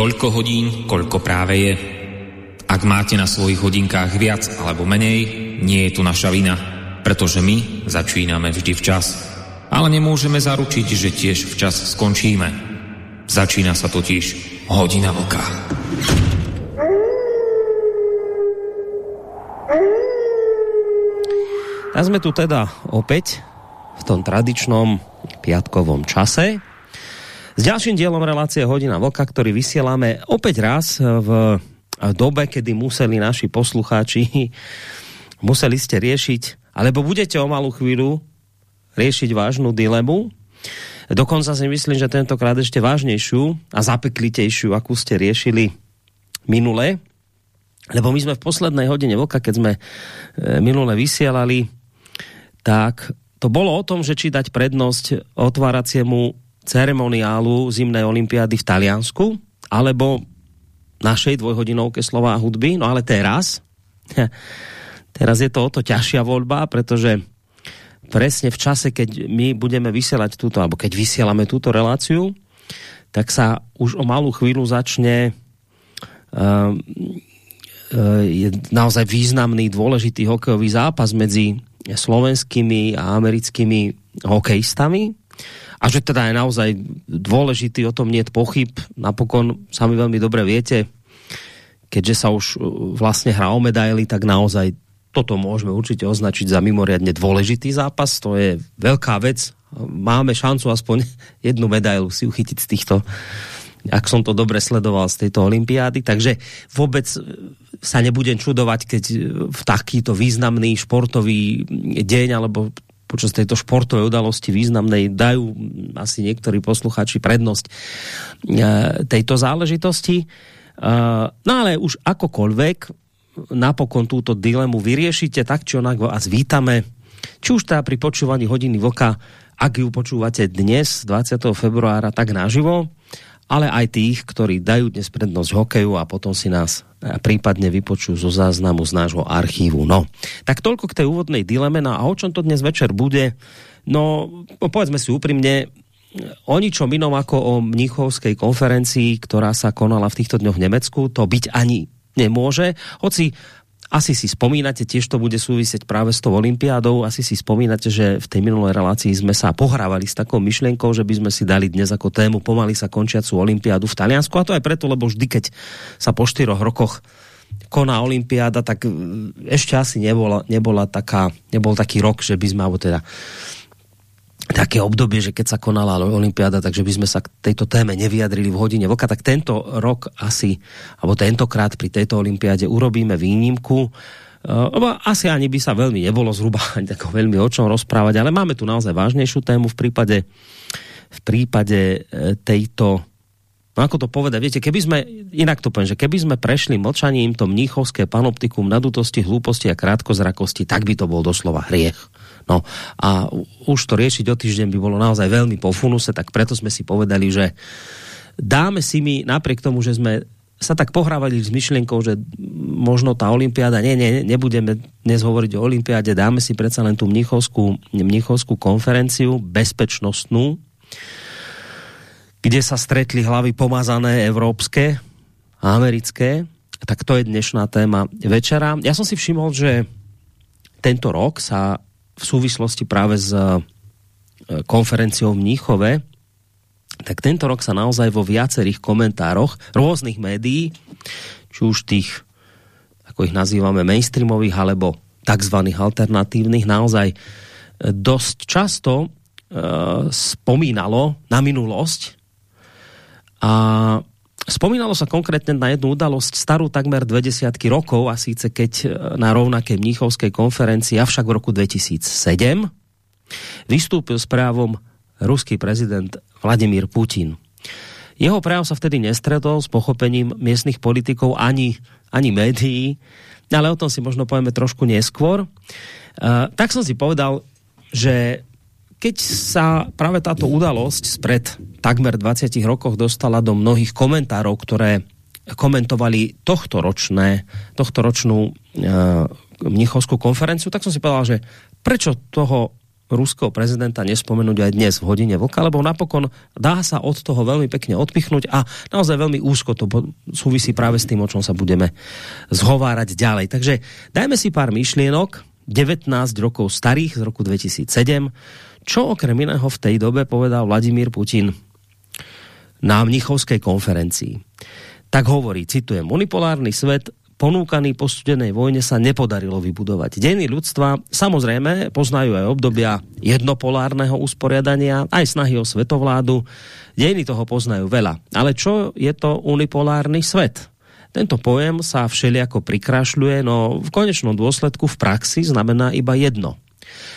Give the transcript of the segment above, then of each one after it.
Toľko hodín, koľko práve je. Ak máte na svojich hodinkách viac alebo menej, nie je tu naša vina, pretože my začíname vždy včas. Ale nemôžeme zaručiť, že tiež včas skončíme. Začína sa totiž hodina vlka. A sme tu teda opäť v tom tradičnom piatkovom čase. S ďalším dielom relácie Hodina Voka, ktorý vysielame opäť raz v dobe, kedy museli naši poslucháči museli ste riešiť, alebo budete o malú chvíľu riešiť vážnu dilemu. Dokonca si myslím, že tentokrát ešte vážnejšiu a zapeklitejšiu, akú ste riešili minule. Lebo my sme v poslednej hodine voka, keď sme e, minule vysielali, tak to bolo o tom, že či dať prednosť otváraciemu ceremoniálu zimnej olympiády v Taliansku, alebo našej dvojhodinovke slova a hudby. No ale teraz, teraz je to o to ťažšia voľba, pretože presne v čase, keď my budeme vysielať túto, alebo keď vysielame túto reláciu, tak sa už o malú chvíľu začne uh, je naozaj významný, dôležitý hokejový zápas medzi slovenskými a americkými hokejistami a že teda je naozaj dôležitý, o tom nie je pochyb. Napokon sami veľmi dobre viete, keďže sa už uh, vlastne hrá o medaily, tak naozaj toto môžeme určite označiť za mimoriadne dôležitý zápas. To je veľká vec. Máme šancu aspoň jednu medailu si uchytiť z týchto ak som to dobre sledoval z tejto olympiády. Takže vôbec sa nebudem čudovať, keď v takýto významný športový deň alebo počas tejto športovej udalosti významnej dajú asi niektorí posluchači prednosť e, tejto záležitosti. E, no ale už akokoľvek napokon túto dilemu vyriešite, tak či onak vás vítame, či už teda pri počúvaní hodiny voka, ak ju počúvate dnes, 20. februára, tak naživo, ale aj tých, ktorí dajú dnes prednosť hokeju a potom si nás e, prípadne vypočujú zo záznamu z nášho archívu. No, tak toľko k tej úvodnej dileme. No a o čom to dnes večer bude? No, povedzme si úprimne, o ničom inom ako o mnichovskej konferencii, ktorá sa konala v týchto dňoch v Nemecku, to byť ani nemôže. Hoci asi si spomínate, tiež to bude súvisieť práve s tou olympiádou, asi si spomínate, že v tej minulej relácii sme sa pohrávali s takou myšlienkou, že by sme si dali dnes ako tému pomaly sa končiacu olympiádu v Taliansku a to aj preto, lebo vždy, keď sa po štyroch rokoch koná olympiáda, tak ešte asi nebola, nebola taká, nebol taký rok, že by sme, alebo teda také obdobie, že keď sa konala Olympiáda, takže by sme sa k tejto téme nevyjadrili v hodine voka, tak tento rok asi, alebo tentokrát pri tejto Olympiáde urobíme výnimku, lebo asi ani by sa veľmi nebolo zhruba tako veľmi o čom rozprávať, ale máme tu naozaj vážnejšiu tému v prípade, v prípade e, tejto No ako to povedať, viete, keby sme, inak to poviem, že keby sme prešli mlčaním to mníchovské panoptikum nadutosti, hlúposti a krátkozrakosti, tak by to bol doslova hriech. No a už to riešiť o týždeň by bolo naozaj veľmi po funuse, tak preto sme si povedali, že dáme si mi, napriek tomu, že sme sa tak pohrávali s myšlienkou, že možno tá olimpiáda, nie, nie, nebudeme dnes hovoriť o olimpiáde, dáme si predsa len tú mnichovskú, mnichovskú konferenciu bezpečnostnú, kde sa stretli hlavy pomazané európske a americké. Tak to je dnešná téma večera. Ja som si všimol, že tento rok sa v súvislosti práve s e, konferenciou v Mníchove, tak tento rok sa naozaj vo viacerých komentároch rôznych médií, či už tých, ako ich nazývame, mainstreamových alebo tzv. alternatívnych, naozaj e, dosť často e, spomínalo na minulosť a Spomínalo sa konkrétne na jednu udalosť starú takmer 20 rokov a síce keď e, na rovnakej mníchovskej konferencii, avšak v roku 2007, vystúpil s právom ruský prezident Vladimír Putin. Jeho prejav sa vtedy nestretol s pochopením miestnych politikov ani, ani médií, ale o tom si možno povieme trošku neskôr. Uh, tak som si povedal, že keď sa práve táto udalosť spred takmer 20 rokoch dostala do mnohých komentárov, ktoré komentovali tohto ročné, tohto ročnú e, mnichovskú konferenciu, tak som si povedal, že prečo toho ruského prezidenta nespomenúť aj dnes v hodine vlka, lebo napokon dá sa od toho veľmi pekne odpichnúť a naozaj veľmi úzko to súvisí práve s tým, o čom sa budeme zhovárať ďalej. Takže dajme si pár myšlienok, 19 rokov starých z roku 2007, čo okrem iného v tej dobe povedal Vladimír Putin na Mnichovskej konferencii. Tak hovorí, citujem, unipolárny svet ponúkaný po studenej vojne sa nepodarilo vybudovať. Dejiny ľudstva samozrejme poznajú aj obdobia jednopolárneho usporiadania, aj snahy o svetovládu. Dejiny toho poznajú veľa. Ale čo je to unipolárny svet? Tento pojem sa všelijako prikrašľuje, no v konečnom dôsledku v praxi znamená iba jedno.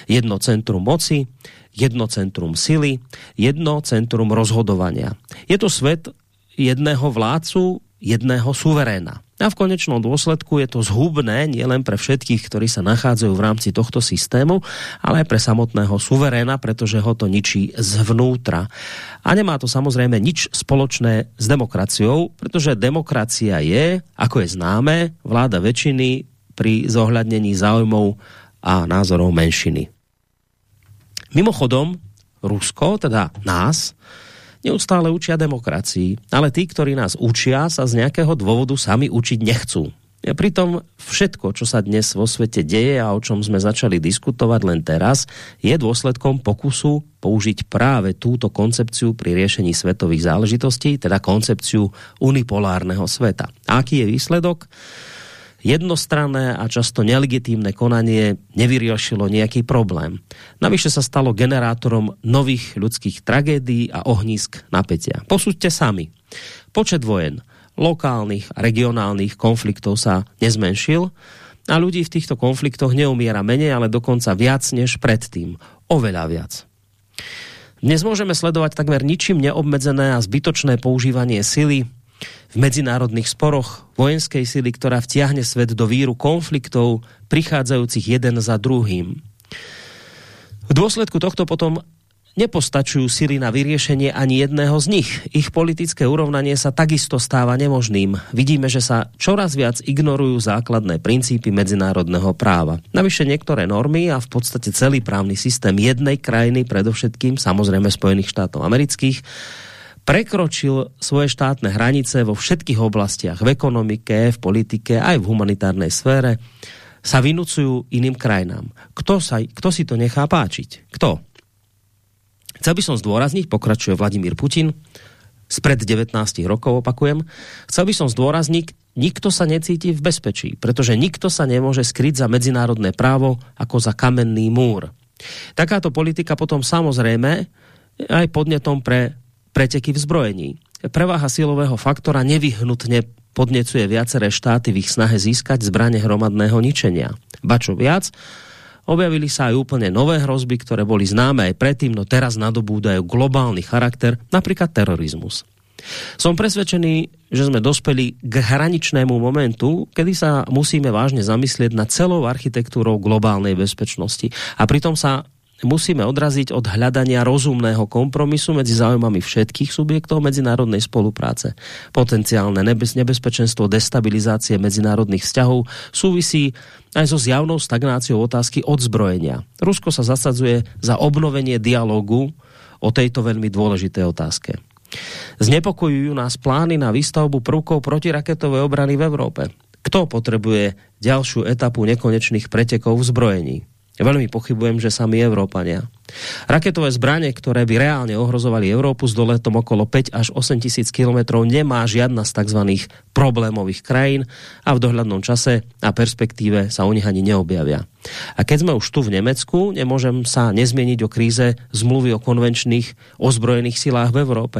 Jedno centrum moci, jedno centrum sily, jedno centrum rozhodovania. Je to svet jedného vládcu, jedného suveréna. A v konečnom dôsledku je to zhubné nielen pre všetkých, ktorí sa nachádzajú v rámci tohto systému, ale aj pre samotného suveréna, pretože ho to ničí zvnútra. A nemá to samozrejme nič spoločné s demokraciou, pretože demokracia je, ako je známe, vláda väčšiny pri zohľadnení záujmov a názorov menšiny. Mimochodom, Rusko, teda nás, neustále učia demokracii, ale tí, ktorí nás učia, sa z nejakého dôvodu sami učiť nechcú. A pritom všetko, čo sa dnes vo svete deje a o čom sme začali diskutovať len teraz, je dôsledkom pokusu použiť práve túto koncepciu pri riešení svetových záležitostí, teda koncepciu unipolárneho sveta. A aký je výsledok? Jednostranné a často nelegitímne konanie nevyriešilo nejaký problém. Navyše sa stalo generátorom nových ľudských tragédií a ohnízk napätia. Posúďte sami. Počet vojen, lokálnych a regionálnych konfliktov sa nezmenšil a ľudí v týchto konfliktoch neumiera menej, ale dokonca viac než predtým. Oveľa viac. Dnes môžeme sledovať takmer ničím neobmedzené a zbytočné používanie sily, v medzinárodných sporoch vojenskej sily, ktorá vtiahne svet do víru konfliktov prichádzajúcich jeden za druhým. V dôsledku tohto potom nepostačujú sily na vyriešenie ani jedného z nich. Ich politické urovnanie sa takisto stáva nemožným. Vidíme, že sa čoraz viac ignorujú základné princípy medzinárodného práva. Navyše niektoré normy a v podstate celý právny systém jednej krajiny, predovšetkým samozrejme Spojených štátov amerických, prekročil svoje štátne hranice vo všetkých oblastiach, v ekonomike, v politike, aj v humanitárnej sfére, sa vynucujú iným krajinám. Kto, sa, kto si to nechá páčiť? Kto? Chcel by som zdôrazniť, pokračuje Vladimír Putin, spred 19 rokov opakujem, chcel by som zdôrazniť, nikto sa necíti v bezpečí, pretože nikto sa nemôže skryť za medzinárodné právo ako za kamenný múr. Takáto politika potom samozrejme aj podnetom pre preteky v zbrojení. Preváha silového faktora nevyhnutne podnecuje viaceré štáty v ich snahe získať zbranie hromadného ničenia. Ba čo viac, objavili sa aj úplne nové hrozby, ktoré boli známe aj predtým, no teraz nadobúdajú globálny charakter, napríklad terorizmus. Som presvedčený, že sme dospeli k hraničnému momentu, kedy sa musíme vážne zamyslieť nad celou architektúrou globálnej bezpečnosti. A pritom sa musíme odraziť od hľadania rozumného kompromisu medzi záujmami všetkých subjektov medzinárodnej spolupráce. Potenciálne nebez, nebezpečenstvo destabilizácie medzinárodných vzťahov súvisí aj so zjavnou stagnáciou otázky odzbrojenia. Rusko sa zasadzuje za obnovenie dialogu o tejto veľmi dôležitej otázke. Znepokojujú nás plány na výstavbu prvkov protiraketovej obrany v Európe. Kto potrebuje ďalšiu etapu nekonečných pretekov v zbrojení? Veľmi pochybujem, že sami Európania. Raketové zbranie, ktoré by reálne ohrozovali Európu s doletom okolo 5 až 8 tisíc kilometrov, nemá žiadna z tzv. problémových krajín a v dohľadnom čase a perspektíve sa o nich ani neobjavia. A keď sme už tu v Nemecku, nemôžem sa nezmieniť o kríze zmluvy o konvenčných ozbrojených silách v Európe.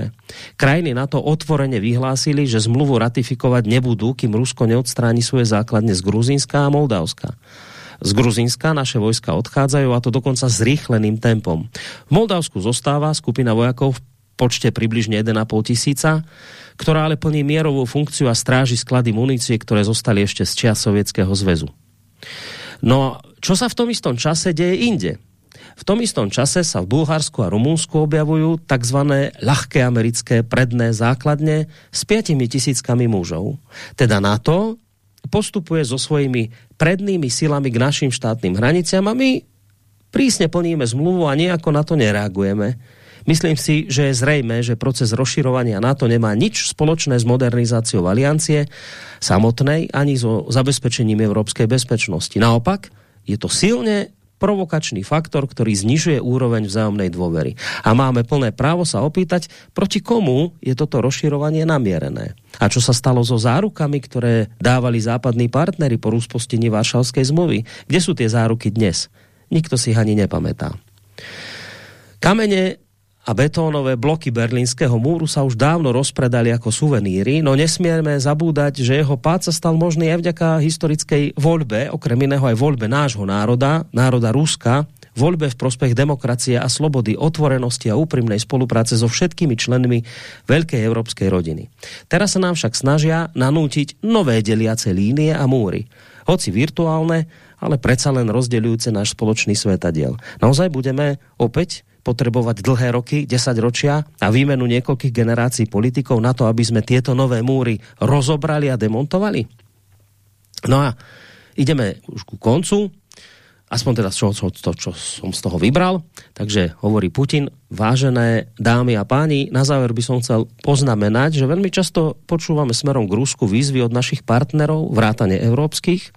Krajiny na to otvorene vyhlásili, že zmluvu ratifikovať nebudú, kým Rusko neodstráni svoje základne z Gruzínska a Moldavska z Gruzínska naše vojska odchádzajú a to dokonca s rýchleným tempom. V Moldavsku zostáva skupina vojakov v počte približne 1,5 tisíca, ktorá ale plní mierovú funkciu a stráži sklady munície, ktoré zostali ešte z čia Sovietskeho zväzu. No, čo sa v tom istom čase deje inde? V tom istom čase sa v Bulharsku a Rumunsku objavujú tzv. ľahké americké predné základne s 5 tisíckami mužov. Teda NATO postupuje so svojimi prednými silami k našim štátnym hraniciam a my Prísne plníme zmluvu a nejako na to nereagujeme. Myslím si, že je zrejme, že proces rozširovania NATO nemá nič spoločné s modernizáciou aliancie samotnej ani so zabezpečením európskej bezpečnosti. Naopak, je to silne provokačný faktor, ktorý znižuje úroveň vzájomnej dôvery. A máme plné právo sa opýtať, proti komu je toto rozširovanie namierené. A čo sa stalo so zárukami, ktoré dávali západní partnery po rozpustení Varšavskej zmluvy? Kde sú tie záruky dnes? Nikto si ani nepamätá. Kamene a betónové bloky berlínskeho múru sa už dávno rozpredali ako suveníry, no nesmieme zabúdať, že jeho pád sa stal možný aj vďaka historickej voľbe, okrem iného aj voľbe nášho národa, národa Ruska, voľbe v prospech demokracie a slobody, otvorenosti a úprimnej spolupráce so všetkými členmi veľkej európskej rodiny. Teraz sa nám však snažia nanútiť nové deliace línie a múry. Hoci virtuálne, ale predsa len rozdeľujúce náš spoločný svetadiel. Naozaj budeme opäť potrebovať dlhé roky, 10 ročia a výmenu niekoľkých generácií politikov na to, aby sme tieto nové múry rozobrali a demontovali? No a ideme už ku koncu, aspoň teda čo, čo, to, čo som z toho vybral. Takže hovorí Putin, vážené dámy a páni, na záver by som chcel poznamenať, že veľmi často počúvame smerom k Rusku výzvy od našich partnerov, vrátane európskych,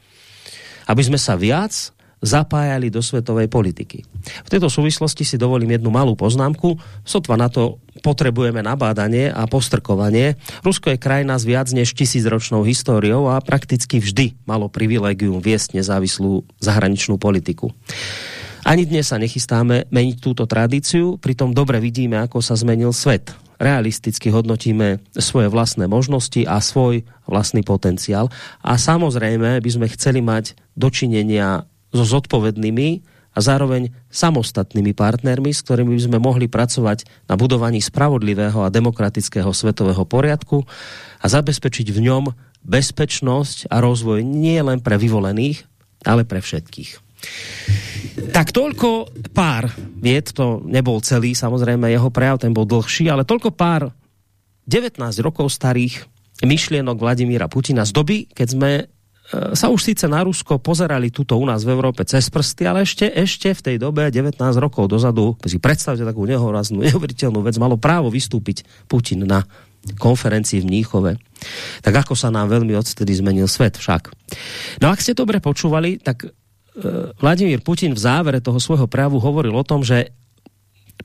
aby sme sa viac zapájali do svetovej politiky. V tejto súvislosti si dovolím jednu malú poznámku. Sotva na to potrebujeme nabádanie a postrkovanie. Rusko je krajina s viac než tisícročnou históriou a prakticky vždy malo privilegium viesť nezávislú zahraničnú politiku. Ani dnes sa nechystáme meniť túto tradíciu, pritom dobre vidíme, ako sa zmenil svet. Realisticky hodnotíme svoje vlastné možnosti a svoj vlastný potenciál. A samozrejme by sme chceli mať dočinenia so zodpovednými a zároveň samostatnými partnermi, s ktorými by sme mohli pracovať na budovaní spravodlivého a demokratického svetového poriadku a zabezpečiť v ňom bezpečnosť a rozvoj nie len pre vyvolených, ale pre všetkých. Tak toľko pár vied, to nebol celý, samozrejme jeho prejav, ten bol dlhší, ale toľko pár 19 rokov starých myšlienok Vladimíra Putina z doby, keď sme sa už síce na Rusko pozerali tuto u nás v Európe cez prsty, ale ešte, ešte v tej dobe 19 rokov dozadu, si predstavte takú nehoraznú, neuveriteľnú vec, malo právo vystúpiť Putin na konferencii v Mníchove. Tak ako sa nám veľmi odtedy zmenil svet však. No ak ste dobre počúvali, tak e, Vladimír Putin v závere toho svojho právu hovoril o tom, že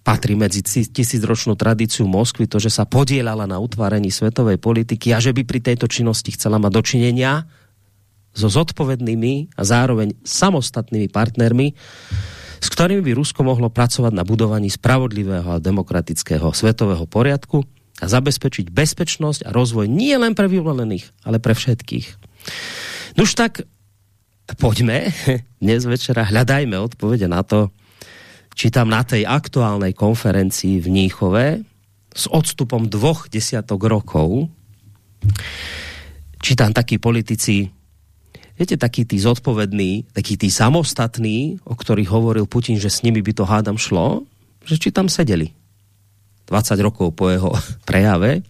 patrí medzi tisícročnú tradíciu Moskvy to, že sa podielala na utvárení svetovej politiky a že by pri tejto činnosti chcela mať dočinenia so zodpovednými a zároveň samostatnými partnermi, s ktorými by Rusko mohlo pracovať na budovaní spravodlivého a demokratického svetového poriadku a zabezpečiť bezpečnosť a rozvoj nie len pre vyvolených, ale pre všetkých. Už tak poďme dnes večera, hľadajme odpovede na to, či tam na tej aktuálnej konferencii v Níchove s odstupom dvoch desiatok rokov, či tam takí politici viete, takí tí zodpovední, takí tí samostatní, o ktorých hovoril Putin, že s nimi by to hádam šlo, že či tam sedeli 20 rokov po jeho prejave.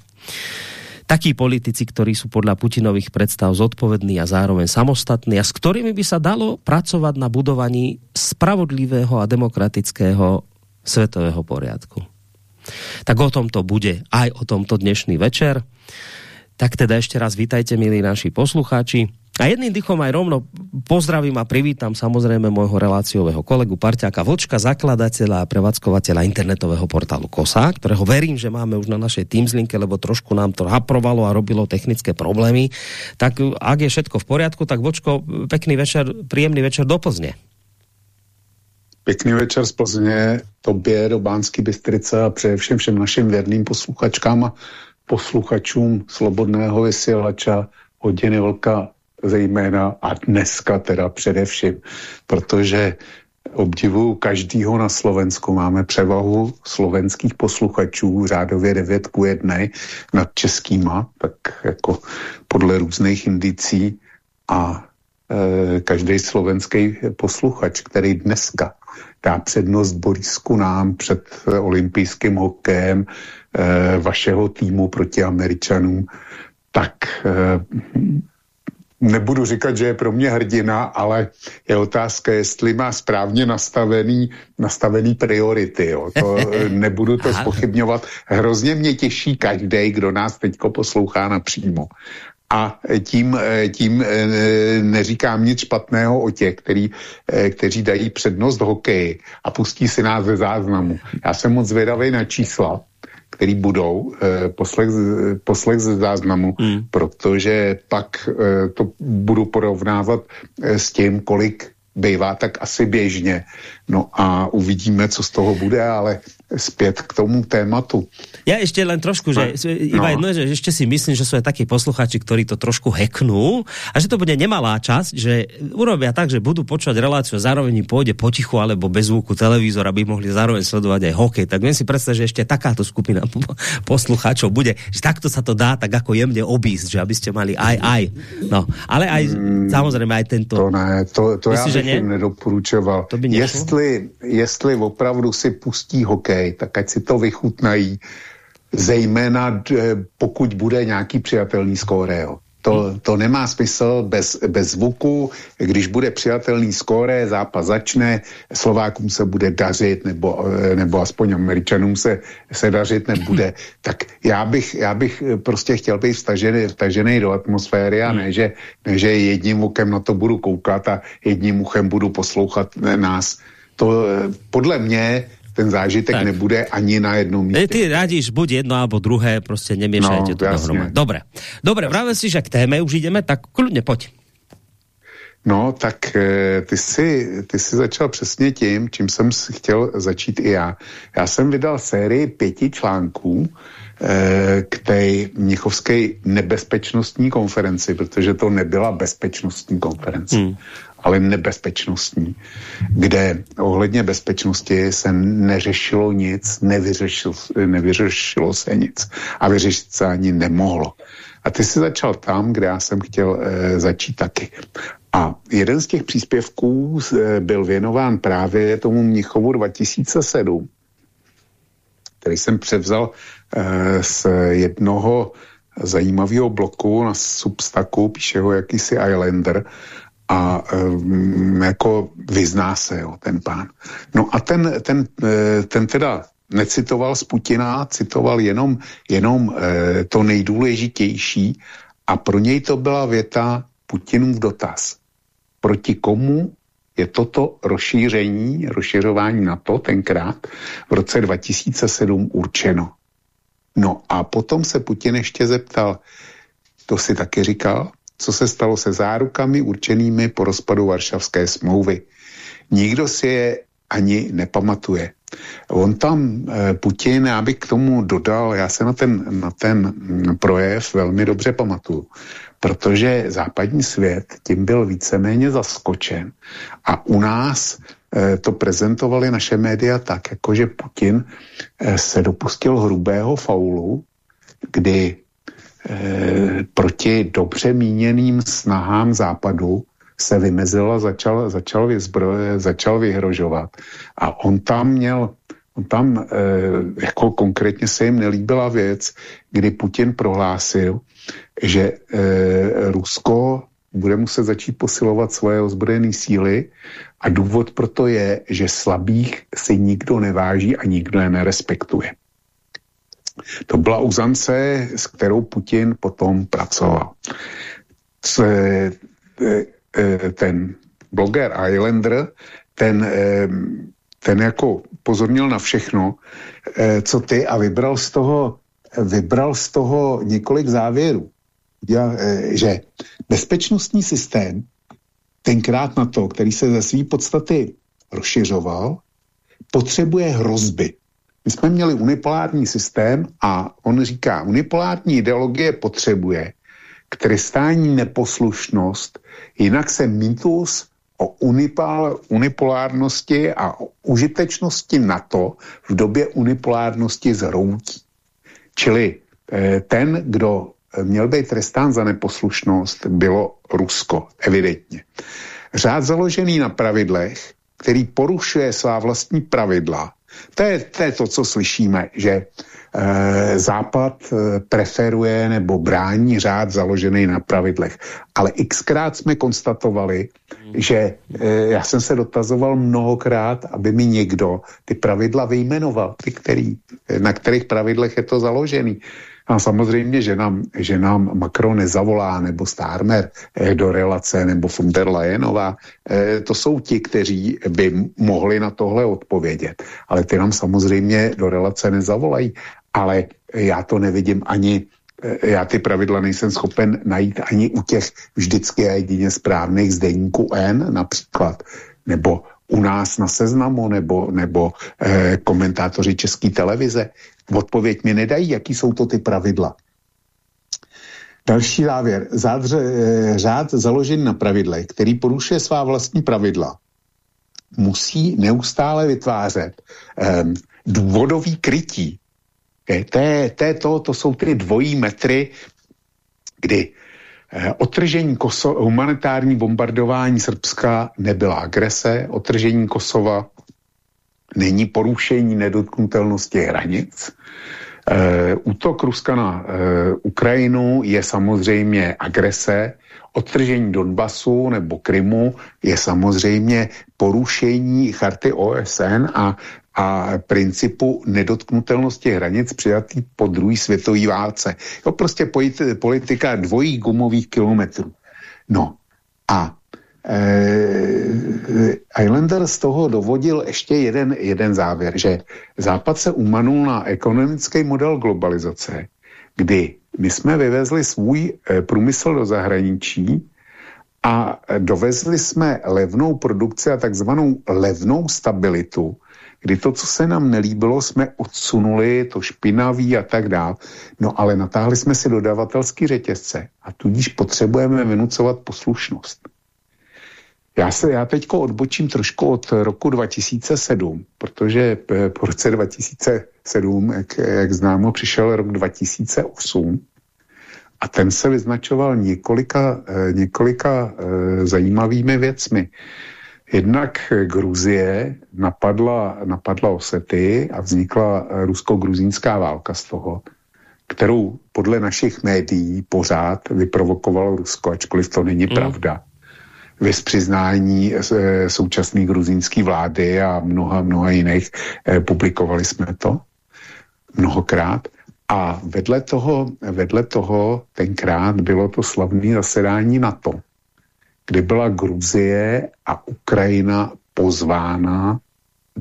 Takí politici, ktorí sú podľa Putinových predstav zodpovední a zároveň samostatní a s ktorými by sa dalo pracovať na budovaní spravodlivého a demokratického svetového poriadku. Tak o tom to bude aj o tomto dnešný večer. Tak teda ešte raz vítajte, milí naši poslucháči. A jedným dychom aj rovno pozdravím a privítam samozrejme môjho reláciového kolegu Parťáka Vlčka, zakladateľa a prevádzkovateľa internetového portálu KOSA, ktorého verím, že máme už na našej Teamslinke, lebo trošku nám to haprovalo a robilo technické problémy. Tak ak je všetko v poriadku, tak Vlčko, pekný večer, príjemný večer do Plzně. Pěkný večer z Plzně, tobě do Bánsky Bystrice a především všem našim věrným posluchačkám a posluchačům Slobodného vysílača Hodiny Vlka zejména a dneska teda především, protože obdivuju každýho na Slovensku. Máme převahu slovenských posluchačů řádově 9 ku 1 nad českýma, tak jako podle různých indicí a e, každý slovenský posluchač, který dneska dá přednost Borisku nám před olympijským hokejem e, vašeho týmu proti Američanům, tak e, nebudu říkat, že je pro mě hrdina, ale je otázka, jestli má správně nastavený, nastavený priority. Jo. To, nebudu to spochybňovat. Hrozně mě těší každý, kdo nás teďko poslouchá napřímo. A tím, tím eh, neříkám nic špatného o těch, který, eh, kteří dají přednost hokeji a pustí si nás ze záznamu. Já jsem moc zvědavý na čísla, který budou eh, poslech, poslech ze záznamu, hmm. protože pak eh, to budu porovnávat eh, s tím, kolik bývá tak asi běžně. No a uvidíme, co z toho bude, ale zpět k tomu tématu. Ja ešte len trošku, že no. iba no. jedno, že ešte si myslím, že aj takí posluchači, ktorí to trošku heknú a že to bude nemalá časť, že urobia tak, že budú počúvať reláciu a zároveň pôjde potichu alebo bez zvuku televízor, aby mohli zároveň sledovať aj hokej. Tak viem si predstaviť, že ešte takáto skupina poslucháčov bude, že takto sa to dá tak ako jemne obísť, že aby ste mali aj aj. No, ale aj mm, samozrejme aj tento. To ne, to, to Myslí, já bych ne? nedoporučoval. To by jestli, jestli opravdu si pustí hokej, tak ať si to vychutnají, zejména pokud bude nějaký přijatelný skóre. Jo. To, to nemá smysl bez, bez zvuku, když bude přijatelný skóre, zápas začne, Slovákům se bude dařit, nebo, nebo aspoň Američanům se, se dařit nebude, tak já bych, já bych prostě chtěl být vtažený, vtažený do atmosféry a ne že, ne, že jedním okem na to budu koukat a jedním uchem budu poslouchat nás. To podle mě ten zážitek tak. nebude ani na jednom místě. Ty radíš buď jedno alebo druhé, prostě nemiešajte no, to dohromady. Dobre, dobre, právě si, že k téme už jdeme, tak kludně pojď. No, tak e, ty jsi, ty jsi začal přesně tím, čím jsem chtěl začít i já. Já jsem vydal sérii pěti článků e, k té Mnichovské nebezpečnostní konferenci, protože to nebyla bezpečnostní konference. Hmm ale nebezpečnostní, kde ohledně bezpečnosti se neřešilo nic, nevyřešil, nevyřešilo se nic a vyřešit se ani nemohlo. A ty jsi začal tam, kde já jsem chtěl e, začít taky. A jeden z těch příspěvků e, byl věnován právě tomu Mnichovu 2007, který jsem převzal e, z jednoho zajímavého bloku na Substaku, píše ho jakýsi Islander, a um, jako vyzná se jo, ten pán. No a ten, ten, eh, ten teda necitoval z Putina, citoval jenom, jenom e, to nejdůležitější a pro něj to byla věta Putinův dotaz. Proti komu je toto rozšíření, rozšiřování NATO tenkrát v roce 2007 určeno. No a potom se Putin ještě zeptal, to si taky říkal, co se stalo se zárukami určenými po rozpadu Varšavské smlouvy. Nikdo si je ani nepamatuje. On tam, eh, Putin, já bych k tomu dodal, já se na ten, na ten projev velmi dobře pamatuju, protože západní svět tím byl víceméně zaskočen a u nás eh, to prezentovali naše média tak, jakože Putin eh, se dopustil hrubého faulu, kdy proti dobře míněným snahám západu se vymezil a začal, začal, vyzbro, začal vyhrožovat. A on tam měl, on tam e, jako konkrétně se jim nelíbila věc, kdy Putin prohlásil, že e, Rusko bude muset začít posilovat svoje ozbrojené síly a důvod proto je, že slabých si nikdo neváží a nikdo je nerespektuje. To byla uzance, s kterou Putin potom pracoval. E, e, ten bloger Islander, ten, e, ten jako pozornil na všechno, co ty a vybral z toho, vybral z toho několik závěrů. Že bezpečnostní systém tenkrát na to, který se ze své podstaty rozšiřoval, potřebuje hrozby. My jsme měli unipolární systém a on říká, unipolární ideologie potřebuje k trestání neposlušnost, jinak se mýtus o unipol, unipolárnosti a o užitečnosti NATO v době unipolárnosti zhroutí. Čili eh, ten, kdo měl být trestán za neposlušnost, bylo Rusko, evidentně. Řád založený na pravidlech, který porušuje svá vlastní pravidla, To je, to je to, co slyšíme, že Eh, Západ eh, preferuje nebo brání řád založený na pravidlech. Ale xkrát jsme konstatovali, že eh, já jsem se dotazoval mnohokrát, aby mi někdo ty pravidla vyjmenoval, ty který, na kterých pravidlech je to založený. A samozřejmě, že nám, že nám Macron nezavolá, nebo Starmer do relace, nebo von der Leyenová, to jsou ti, kteří by mohli na tohle odpovědět. Ale ty nám samozřejmě do relace nezavolají ale já to nevidím ani, eh, já ty pravidla nejsem schopen najít ani u těch vždycky a jedině správných z N například, nebo u nás na seznamu, nebo, nebo eh, komentátoři České televize. Odpověď mi nedají, jaký jsou to ty pravidla. Další závěr. Zádře, eh, řád založený na pravidlech, který porušuje svá vlastní pravidla, musí neustále vytvářet eh, důvodový krytí to, je, to, je to, to jsou ty dvojí metry, kdy eh, Otržení Koso- humanitární bombardování Srbska nebyla agrese, otržení Kosova není porušení nedotknutelnosti hranic. E, útok Ruska na e, Ukrajinu je samozřejmě agrese, odtržení Donbasu nebo Krymu je samozřejmě porušení charty OSN a a principu nedotknutelnosti hranic přijatý po druhé světové válce. Jo, prostě politika dvojích gumových kilometrů. No a Islander z toho dovodil ještě jeden, jeden závěr, že Západ se umanul na ekonomický model globalizace, kdy my jsme vyvezli svůj eh, průmysl do zahraničí a dovezli jsme levnou produkci a takzvanou levnou stabilitu, kdy to, co se nám nelíbilo, jsme odsunuli, to špinaví a tak dál. No ale natáhli jsme si dodavatelský řetězce a tudíž potřebujeme vynucovat poslušnost. Já se já teďko odbočím trošku od roku 2007, protože po roce 2007, jak, jak známo, přišel rok 2008 a ten se vyznačoval několika, eh, několika eh, zajímavými věcmi. Jednak Gruzie napadla, napadla Osety a vznikla rusko-gruzínská válka z toho, kterou podle našich médií pořád vyprovokovalo Rusko, ačkoliv to není mm. pravda. Vys přiznání e, současné gruzínské vlády a mnoha, mnoha jiných e, publikovali jsme to mnohokrát. A vedle toho, vedle toho tenkrát bylo to slavné zasedání NATO, kdy byla Gruzie a Ukrajina pozvána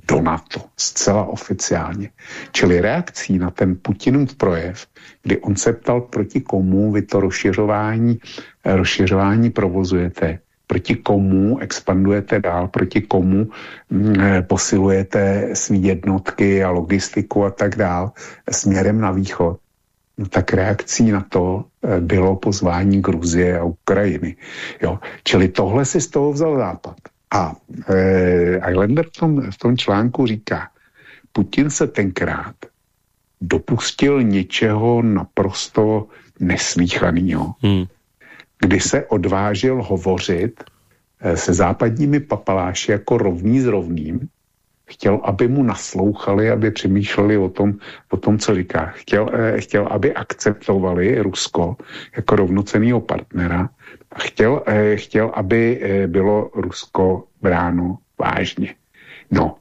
do NATO, zcela oficiálně. Čili reakcí na ten Putinův projev, kdy on se ptal, proti komu vy to rozšiřování, rozšiřování provozujete, proti komu expandujete dál, proti komu mm, eh, posilujete svý jednotky a logistiku a tak dál směrem na východ no tak reakcí na to eh, bylo pozvání Gruzie a Ukrajiny. Jo? Čili tohle si z toho vzal Západ. A e, Islander v tom, v tom článku říká, Putin se tenkrát dopustil něčeho naprosto neslíchaného, hmm. Kdy se odvážil hovořit e, se západními papaláši jako rovný s rovným Chtěl, aby mu naslouchali, aby přemýšleli o tom, o tom co říká. Chtěl, eh, chtěl, aby akceptovali Rusko jako rovnocenýho partnera a chtěl, eh, chtěl, aby eh, bylo Rusko bráno vážně. No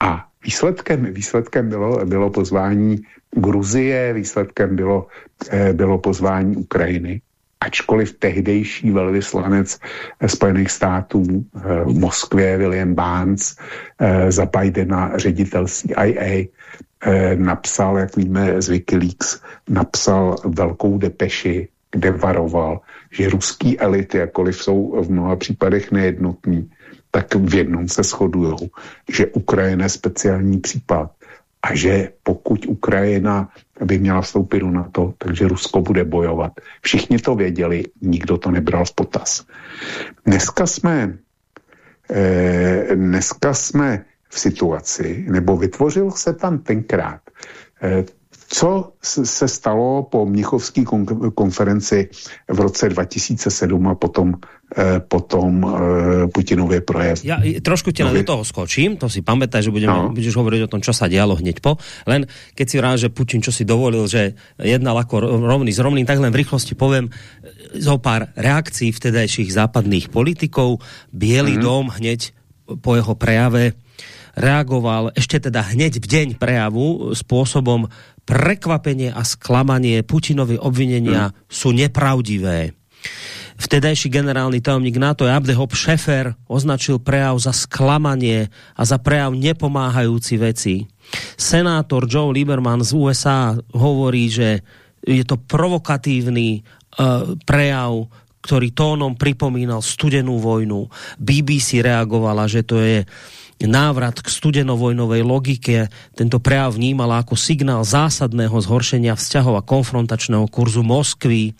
a výsledkem, výsledkem bylo, bylo pozvání Gruzie, výsledkem bylo, eh, bylo pozvání Ukrajiny ačkoliv tehdejší velvyslanec eh, Spojených států eh, v Moskvě William Barnes eh, za Bidena ředitel CIA napsal, jak víme z Wikileaks, napsal velkou depeši, kde varoval, že ruský elity, jakkoliv jsou v mnoha případech nejednotní, tak v jednom se shodují, že Ukrajina je speciální případ a že pokud Ukrajina by měla vstoupit do NATO, takže Rusko bude bojovat. Všichni to věděli, nikdo to nebral v potaz. Dneska jsme, eh, dneska jsme v situaci, nebo vytvořil se tam tenkrát eh, co se stalo po Mnichovské konferenci v roce 2007 a potom, eh, potom eh, Putinově projev. Ja trošku tě do toho skočím, to si pamätaj, že budeme, no. budeš hovoriť o tom, čo sa dialo hneď po. Len keď si rád, že Putin čo si dovolil, že jednal ako rovný s rovným, tak len v rýchlosti poviem eh, zo pár reakcií vtedajších západných politikov. Bielý mm. dom hneď po jeho prejave reagoval ešte teda hneď v deň prejavu spôsobom prekvapenie a sklamanie Putinovi obvinenia mm. sú nepravdivé. Vtedajší generálny tajomník NATO Abdehop Šefer označil prejav za sklamanie a za prejav nepomáhajúci veci. Senátor Joe Lieberman z USA hovorí, že je to provokatívny uh, prejav, ktorý tónom pripomínal studenú vojnu. BBC reagovala, že to je návrat k studenovojnovej logike. Tento prejav vnímala ako signál zásadného zhoršenia vzťahov a konfrontačného kurzu Moskvy.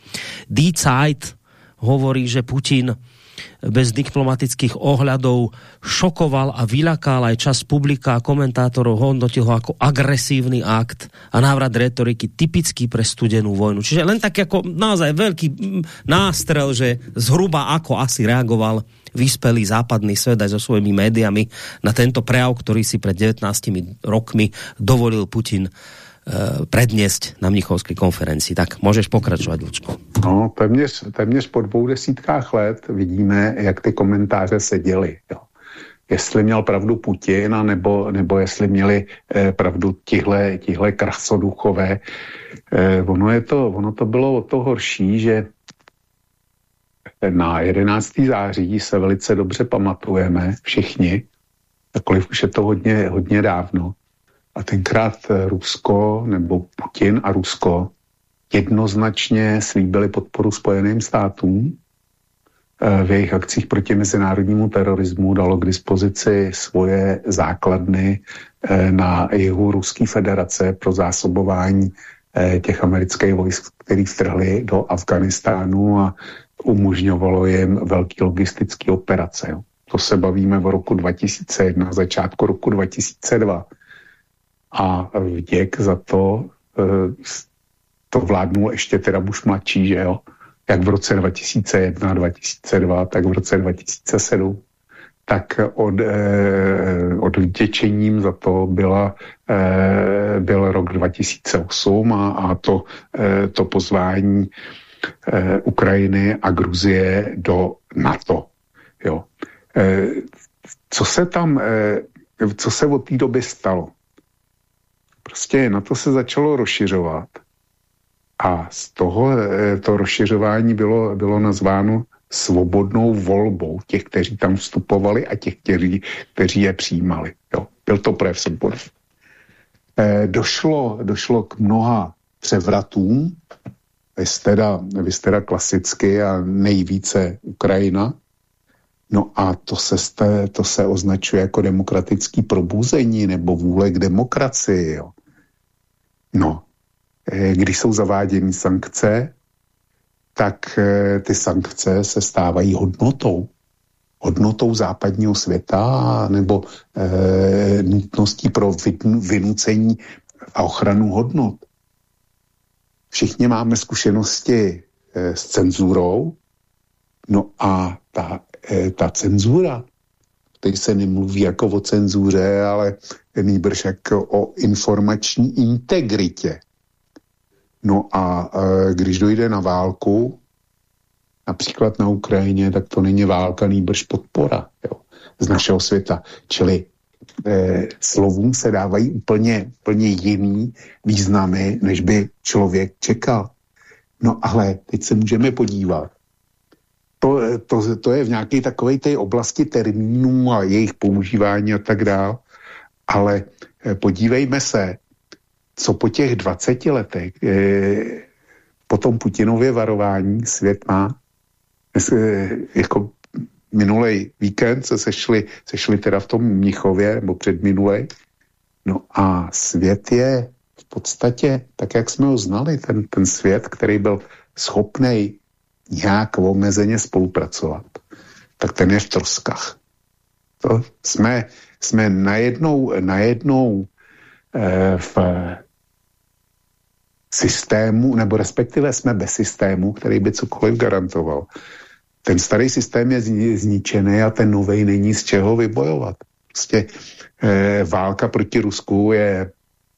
Die Zeit hovorí, že Putin bez diplomatických ohľadov šokoval a vylakal aj čas publika a komentátorov hodnotil ho ako agresívny akt a návrat retoriky typický pre studenú vojnu. Čiže len tak ako naozaj veľký nástrel, že zhruba ako asi reagoval vyspelý západný svet aj so svojimi médiami na tento prejav, ktorý si pred 19 rokmi dovolil Putin Eh, predněst na Mnichovské konferenci. Tak můžeš pokračovat, Lučko. No, téměř, téměř po dvou desítkách let vidíme, jak ty komentáře se děly. Jo. Jestli měl pravdu Putin, nebo, nebo jestli měli eh, pravdu tihle, tihle krasoduchové. Eh, ono, je to, ono to bylo o to horší, že na 11. září se velice dobře pamatujeme všichni, jakkoliv už je to hodně, hodně dávno, a tenkrát eh, Rusko nebo Putin a Rusko jednoznačně slíbili podporu Spojeným státům eh, v jejich akcích proti mezinárodnímu terorismu dalo k dispozici svoje základny eh, na jihu Ruské federace pro zásobování těch amerických vojsk, který vtrhli do Afganistánu a umožňovalo jim velký logistický operace. To se bavíme v roku 2001, začátku roku 2002 a vděk za to eh, to vládnul ještě teda Bush mladší, že jo, jak v roce 2001, 2002, tak v roce 2007 tak od, eh, od vděčením za to byla, eh, byl rok 2008 a, a to, eh, to pozvání eh, Ukrajiny a Gruzie do NATO. Jo. Eh, co se tam, eh, co se od té doby stalo? Prostě na to se začalo rozšiřovat a z toho eh, to rozšiřování bylo, bylo nazváno svobodnou volbou těch, kteří tam vstupovali a těch, kteří, kteří je přijímali. Jo. Byl to projev svobody. Došlo, došlo k mnoha převratům, vy jste, teda, vy jste teda klasicky a nejvíce Ukrajina, No a to se, to se označuje jako demokratický probuzení nebo vůle k demokracii. Jo. No, eh, když jsou zaváděny sankce, tak eh, ty sankce se stávají hodnotou. Hodnotou západního světa nebo e, nutností pro vynucení a ochranu hodnot. Všichni máme zkušenosti e, s cenzurou, no a ta Eh, ta cenzura, teď se nemluví jako o cenzuře, ale nejbrž jako o informační integritě. No a e, když dojde na válku, například na Ukrajině, tak to není válka, nejbrž podpora jo, z našeho světa. Čili e, slovům se dávají úplně, úplně jiný významy, než by člověk čekal. No ale teď se můžeme podívat, to, to, to je v nějaké takové té oblasti termínů a jejich používání a tak dále. Ale eh, podívejme se, co po těch 20 letech, eh, po tom Putinově varování svět má, eh, jako minulý víkend se sešli, sešli teda v tom Mnichově, nebo před minulej, no a svět je v podstatě, tak jak jsme ho znali, ten, ten svět, který byl schopný nějak omezeně spolupracovat, tak ten je v troskách. To jsme, jsme najednou, najednou eh, v, systému, nebo respektive jsme bez systému, který by cokoliv garantoval. Ten starý systém je zničený a ten nový není z čeho vybojovat. Prostě eh, válka proti Rusku je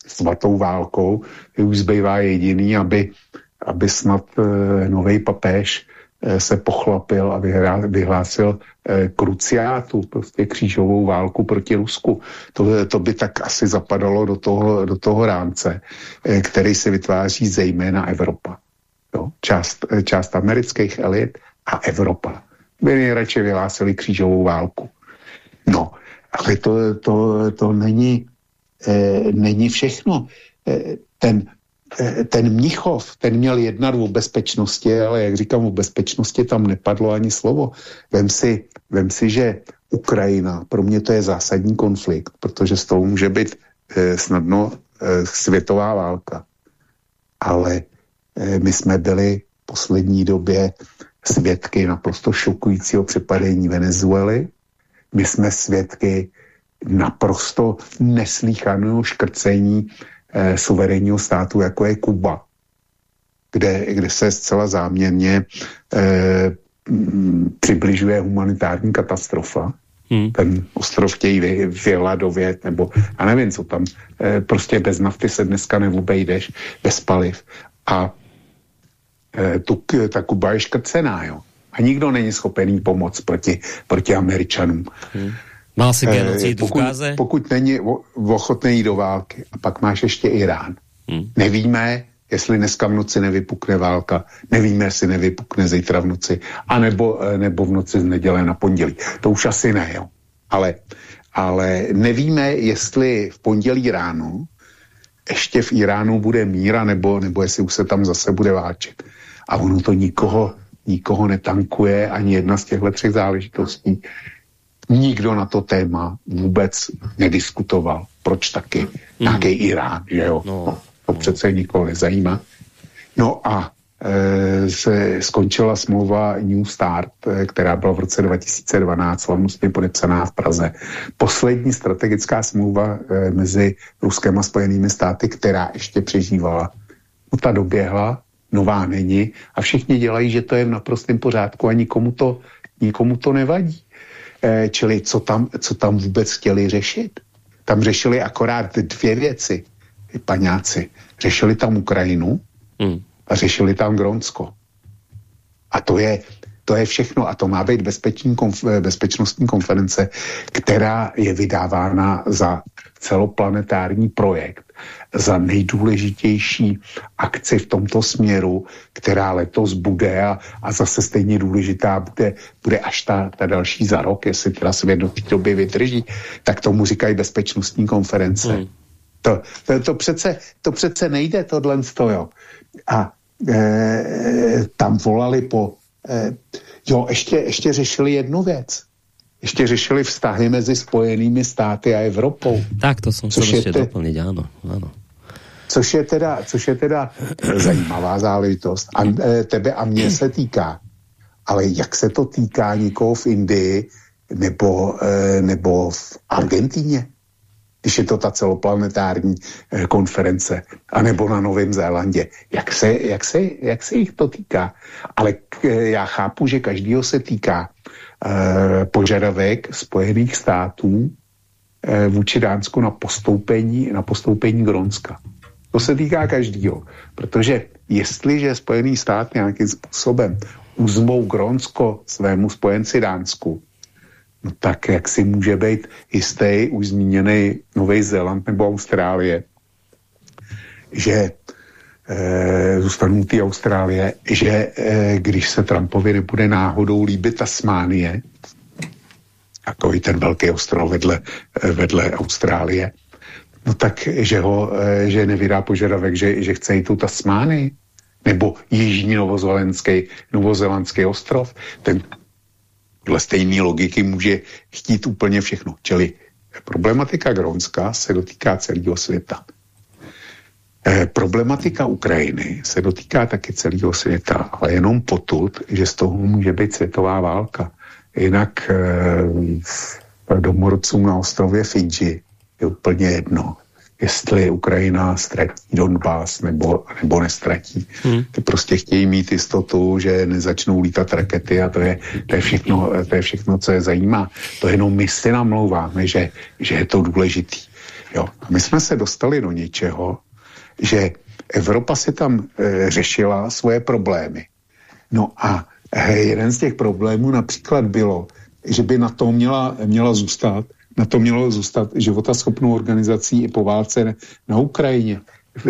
svatou válkou, už zbývá jediný, aby, aby snad eh, nový papež eh, se pochlapil a vyhlásil eh, kruciátu, prostě křížovou válku proti Rusku. To, to by tak asi zapadalo do toho, do toho rámce, eh, který se vytváří zejména Evropa. Jo? Část, eh, část amerických elit a Evropa. By nejradši vyhlásili křížovou válku. No, ale to, to, to není, eh, není všechno. Eh, ten, eh, ten Mnichov, ten měl jednat o bezpečnosti, ale jak říkám, o bezpečnosti tam nepadlo ani slovo. Vem si, vem si že Ukrajina, pro mě to je zásadní konflikt, protože z toho může být eh, snadno eh, světová válka. Ale eh, my jsme byli v poslední době svědky naprosto šokujícího přepadení Venezuely. My jsme svědky naprosto neslíchaného škrcení eh, suverénního státu, jako je Kuba, kde, kde se zcela záměrně eh, přibližuje humanitární katastrofa. Hmm. Ten ostrov chtějí vy, vyhladovět, nebo a nevím, co tam. Eh, prostě bez nafty se dneska neobejdeš, bez paliv. A tu, ta Kuba je škrcená, jo. A nikdo není schopený pomoct proti, proti Američanům. Hmm. Má si genocidu pokud, v Gáze? Pokud není ochotný jít do války. A pak máš ještě Irán. Hmm. Nevíme, jestli dneska v noci nevypukne válka, nevíme, jestli nevypukne zítra v noci, anebo, eh, nebo v noci z neděle na pondělí. To už asi ne, jo. Ale, ale nevíme, jestli v pondělí ráno ještě v Iránu bude míra, nebo, nebo jestli už se tam zase bude váčet a ono to nikoho, nikoho netankuje, ani jedna z těchto třech záležitostí. Nikdo na to téma vůbec nediskutoval. Proč taky? Mm. Nějaký Irán, že jo? No, no, to no. přece nikoho nezajímá. No a e, se skončila smlouva New Start, e, která byla v roce 2012 slavnostně podepsaná v Praze. Poslední strategická smlouva e, mezi Ruskem a Spojenými státy, která ještě přežívala. No ta doběhla nová není a všichni dělají, že to je v naprostém pořádku a nikomu to, nikomu to nevadí. E, čili co tam, co tam vůbec chtěli řešit? Tam řešili akorát dvě věci, paňáci. Řešili tam Ukrajinu hmm. a řešili tam Grónsko. A to je, to je všechno a to má být bezpeční konf, bezpečnostní konference, která je vydávána za celoplanetární projekt za nejdůležitější akci v tomto směru, která letos bude a, a zase stejně důležitá bude, bude až ta, ta další za rok, jestli teda svět do té doby vydrží, tak tomu říkají bezpečnostní konference. Hmm. To, to, to, přece, to přece nejde tohle jo. A e, tam volali po... E, jo, ještě, ještě řešili jednu věc ještě řešili vztahy mezi spojenými státy a Evropou. Tak to jsem se ještě te... doplnit, ano, ano. Což je teda, což je teda zajímavá záležitost. A e, tebe a mě se týká. Ale jak se to týká nikoho v Indii nebo, e, nebo v Argentíně? Když je to ta celoplanetární konference, anebo na Novém Zélandě. Jak se, jak, se, jak se jich to týká? Ale já chápu, že každýho se týká Eh, požadavek Spojených států eh, vůči Dánsku na postoupení, na postoupení Gronska. To se týká každýho, protože jestliže Spojený stát nějakým způsobem uzmou Gronsko svému spojenci Dánsku, no tak jak si může být jistý už zmíněný Nový Zéland nebo Austrálie, že zůstanu té Austrálie, že e, když se Trumpovi nebude náhodou líbit Tasmánie, takový ten velký ostrov vedle, e, vedle Austrálie, no tak, že ho, že nevydá požadavek, že, že chce jít tu Tasmánii, nebo Jižní novozelandský, novozelandský ostrov, ten dle stejné logiky může chtít úplně všechno. Čili problematika Grónska se dotýká celého světa. Eh, problematika Ukrajiny se dotýká taky celého světa, ale jenom potud, že z toho může být světová válka. Jinak eh, domorodcům na ostrově Fidži je úplně jedno, jestli Ukrajina ztratí Donbass nebo, nebo nestratí. Hmm. Ty prostě chtějí mít jistotu, že nezačnou lítat rakety a to je, to je, všechno, to je všechno, co je zajímá. To jenom my si namlouváme, že, že je to důležitý. Jo. A my jsme se dostali do něčeho, že Evropa si tam e, řešila svoje problémy. No a e, jeden z těch problémů například bylo, že by na to měla, měla zůstat na to mělo zůstat životaschopnou organizací i po válce na Ukrajině.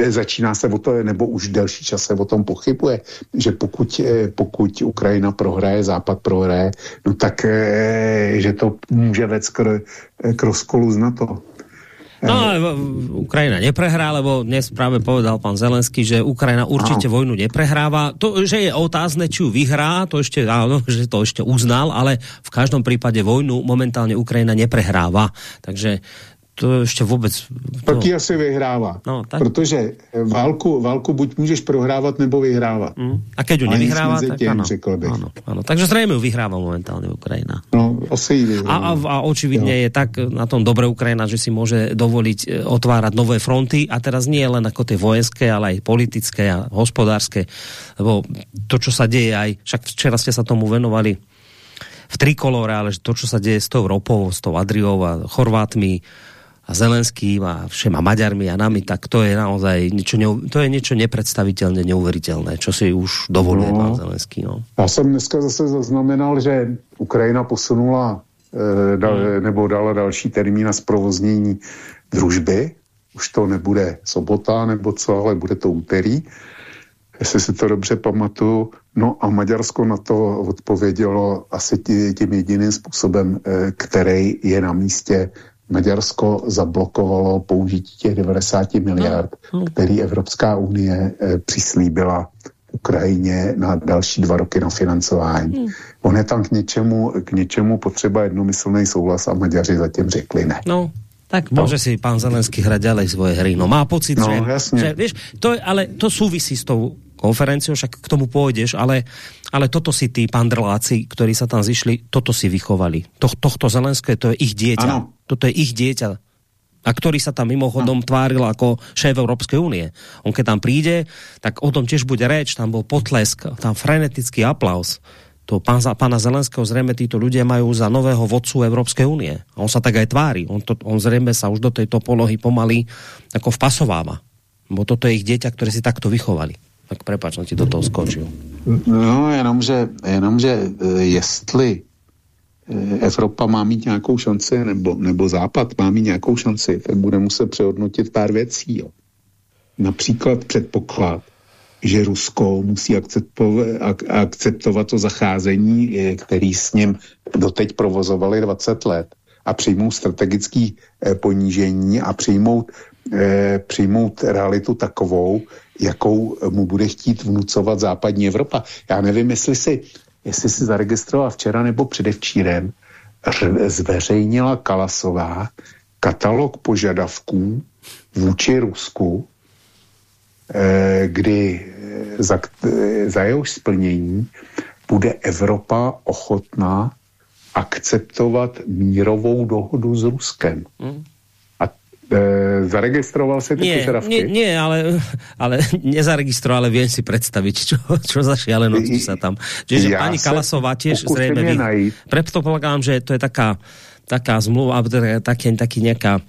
Začíná se o to, nebo už delší čas se o tom pochybuje, že pokud, eh, pokud Ukrajina prohraje, Západ prohraje, no tak, že to může vést k, k rozkolu z NATO. No ale Ukrajina neprehrá, lebo dnes práve povedal pán Zelenský, že Ukrajina určite vojnu neprehráva. To, že je otázne, či ju vyhrá, to ešte, áno, že to ešte uznal, ale v každom prípade vojnu momentálne Ukrajina neprehráva. Takže to ještě vůbec... To... Ji asi vyhrává. No, tak... Protože válku, válku buď můžeš prohrávat, nebo vyhrávat. Mm. A keď ju nevyhrává, tak těm, ano. Řekl bych. Ano, ano. Takže zřejmě vyhrává momentálně Ukrajina. No, asi ji a, a, a očividně jo. je tak na tom dobré Ukrajina, že si může dovoliť e, otvárať nové fronty a teraz nie len ako tie vojenské, ale aj politické a hospodárske. Lebo to, čo sa deje aj, však včera ste sa tomu venovali v trikolore, ale to, čo sa deje s tou ropou, s tou Adriou a Chorvátmi, a Zelenským a všema Maďarmi a nami, tak to je naozaj niečo, to je niečo nepredstavitelné, neuveriteľné, čo si už dovoluje no, pán Zelenský. No. Já jsem dneska zase zaznamenal, že Ukrajina posunula e, da, hmm. nebo dala další termín na zprovoznění družby. Už to nebude sobota nebo co, ale bude to úterý. Jestli si to dobře pamatuju. No a Maďarsko na to odpovědělo asi tím jediným způsobem, e, který je na místě Maďarsko zablokovalo použití těch 90 miliard, no, no. který Evropská unie e, přislíbila Ukrajině na další dva roky na financování. Hmm. On je tam k něčemu, k něčemu potřeba jednomyslný souhlas a Maďaři zatím řekli ne. No, tak no. může si pán Zelenský hrať ďalej svoje hry. No má pocit, no, že, jasně. že vieš, to, ale to súvisí s tou konferenciou, však k tomu pôjdeš, ale, ale toto si tí pandrláci, ktorí sa tam zišli, toto si vychovali. To, tohto Zelenské, to je ich dieťa. Ano. Toto je ich dieťa a ktorý sa tam mimochodom tváril ako šéf Európskej únie. On keď tam príde, tak o tom tiež bude reč, tam bol potlesk, tam frenetický aplaus. To pán, pána Zelenského zrejme títo ľudia majú za nového vodcu Európskej únie. A on sa tak aj tvári. On, to, on zrejme sa už do tejto polohy pomaly ako vpasováva. Bo toto je ich dieťa, ktoré si takto vychovali. Tak prepač, ti do toho skočil. No, jenomže, jenomže eh, jestli Eh, Evropa má mít nějakou šanci, nebo, nebo Západ má mít nějakou šanci, tak bude muset přehodnotit pár věcí. Jo. Například předpoklad, že Rusko musí akceptovat, ak, akceptovat to zacházení, eh, který s ním doteď provozovali 20 let a přijmout strategický eh, ponížení a přijmout, eh, přijmout realitu takovou, jakou mu bude chtít vnucovat západní Evropa. Já nevím, jestli si jestli si zaregistroval včera nebo předevčírem, zveřejnila Kalasová katalog požadavků vůči Rusku, eh, kdy eh, za, eh, za jehož splnění bude Evropa ochotná akceptovat mírovou dohodu s Ruskem. Hmm. E, zaregistroval si ty požadavky? Nie, nie, ale, ale nezaregistroval, ale viem si predstaviť, čo, čo za šialenosti sa tam. Čiže ja pani Kalasová tiež zrejme... Vy, predpokladám, že to je taká, taká zmluva, taký, taký nejaká e,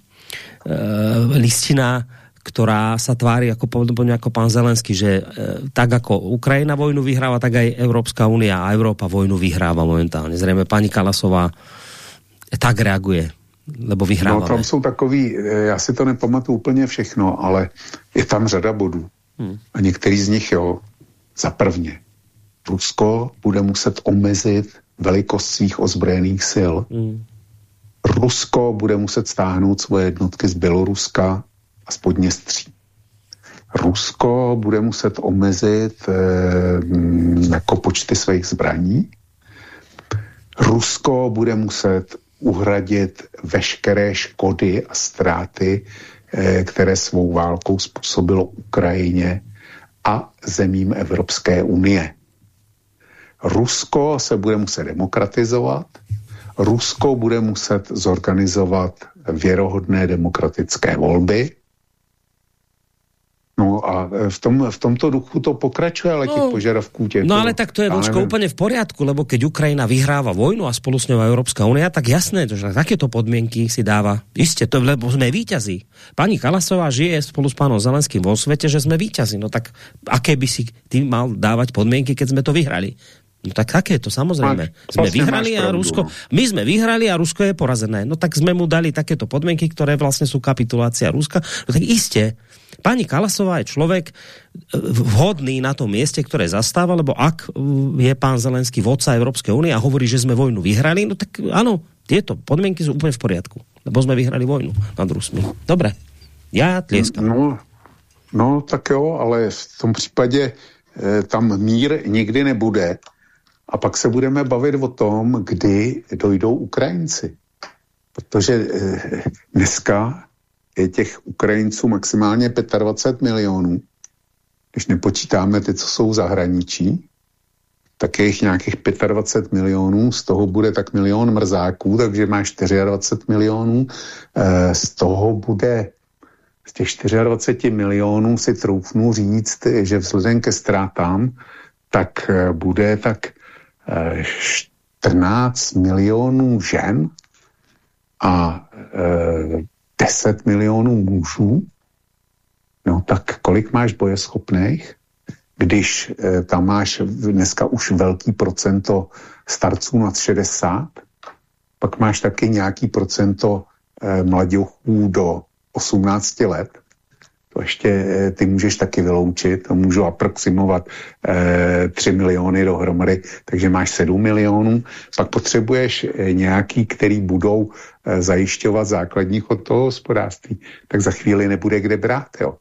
listina, ktorá sa tvári ako povedom ako pán Zelenský, že e, tak ako Ukrajina vojnu vyhráva, tak aj Európska únia a Európa vojnu vyhráva momentálne. Zrejme pani Kalasová tak reaguje Lebo vyhráváme. No tam jsou takový, eh, já si to nepamatuju úplně všechno, ale je tam řada bodů. Hmm. A některý z nich, jo, za prvně. Rusko bude muset omezit velikost svých ozbrojených sil. Hmm. Rusko bude muset stáhnout svoje jednotky z Běloruska a z Podněstří. Rusko bude muset omezit eh, jako počty svých zbraní. Rusko bude muset uhradit veškeré škody a ztráty, eh, které svou válkou způsobilo Ukrajině a zemím Evropské unie. Rusko se bude muset demokratizovat, Rusko bude muset zorganizovat věrohodné demokratické volby No a e, v, tom, v tomto duchu to pokračuje, ale těch no, požadavků těch. No ale tak to je vočko úplne v poriadku, lebo keď Ukrajina vyhráva vojnu a spolu s ňou Európska únia, tak jasné, že takéto podmienky si dáva. Isté, to, lebo sme víťazí. Pani Kalasová žije spolu s pánom Zelenským vo svete, že sme víťazí. No tak aké by si ty mal dávať podmienky, keď sme to vyhrali? No tak také to, samozrejme. Máš, sme vyhrali a Rusko... No. My sme vyhrali a Rusko je porazené. No tak sme mu dali takéto podmienky, ktoré vlastne sú kapitulácia Ruska. No tak iste, Pani Kalasová je človek e, vhodný na tom mieste, ktoré zastáva, lebo ak e, je pán Zelenský vodca Európskej únie a hovorí, že sme vojnu vyhrali, no tak áno, tieto podmienky sú úplne v poriadku, lebo sme vyhrali vojnu nad Rusmi. Dobre, ja tlieskam. No, no tak jo, ale v tom případě e, tam mír nikdy nebude. A pak se budeme bavit o tom, kdy dojdou Ukrajinci. Protože e, dneska je těch Ukrajinců maximálně 25 milionů. Když nepočítáme ty, co jsou v zahraničí, tak je jich nějakých 25 milionů, z toho bude tak milion mrzáků, takže má 24 milionů, e, z toho bude z těch 24 milionů si troufnu říct, že vzhledem ke ztrátám, tak e, bude tak e, 14 milionů žen a 10 milionů mužů, no tak kolik máš bojeschopných, když e, tam máš dneska už velký procento starců nad 60, pak máš taky nějaký procento e, mladěchů do 18 let, to ještě eh, ty můžeš taky vyloučit, to můžu aproximovat e, 3 miliony dohromady, takže máš 7 milionů, pak potřebuješ e, nějaký, který budou e, zajišťovat základní chod toho hospodářství, tak za chvíli nebude kde brát, jo.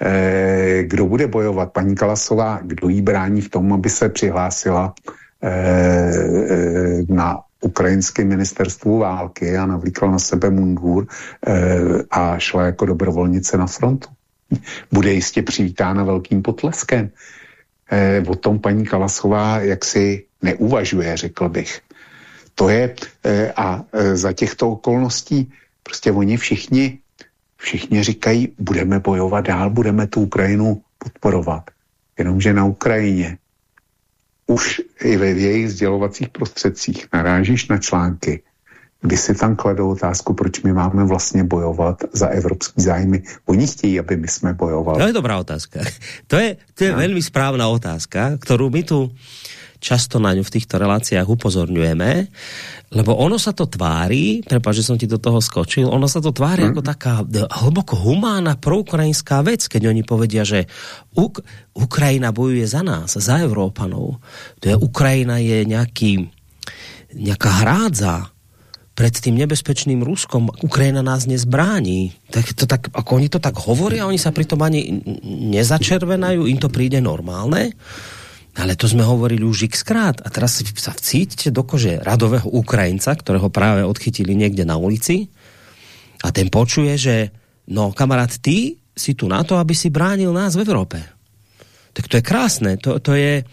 E, kdo bude bojovat? Paní Kalasová, kdo jí brání v tom, aby se přihlásila e, e, na ukrajinské ministerstvu války a navlíkla na sebe mundur e, a šla jako dobrovolnice na frontu bude jistě přivítána velkým potleskem. E, o tom paní Kalasová jaksi neuvažuje, řekl bych. To je e, a e, za těchto okolností prostě oni všichni, všichni říkají, budeme bojovat dál, budeme tu Ukrajinu podporovat. Jenomže na Ukrajině už i ve jejich sdělovacích prostředcích narážíš na články, kdy si tam kladou otázku, proč my máme vlastně bojovat za evropský zájmy. Oni chtějí, aby my jsme bojovali. To je dobrá otázka. To je, to je no. veľmi správná otázka, kterou my tu často na ňu v týchto reláciách upozorňujeme, lebo ono sa to tvári, prepáč, že som ti do toho skočil, ono sa to tvári hmm. ako taká hlboko humánna proukrajinská vec, keď oni povedia, že Uk Ukrajina bojuje za nás, za Európanov. To je Ukrajina je nejaký, nejaká hrádza, pred tým nebezpečným Ruskom Ukrajina nás nezbrání. Tak to tak, ako oni to tak hovoria, oni sa pritom ani nezačervenajú, im to príde normálne. Ale to sme hovorili už x krát. A teraz sa vcítite do kože radového Ukrajinca, ktorého práve odchytili niekde na ulici a ten počuje, že no kamarát, ty si tu na to, aby si bránil nás v Európe. Tak to je krásne. To, to je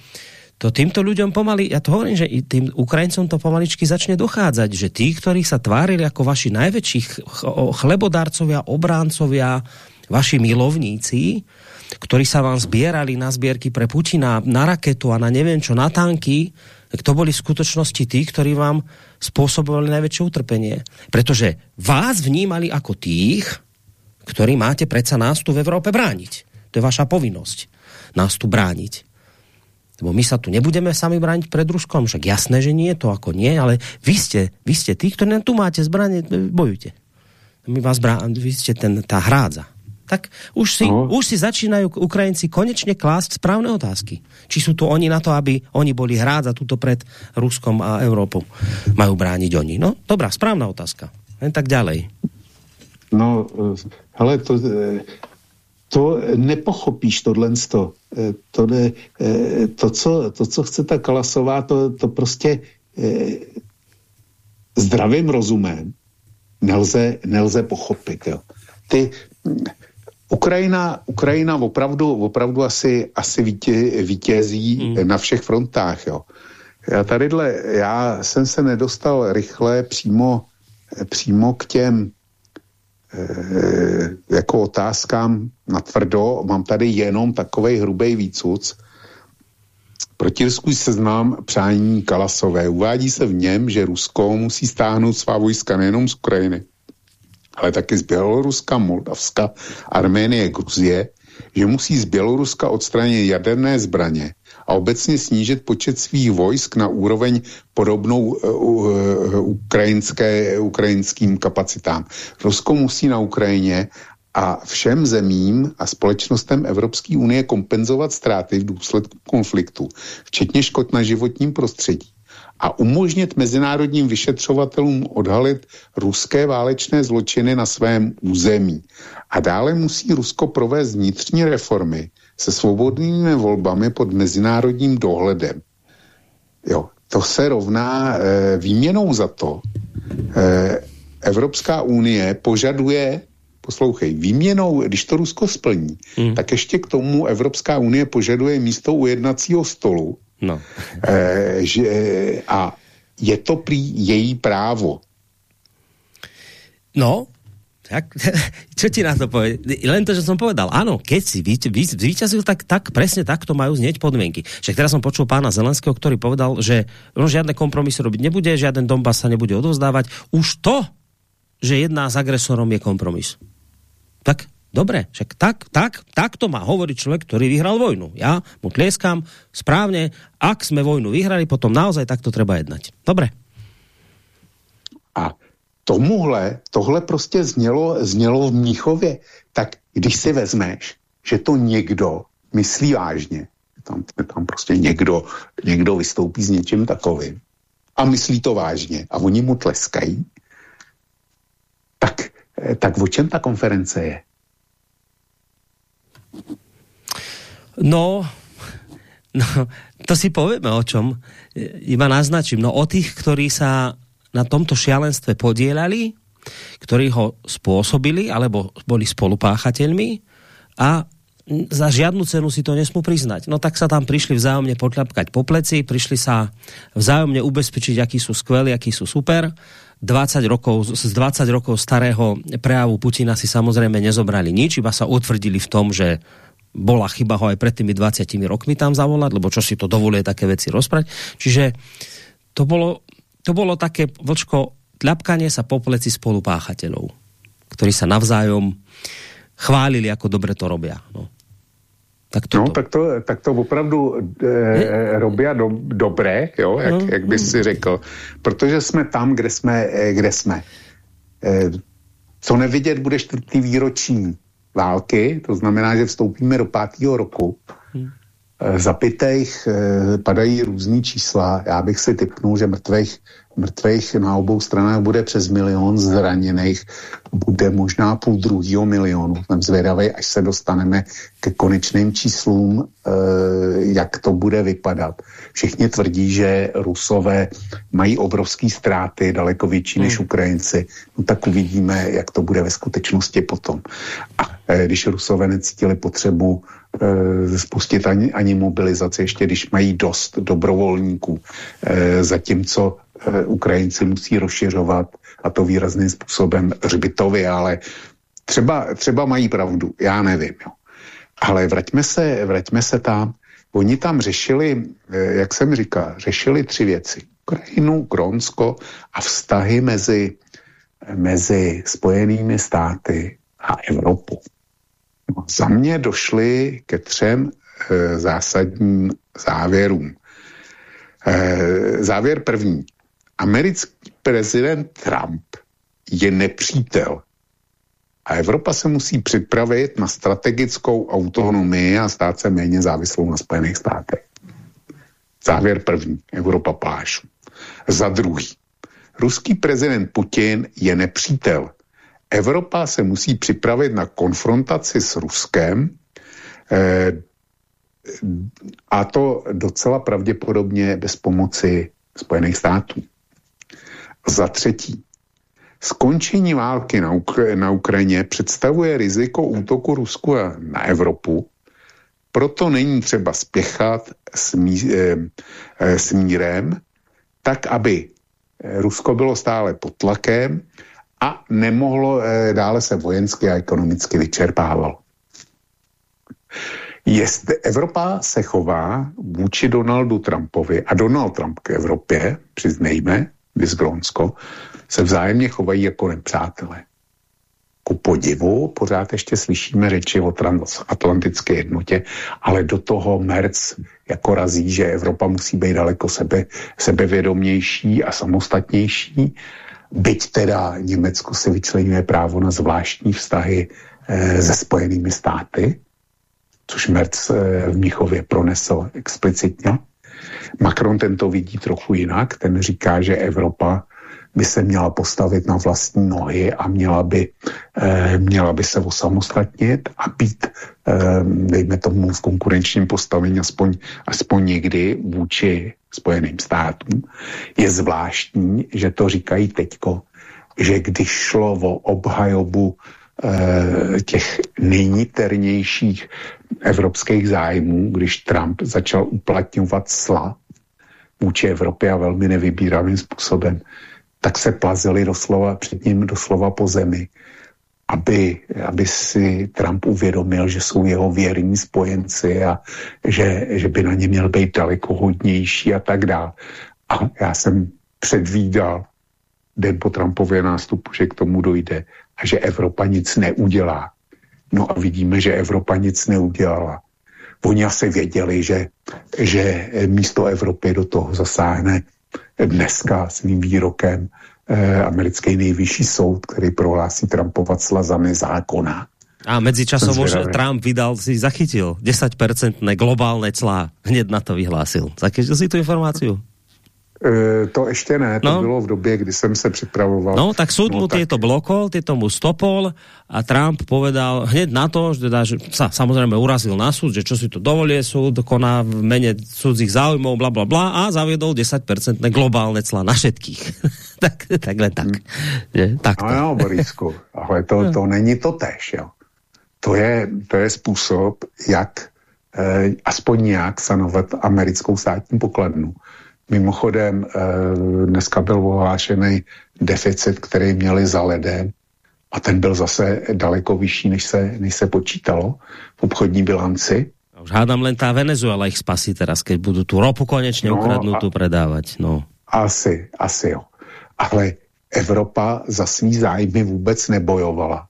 to týmto ľuďom pomaly, ja to hovorím, že tým Ukrajincom to pomaličky začne dochádzať, že tí, ktorí sa tvárili ako vaši najväčší chlebodárcovia, obráncovia, vaši milovníci, ktorí sa vám zbierali na zbierky pre Putina, na raketu a na neviem čo, na tanky, tak to boli v skutočnosti tí, ktorí vám spôsobovali najväčšie utrpenie. Pretože vás vnímali ako tých, ktorí máte predsa nás tu v Európe brániť. To je vaša povinnosť. Nás tu brániť. Lebo my sa tu nebudeme sami brániť pred Ruskom, však jasné, že nie, to ako nie, ale vy ste, vy ste tí, ktorí tu máte zbranie, bojujte. My vás brá, vy ste ten, tá hrádza. Tak už si, uh. už si začínajú Ukrajinci konečne klásť správne otázky. Či sú tu oni na to, aby oni boli hrádza tuto pred Ruskom a Európou. Majú brániť oni. No, dobrá, správna otázka. Len tak ďalej. No, ale to, to nepochopíš tohle. To, eh, to, ne, eh, to, co, to, co chce ta Kalasová, to, to prostě eh, zdravým rozumem nelze, nelze pochopit. Jo. Ty, Ukrajina, Ukrajina opravdu, opravdu asi, asi vítě, vítězí mm. na všech frontách. Jo. Já tadyhle, já jsem se nedostal rychle přímo, přímo k těm jako otázkám na tvrdo, mám tady jenom takový hrubý výcuc. Protiruský seznam přání Kalasové. Uvádí se v něm, že Rusko musí stáhnout svá vojska nejenom z Ukrajiny, ale taky z Běloruska, Moldavska, Arménie, Gruzie, že musí z Běloruska odstranit jaderné zbraně a obecně snížit počet svých vojsk na úroveň podobnou uh, uh, ukrajinské, ukrajinským kapacitám. Rusko musí na Ukrajině a všem zemím a společnostem Evropské unie kompenzovat ztráty v důsledku konfliktu, včetně škod na životním prostředí a umožnit mezinárodním vyšetřovatelům odhalit ruské válečné zločiny na svém území. A dále musí Rusko provést vnitřní reformy se svobodnými volbami pod mezinárodním dohledem. Jo, to se rovná e, výměnou za to. E, Evropská unie požaduje poslouchej, výměnou, když to Rusko splní, hmm. tak ještě k tomu Evropská unie požaduje místo u jednacího stolu. No. e, že, a je to prý její právo. No, tak, čo ti na to povie? Len to, že som povedal, áno, keď si vyťazil, tak, tak presne takto majú znieť podmienky. Však teraz som počul pána Zelenského, ktorý povedal, že no, žiadne kompromisy robiť nebude, žiaden Donbass sa nebude odovzdávať. Už to, že jedná s agresorom je kompromis. Tak dobre, však tak, tak, tak to má hovoriť človek, ktorý vyhral vojnu. Ja mu tlieskam správne, ak sme vojnu vyhrali, potom naozaj takto treba jednať. Dobre. A tomuhle, tohle prostě znělo, znělo v Mnichově. Tak když si vezmeš, že to někdo myslí vážně, tam, tam prostě někdo, někdo vystoupí s něčím takovým a myslí to vážně a oni mu tleskají, tak tak o čem ta konference je? No, no, to si povieme o čom. Iba naznačím. No o tých, ktorí sa na tomto šialenstve podielali, ktorí ho spôsobili, alebo boli spolupáchateľmi a za žiadnu cenu si to nesmú priznať. No tak sa tam prišli vzájomne potľapkať po pleci, prišli sa vzájomne ubezpečiť, akí sú skvelí, akí sú super 20 rokov, z 20 rokov starého prejavu Putina si samozrejme nezobrali nič, iba sa utvrdili v tom, že bola chyba ho aj pred tými 20 rokmi tam zavolať, lebo čo si to dovoluje také veci rozprať. Čiže to bolo, to bolo také, vlčko, tľapkanie sa po pleci spolupáchateľov, ktorí sa navzájom chválili, ako dobre to robia. No. Tak to, no, tak to, tak to opravdu e, robí do, dobré, jo, jak, no, jak bys si řekl. Protože jsme tam, kde jsme. Eh, kde jsme. E, co nevidět, bude čtvrtý výročí války, to znamená, že vstoupíme do pátého roku. E, zapitejch e, padají různý čísla. Já bych si typnul, že mrtvých mrtvých na obou stranách bude přes milion, zraněných bude možná půl druhého milionu. Jsem zvědavý, až se dostaneme ke konečným číslům, e, jak to bude vypadat. Všichni tvrdí, že Rusové mají obrovské ztráty, daleko větší než hmm. Ukrajinci. No tak uvidíme, jak to bude ve skutečnosti potom. A e, když Rusové necítili potřebu e, spustit ani, ani mobilizaci, ještě když mají dost dobrovolníků, zatímco Eh, Ukrajinci musí rozšiřovat a to výrazným způsobem řbitově, ale třeba, třeba mají pravdu, já nevím. Jo. Ale vraťme se, vraťme se tam. Oni tam řešili, eh, jak jsem říkal, řešili tři věci. Ukrajinu, Kronsko a vztahy mezi, mezi spojenými státy a Evropou. No, za mě došli ke třem e, zásadním závěrům. E, závěr první. Americký prezident Trump je nepřítel a Evropa se musí připravit na strategickou autonomii a stát se méně závislou na Spojených státech. Závěr první. Evropa plášu. Za druhý. Ruský prezident Putin je nepřítel. Evropa se musí připravit na konfrontaci s Ruskem eh, a to docela pravděpodobně bez pomoci Spojených států. Za třetí, skončení války na, Ukra- na Ukrajině představuje riziko útoku Rusku na Evropu, proto není třeba spěchat s, mí- e, s mírem, tak aby Rusko bylo stále pod tlakem a nemohlo eh, dále se vojensky a ekonomicky vyčerpávalo. Jestli Evropa se chová vůči Donaldu Trumpovi a Donald Trump k Evropě, přiznejme, vys se vzájemně chovají jako nepřátelé. Ku podivu pořád ještě slyšíme řeči o transatlantické jednotě, ale do toho Merc jako razí, že Evropa musí být daleko sebe, sebevědomější a samostatnější. Byť teda Německo si vyčlenuje právo na zvláštní vztahy e, se Spojenými státy, což Merc e, v Míchově pronesl explicitně. Macron tento vidí trochu jinak, ten říká, že Evropa by se měla postavit na vlastní nohy a měla by, eh, měla by se osamostatnit a být, eh, dejme tomu, v konkurenčním postavení aspoň, aspoň někdy vůči Spojeným státům. Je zvláštní, že to říkají teďko, že když šlo o obhajobu eh, těch nejniternějších evropských zájmů, když Trump začal uplatňovat sla vůči Evropě a velmi nevybíravým způsobem, tak se plazili doslova před ním doslova po zemi, aby, aby si Trump uvědomil, že jsou jeho věrní spojenci a že, že by na ně měl být daleko hodnější a tak dále. A já jsem předvídal den po Trumpově nástupu, že k tomu dojde a že Evropa nic neudělá. No a vidíme, že Evropa nic neudělala. Oni asi věděli, že, že místo Evropy do toho zasáhne dneska svým výrokem eh, americký nejvyšší soud, který prohlásí Trumpova cla za nezákonná. A medzičasovo, že Trump vydal, si zachytil 10% globálne clá. Hned na to vyhlásil. Zachytil si tu informáciu? E, to ještě ne, to no. bylo v době, kdy jsem se připravoval. No, tak súd no, mu tak... tieto blokol, tieto mu stopol a Trump povedal hneď na to, že, teda, že sa samozrejme urazil na súd, že čo si to dovolie, súd koná v mene cudzích záujmov, bla bla bla a zaviedol 10% globálne cla na všetkých. tak, takhle tak. Hmm. tak no jo, Borisku, ale to, to není to tež, jo. To je, to je způsob, jak eh, aspoň nějak sanovat americkou státní pokladnu Mimochodem, eh, dneska byl ohlášený deficit, který měli za ledem a ten byl zase daleko vyšší, než se, než se počítalo v obchodní bilanci. Už hádám len tá Venezuela ich spasí teraz, keď budú tu ropu konečně no, ukradnutú predávať. No. Asi, asi jo. Ale Evropa za svý zájmy vůbec nebojovala.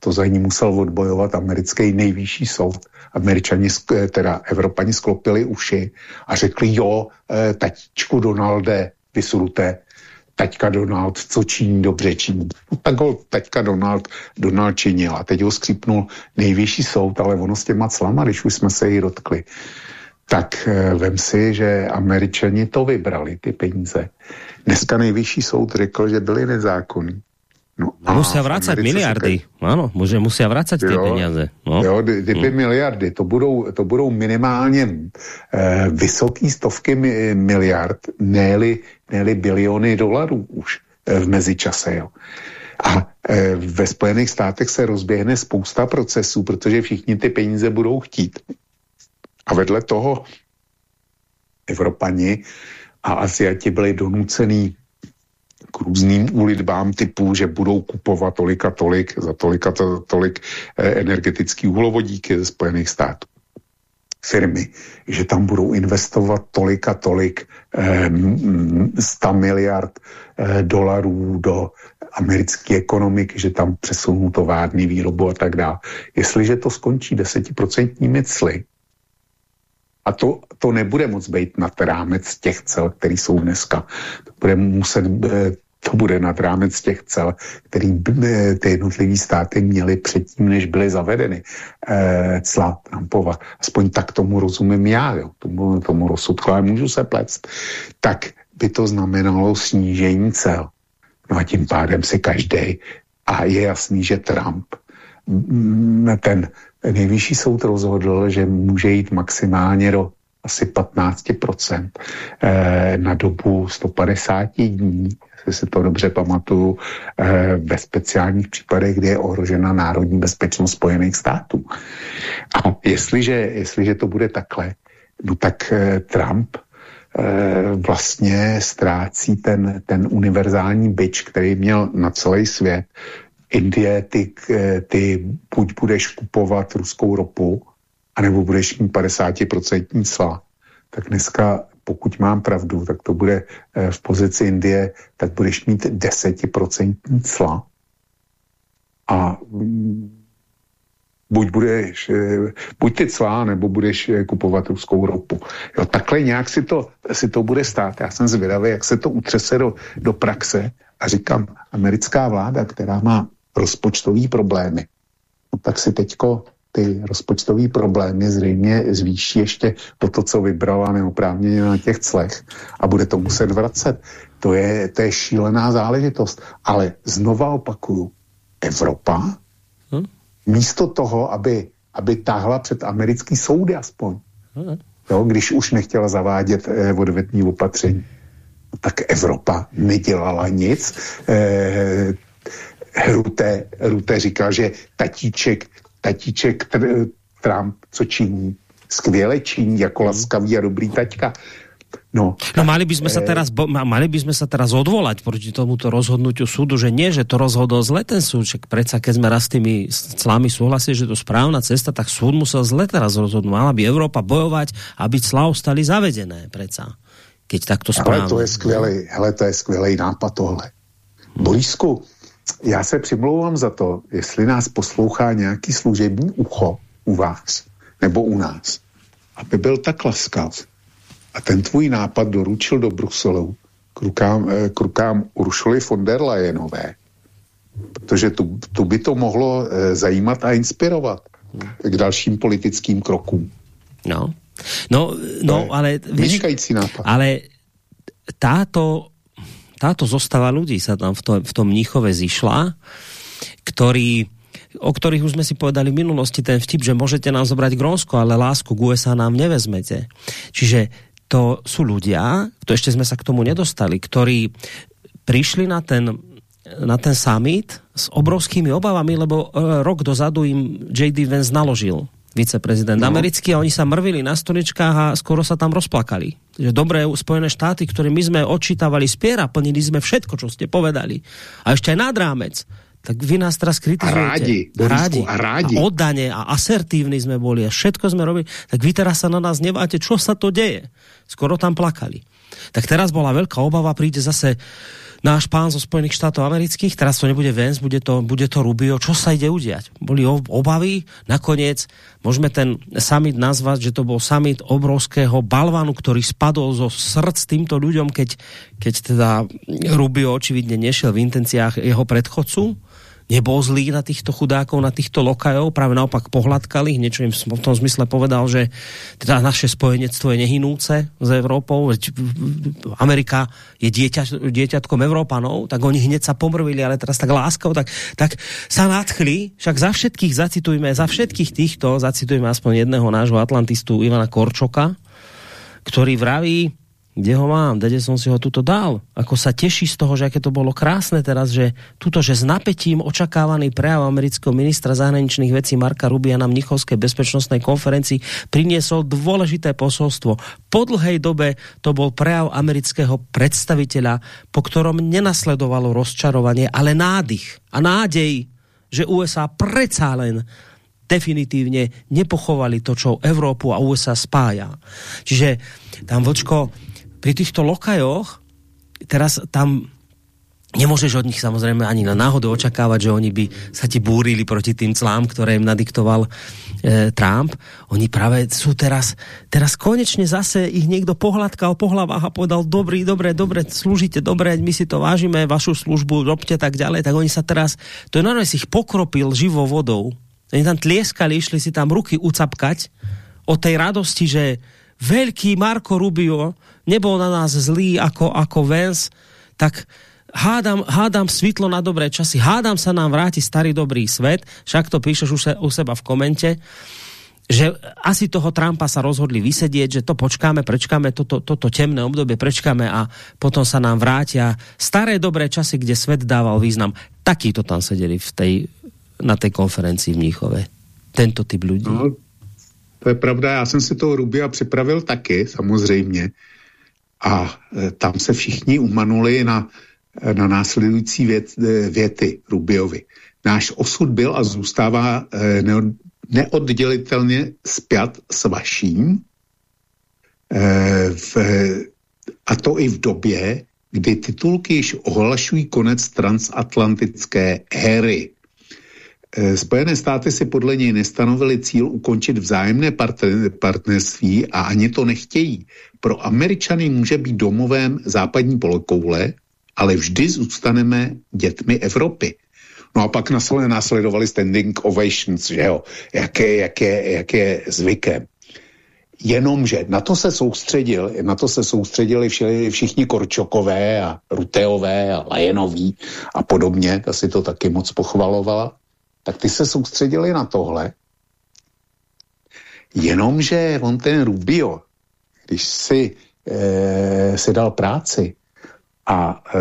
To za ní musel odbojovat americký nejvyšší soud američani, eh, teda Evropani sklopili uši a řekli, jo, eh, tatíčku Donalde, vysunuté, taťka Donald, co činí, dobře činí. Tak ho taťka Donald, Donald činil a teď ho skřípnul nejvyšší soud, ale ono s těma clama, když už jsme se jí dotkli, tak eh, vem si, že američani to vybrali, ty peníze. Dneska nejvyšší soud řekl, že byly nezákonní. No, a musia vrácať miliardy. Ano, může, musia vrácať ty peníze. No. Jo, ty, ty hmm. miliardy, to budou, to budou minimálně eh, vysoké stovky mi, miliard, ne-li, ne biliony dolarů už eh, v mezičase. Jo. A eh, ve Spojených státech se rozběhne spousta procesů, protože všichni ty peníze budou chtít. A vedle toho Evropani a Asiati byli donucený k různým úlitbám typu, že budou kupovat tolik a tolik, za tolik a to, tolik eh, energetický uhlovodíky ze Spojených států firmy, že tam budou investovat tolik a tolik eh, 100 miliard eh, dolarů do americké ekonomiky, že tam přesunou továrny, výrobu a tak dále. Jestliže to skončí desetiprocentními cly, a to, to nebude moc být nad rámec těch cel, které jsou dneska. To bude muset, eh, to bude nad rámec těch cel, který eh, ty jednotlivé státy měly předtím, než byly zavedeny eh, cla Trumpova. Aspoň tak tomu rozumím já, jo, tomu, tomu rozsudku, ale můžu se plect. Tak by to znamenalo snížení cel. No a tím pádem si každý, a je jasný, že Trump, ten nejvyšší soud rozhodl, že může jít maximálně do asi 15% eh, na dobu 150 dní, jestli si to dobře pamatuju, eh, ve speciálních případech, kdy je ohrožena národní bezpečnost Spojených států. A jestliže, jestliže to bude takhle, no tak eh, Trump vlastně ztrácí ten, ten univerzální byč, který měl na celý svět. Indie, ty, ty buď budeš kupovat ruskou ropu, anebo budeš mít 50% cla. Tak dneska, pokud mám pravdu, tak to bude v pozici Indie, tak budeš mít 10% cla. A mm, buď budeš, eh, buď ty clá, nebo budeš eh, kupovat ruskou ropu. Jo, takhle nějak si to, si to bude stát. Já jsem zvědavý, jak se to utřese do, do praxe a říkám, americká vláda, která má rozpočtový problémy, no tak si teďko ty rozpočtové problémy zřejmě zvýší ještě po to, co vybrala neoprávněně na těch clech a bude to muset vracet. To je, to je šílená záležitost. Ale znova opakuju, Evropa místo toho, aby, aby táhla před americký soudy aspoň, jo, když už nechtěla zavádět eh, odvetní opatření, tak Evropa nedělala nic. Eh, Rute, Rute říkal, že tatíček, tatíček Trump, co činí, skvěle činí, jako laskavý a dobrý taťka. No, no mali by sme sa eh, teraz mali by sme sa teraz odvolať proti tomuto rozhodnutiu súdu, že nie, že to rozhodol zle ten súd, však predsa keď sme raz s tými clami súhlasili, že to správna cesta, tak súd musel zle teraz rozhodnúť. Mala by Európa bojovať, aby clá stali zavedené predsa. Keď takto správne. Ale to je skvělý, hele, to je skvělý nápad tohle. Hmm. Borisku, já se přimlouvám za to, jestli nás poslouchá nějaký služební ucho u vás, nebo u nás, aby byl tak laskav, a ten tvůj nápad doručil do Bruselu k rukám, eh, k rukám Uršuly von der Leyenové, protože tu, tu by to mohlo eh, zajímat a inspirovat k dalším politickým krokům. No, no, no ale... Vynikající nápad. Ale táto, táto zostava ľudí sa tam v, to, v tom Mníchove zišla, ktorí o ktorých už sme si povedali v minulosti ten vtip, že môžete nám zobrať Grónsko, ale lásku k USA nám nevezmete. Čiže to sú ľudia, to ešte sme sa k tomu nedostali, ktorí prišli na ten, na ten summit s obrovskými obavami, lebo e, rok dozadu im J.D. Vance naložil viceprezident no. americký a oni sa mrvili na stoličkách a skoro sa tam rozplakali. Že dobré Spojené štáty, ktoré my sme odčítavali z piera, plnili sme všetko, čo ste povedali. A ešte aj nad rámec tak vy nás teraz kritizujete. A rádi, rádi, a rádi. A oddane a asertívni sme boli a všetko sme robili. Tak vy teraz sa na nás neváte, čo sa to deje. Skoro tam plakali. Tak teraz bola veľká obava, príde zase náš pán zo Spojených štátov amerických, teraz to nebude Vance, bude to, bude to Rubio, čo sa ide udiať? Boli obavy, nakoniec môžeme ten summit nazvať, že to bol summit obrovského balvanu, ktorý spadol zo srdc týmto ľuďom, keď, keď teda Rubio očividne nešiel v intenciách jeho predchodcu, nebol zlý na týchto chudákov, na týchto lokajov, práve naopak pohľadkali ich, niečo im v tom zmysle povedal, že teda naše spojenectvo je nehynúce s Európou, Amerika je dieťa, dieťatkom Európanov, tak oni hneď sa pomrvili, ale teraz tak láskavo, tak, tak sa nadchli, však za všetkých zacitujme, za všetkých týchto zacitujme aspoň jedného nášho atlantistu Ivana Korčoka, ktorý vraví, kde ho mám, kde som si ho tuto dal. Ako sa teší z toho, že aké to bolo krásne teraz, že tuto, že s napätím očakávaný prejav amerického ministra zahraničných vecí Marka Rubia na Mnichovskej bezpečnostnej konferencii priniesol dôležité posolstvo. Po dlhej dobe to bol prejav amerického predstaviteľa, po ktorom nenasledovalo rozčarovanie, ale nádych a nádej, že USA predsa len definitívne nepochovali to, čo Európu a USA spája. Čiže tam Vlčko pri týchto lokajoch, teraz tam nemôžeš od nich samozrejme ani na náhodu očakávať, že oni by sa ti búrili proti tým clám, ktoré im nadiktoval e, Trump. Oni práve sú teraz, teraz konečne zase ich niekto pohľadkal po hlavách a povedal, dobrý, dobre, dobre, slúžite, dobre, my si to vážime, vašu službu, robte tak ďalej, tak oni sa teraz, to je normálne si ich pokropil živou vodou. Oni tam tlieskali, išli si tam ruky ucapkať o tej radosti, že veľký Marko Rubio nebol na nás zlý ako, ako Vance, tak hádam, hádam svitlo na dobré časy, hádam sa nám vráti starý dobrý svet, však to píšeš už u seba v komente, že asi toho Trumpa sa rozhodli vysedieť, že to počkáme, prečkáme toto, toto temné obdobie, prečkáme a potom sa nám vrátia staré dobré časy, kde svet dával význam. Takýto tam sedeli v tej, na tej konferencii v Mníchove. Tento typ ľudí. No, to je pravda, já jsem si toho Rubia připravil taky, samozřejmě A e, tam se všichni umanuli na, na následující vět, e, věty Rubiovi. Náš osud byl a zůstává e, neoddělitelně spjat s vaším, v, a to i v době, kdy titulky již ohlašují konec transatlantické éry. Eh, Spojené státy si podle něj nestanovili cíl ukončit vzájemné partnerství a ani to nechtějí. Pro Američany může být domovém západní polokoule, ale vždy zůstaneme dětmi Evropy. No a pak následovali standing ovations, že jo, jak je, jak je, jak je zvykem. Jenomže na to se soustředil, na to se soustředili vši, všichni Korčokové a Ruteové a Lajenoví a podobně, ta si to taky moc pochvalovala tak ty se soustředili na tohle. Jenomže on ten Rubio, když si, e, si dal práci a e,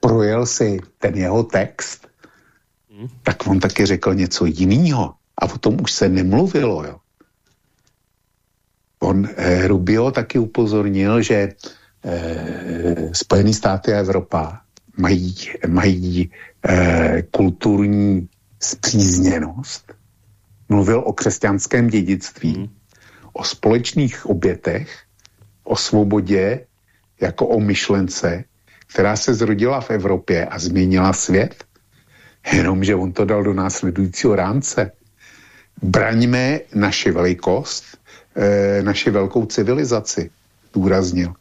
projel si ten jeho text, hmm. tak on taky řekl něco jiného. A o tom už se nemluvilo. Jo. On, e, Rubio taky upozornil, že e, Spojené státy a Evropa mají, mají eh, kulturní zpřízněnost. Mluvil o křesťanském dědictví, mm. o společných obětech, o svobodě jako o myšlence, která se zrodila v Evropě a změnila svět. Jenomže on to dal do následujícího rámce. Braňme naši velikost, e, naši velkou civilizaci, důraznil.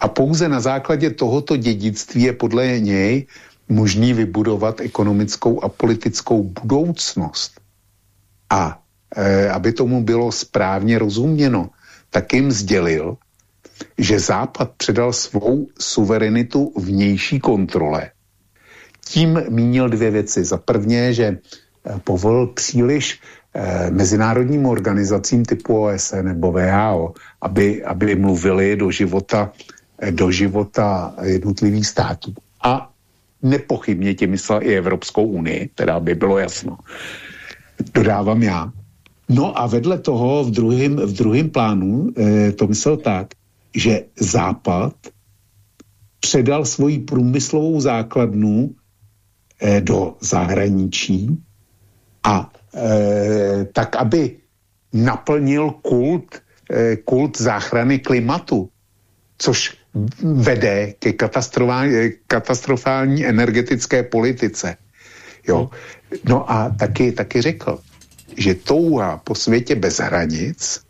A pouze na základě tohoto dědictví je podle něj možný vybudovat ekonomickou a politickou budoucnost. A e, aby tomu bylo správně rozuměno, tak jim sdělil, že Západ předal svou suverenitu vnější kontrole. Tím mínil dvě věci. Za prvně, že e, povolil příliš e, mezinárodním organizacím typu OSN nebo VHO, aby, aby mluvili do života do života jednotlivých států. A nepochybně tě myslel i Evropskou unii, teda by bylo jasno. Dodávám já. No a vedle toho v druhém v plánu eh, to myslel tak, že Západ předal svoji průmyslovou základnu eh, do zahraničí a eh, tak, aby naplnil kult, eh, kult záchrany klimatu, což vede ke katastrofální energetické politice. Jo. No a taky, taky řekl, že touha po světě bez hranic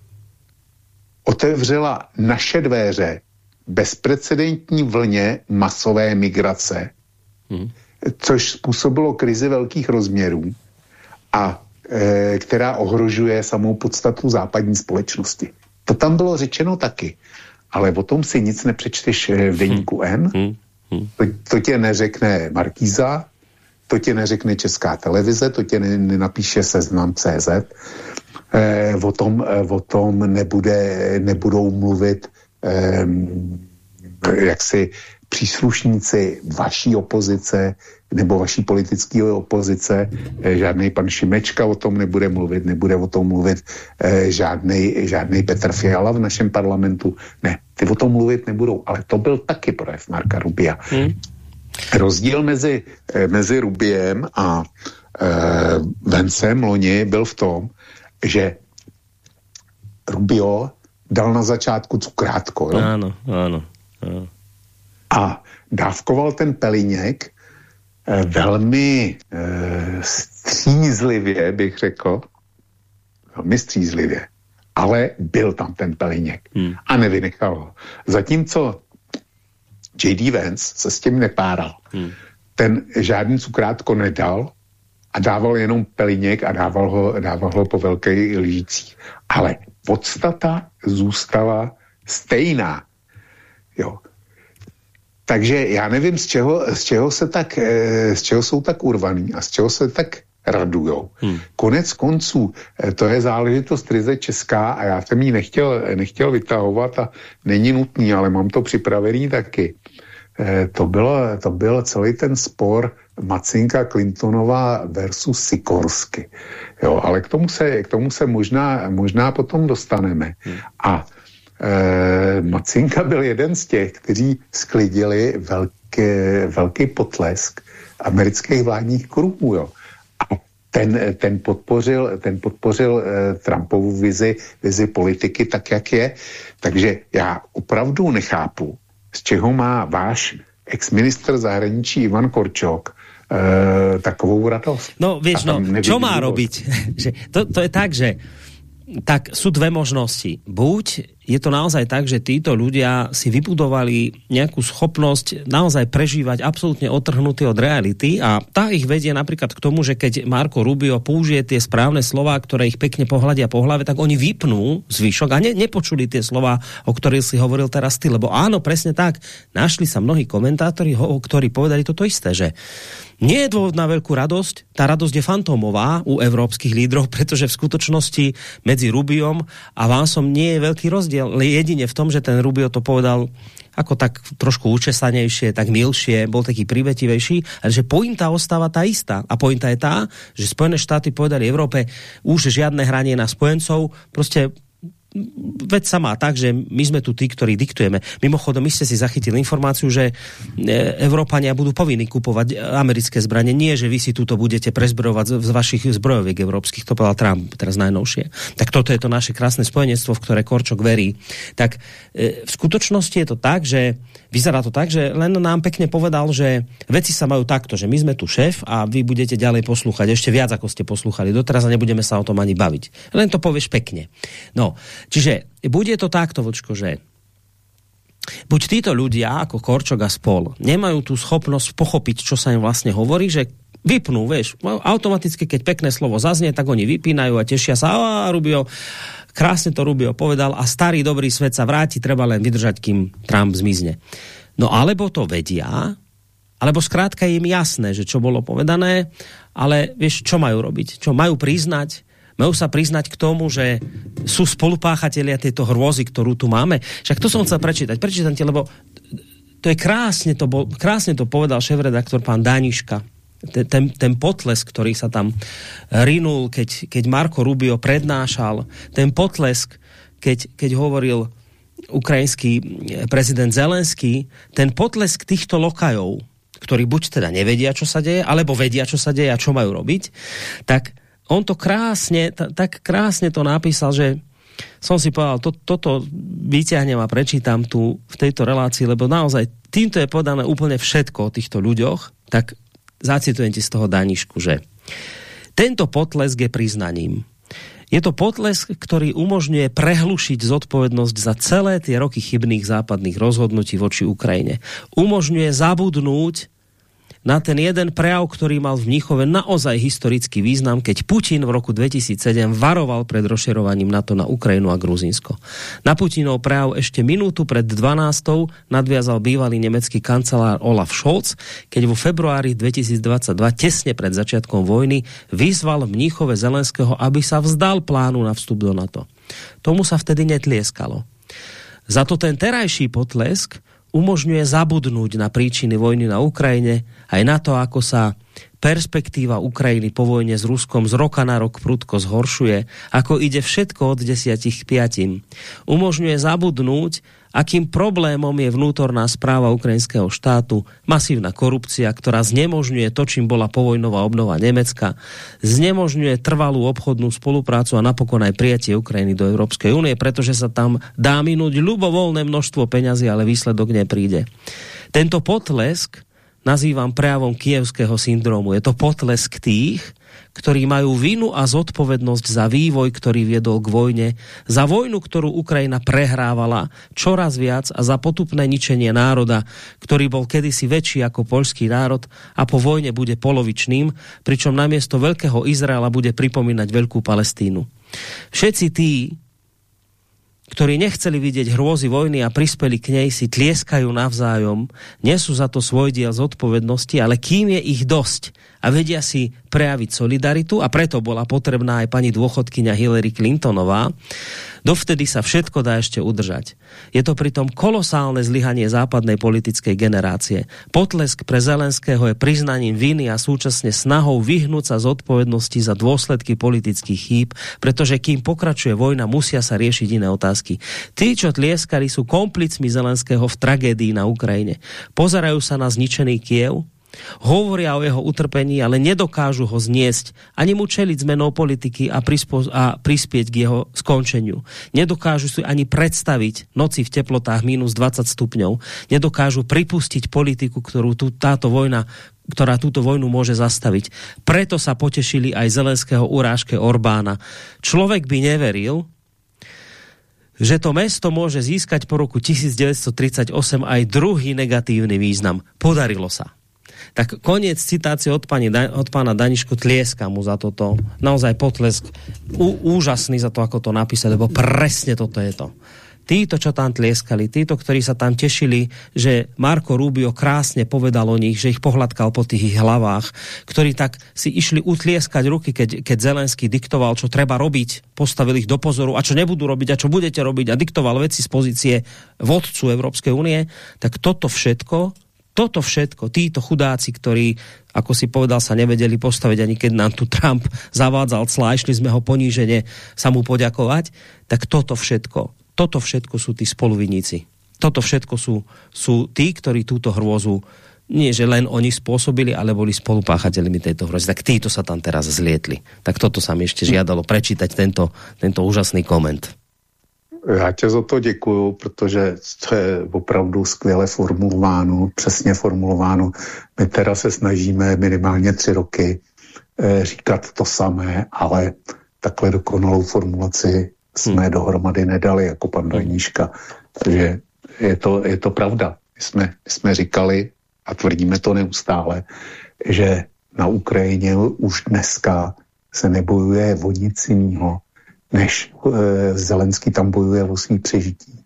otevřela naše dveře bezprecedentní vlně masové migrace, hmm. což způsobilo krizi velkých rozměrů a e, která ohrožuje samou podstatu západní společnosti. To tam bylo řečeno taky ale o tom si nic nepřečteš eh, v deníku N. Hmm. Hmm. To, to tě neřekne Markíza, to tě neřekne Česká televize, to tě ne, nenapíše seznam CZ. Eh, o, tom, eh, o tom nebude, nebudou mluvit eh, jaksi příslušníci vaší opozice nebo vaší politické opozice, eh, žádný pan Šimečka o tom nebude mluvit, nebude o tom mluvit eh, žádný Petr Fiala v našem parlamentu. Ne, ty o tom mluvit nebudou, ale to byl taky projev Marka Rubia. Hmm. Rozdíl mezi, eh, mezi Rubiem a eh, Vencem loni byl v tom, že Rubio dal na začátku cukrátko. Ano, ano, ano a dávkoval ten pelíněk eh, velmi eh, střízlivě, bych řekl, velmi střízlivě, ale byl tam ten pelíněk hmm. a nevynechal ho. Zatímco J.D. Vance se s tím nepáral. Hmm. Ten žádný cukrátko nedal a dával jenom pelíněk a dával ho, dával ho po velké lžících. Ale podstata zůstala stejná. Jo. Takže já nevím, z čeho, z čeho, se tak, eh, z čeho jsou tak urvaný a z čeho se tak radujou. Hmm. Konec konců, eh, to je záležitost ryze česká a já jsem ji nechtěl, nechtěl vytahovat a není nutný, ale mám to připravený taky. Eh, to, bylo, to byl celý ten spor Macinka Clintonová versus Sikorsky. Jo, ale k tomu se, k tomu se možná, možná potom dostaneme. Hmm. A eh, Macinka byl jeden z těch, kteří sklidili velký, velký potlesk amerických vládních kruhů. Jo. A ten, ten podpořil, ten podpořil eh, Trumpovu vizi, vizi politiky tak, jak je. Takže já opravdu nechápu, z čeho má váš ex-minister zahraničí Ivan Korčok e, takovou radost. No víš, no, čo má robiť? to, to je tak, že tak sú dve možnosti. Buď je to naozaj tak, že títo ľudia si vybudovali nejakú schopnosť naozaj prežívať absolútne otrhnutý od reality a tá ich vedie napríklad k tomu, že keď Marko Rubio použije tie správne slova, ktoré ich pekne pohľadia po hlave, tak oni vypnú zvyšok a ne, nepočuli tie slova, o ktorých si hovoril teraz ty, lebo áno, presne tak, našli sa mnohí komentátori, ktorí povedali toto isté, že nie je dôvod na veľkú radosť, tá radosť je fantómová u európskych lídrov, pretože v skutočnosti medzi Rubiom a Vansom nie je veľký rozdiel, jedine v tom, že ten Rubio to povedal ako tak trošku učesanejšie, tak milšie, bol taký privetivejší, ale že pointa ostáva tá istá. A pointa je tá, že Spojené štáty povedali Európe už žiadne hranie na spojencov, prostě veď sa má tak, že my sme tu tí, ktorí diktujeme. Mimochodom, my ste si zachytili informáciu, že e, Európania budú povinni kupovať americké zbranie. Nie, že vy si tuto budete prezbrojovať z vašich zbrojoviek európskych. To povedal Trump teraz najnovšie. Tak toto je to naše krásne spojenectvo, v ktoré Korčok verí. Tak e, v skutočnosti je to tak, že vyzerá to tak, že len nám pekne povedal, že veci sa majú takto, že my sme tu šéf a vy budete ďalej poslúchať ešte viac, ako ste poslúchali doteraz a nebudeme sa o tom ani baviť. Len to povieš pekne. No, Čiže bude to takto, Vočko, že buď títo ľudia, ako Korčok a spol, nemajú tú schopnosť pochopiť, čo sa im vlastne hovorí, že vypnú, vieš, automaticky, keď pekné slovo zaznie, tak oni vypínajú a tešia sa, a Rubio, krásne to Rubio povedal a starý dobrý svet sa vráti, treba len vydržať, kým Trump zmizne. No alebo to vedia, alebo zkrátka je im jasné, že čo bolo povedané, ale vieš, čo majú robiť? Čo majú priznať, majú sa priznať k tomu, že sú spolupáchatelia tejto hrôzy, ktorú tu máme. Však to som chcel prečítať. Prečítam ti, lebo to je krásne to, bol, krásne to povedal šéf-redaktor pán Daniška. Ten, ten, potlesk, ktorý sa tam rinul, keď, keď Marko Rubio prednášal, ten potlesk, keď, keď hovoril ukrajinský prezident Zelenský, ten potlesk týchto lokajov, ktorí buď teda nevedia, čo sa deje, alebo vedia, čo sa deje a čo majú robiť, tak on to krásne, tak krásne to napísal, že som si povedal, to, toto vyťahnem a prečítam tu v tejto relácii, lebo naozaj týmto je podané úplne všetko o týchto ľuďoch, tak zacitujem ti z toho Danišku, že tento potlesk je priznaním. Je to potlesk, ktorý umožňuje prehlušiť zodpovednosť za celé tie roky chybných západných rozhodnutí voči Ukrajine. Umožňuje zabudnúť na ten jeden prejav, ktorý mal v Mníchove naozaj historický význam, keď Putin v roku 2007 varoval pred rozširovaním NATO na Ukrajinu a Gruzinsko. Na Putinov prejav ešte minútu pred 12. nadviazal bývalý nemecký kancelár Olaf Scholz, keď vo februári 2022, tesne pred začiatkom vojny, vyzval v Mníchove Zelenského, aby sa vzdal plánu na vstup do NATO. Tomu sa vtedy netlieskalo. Za to ten terajší potlesk umožňuje zabudnúť na príčiny vojny na Ukrajine, aj na to, ako sa perspektíva Ukrajiny po vojne s Ruskom z roka na rok prudko zhoršuje, ako ide všetko od desiatich k piatim. Umožňuje zabudnúť, akým problémom je vnútorná správa ukrajinského štátu, masívna korupcia, ktorá znemožňuje to, čím bola povojnová obnova Nemecka, znemožňuje trvalú obchodnú spoluprácu a napokon aj prijatie Ukrajiny do Európskej únie, pretože sa tam dá minúť ľubovoľné množstvo peňazí, ale výsledok nepríde. Tento potlesk nazývam prejavom kievského syndromu. Je to potlesk tých, ktorí majú vinu a zodpovednosť za vývoj, ktorý viedol k vojne, za vojnu, ktorú Ukrajina prehrávala čoraz viac a za potupné ničenie národa, ktorý bol kedysi väčší ako poľský národ a po vojne bude polovičným, pričom namiesto veľkého Izraela bude pripomínať veľkú Palestínu. Všetci tí, ktorí nechceli vidieť hrôzy vojny a prispeli k nej, si tlieskajú navzájom, nesú za to svoj diel zodpovednosti, ale kým je ich dosť a vedia si prejaviť solidaritu, a preto bola potrebná aj pani dôchodkyňa Hillary Clintonová, Dovtedy sa všetko dá ešte udržať. Je to pritom kolosálne zlyhanie západnej politickej generácie. Potlesk pre Zelenského je priznaním viny a súčasne snahou vyhnúť sa z odpovednosti za dôsledky politických chýb, pretože kým pokračuje vojna, musia sa riešiť iné otázky. Tí, čo tlieskali, sú komplicmi Zelenského v tragédii na Ukrajine. Pozerajú sa na zničený Kiev, Hovoria o jeho utrpení, ale nedokážu ho zniesť, ani mu čeliť zmenou politiky a, a prispieť k jeho skončeniu. Nedokážu si ani predstaviť noci v teplotách minus 20 stupňov. Nedokážu pripustiť politiku, ktorú tu, táto vojna ktorá túto vojnu môže zastaviť. Preto sa potešili aj Zelenského urážke Orbána. Človek by neveril, že to mesto môže získať po roku 1938 aj druhý negatívny význam. Podarilo sa. Tak koniec citácie od, pani, od pána Danišku tlieska mu za toto. Naozaj potlesk. Ú, úžasný za to, ako to napísať, lebo presne toto je to. Títo, čo tam tlieskali, títo, ktorí sa tam tešili, že Marko Rubio krásne povedal o nich, že ich pohľadkal po tých ich hlavách, ktorí tak si išli utlieskať ruky, keď, keď Zelenský diktoval, čo treba robiť, postavil ich do pozoru a čo nebudú robiť a čo budete robiť a diktoval veci z pozície vodcu Európskej únie, tak toto všetko toto všetko, títo chudáci, ktorí, ako si povedal, sa nevedeli postaviť ani keď nám tu Trump zavádzal clá, išli sme ho ponížene sa mu poďakovať, tak toto všetko, toto všetko sú tí spoluviníci. Toto všetko sú, sú tí, ktorí túto hrôzu nie, že len oni spôsobili, ale boli spolupáchateľmi tejto hrozy. Tak títo sa tam teraz zlietli. Tak toto sa mi ešte žiadalo prečítať tento, tento úžasný koment. Já tě za to děkuju, protože to je opravdu skvěle formulováno, přesně formulováno. My teda se snažíme minimálně tři roky eh, říkat to samé, ale takhle dokonalou formulaci jsme hmm. dohromady nedali, jako pan Daníška. Takže je to, je to pravda. My jsme, my jsme říkali, a tvrdíme to neustále, že na Ukrajině už dneska se nebojuje o nic jiného, než e, Zelenský tam bojuje o svý přežití.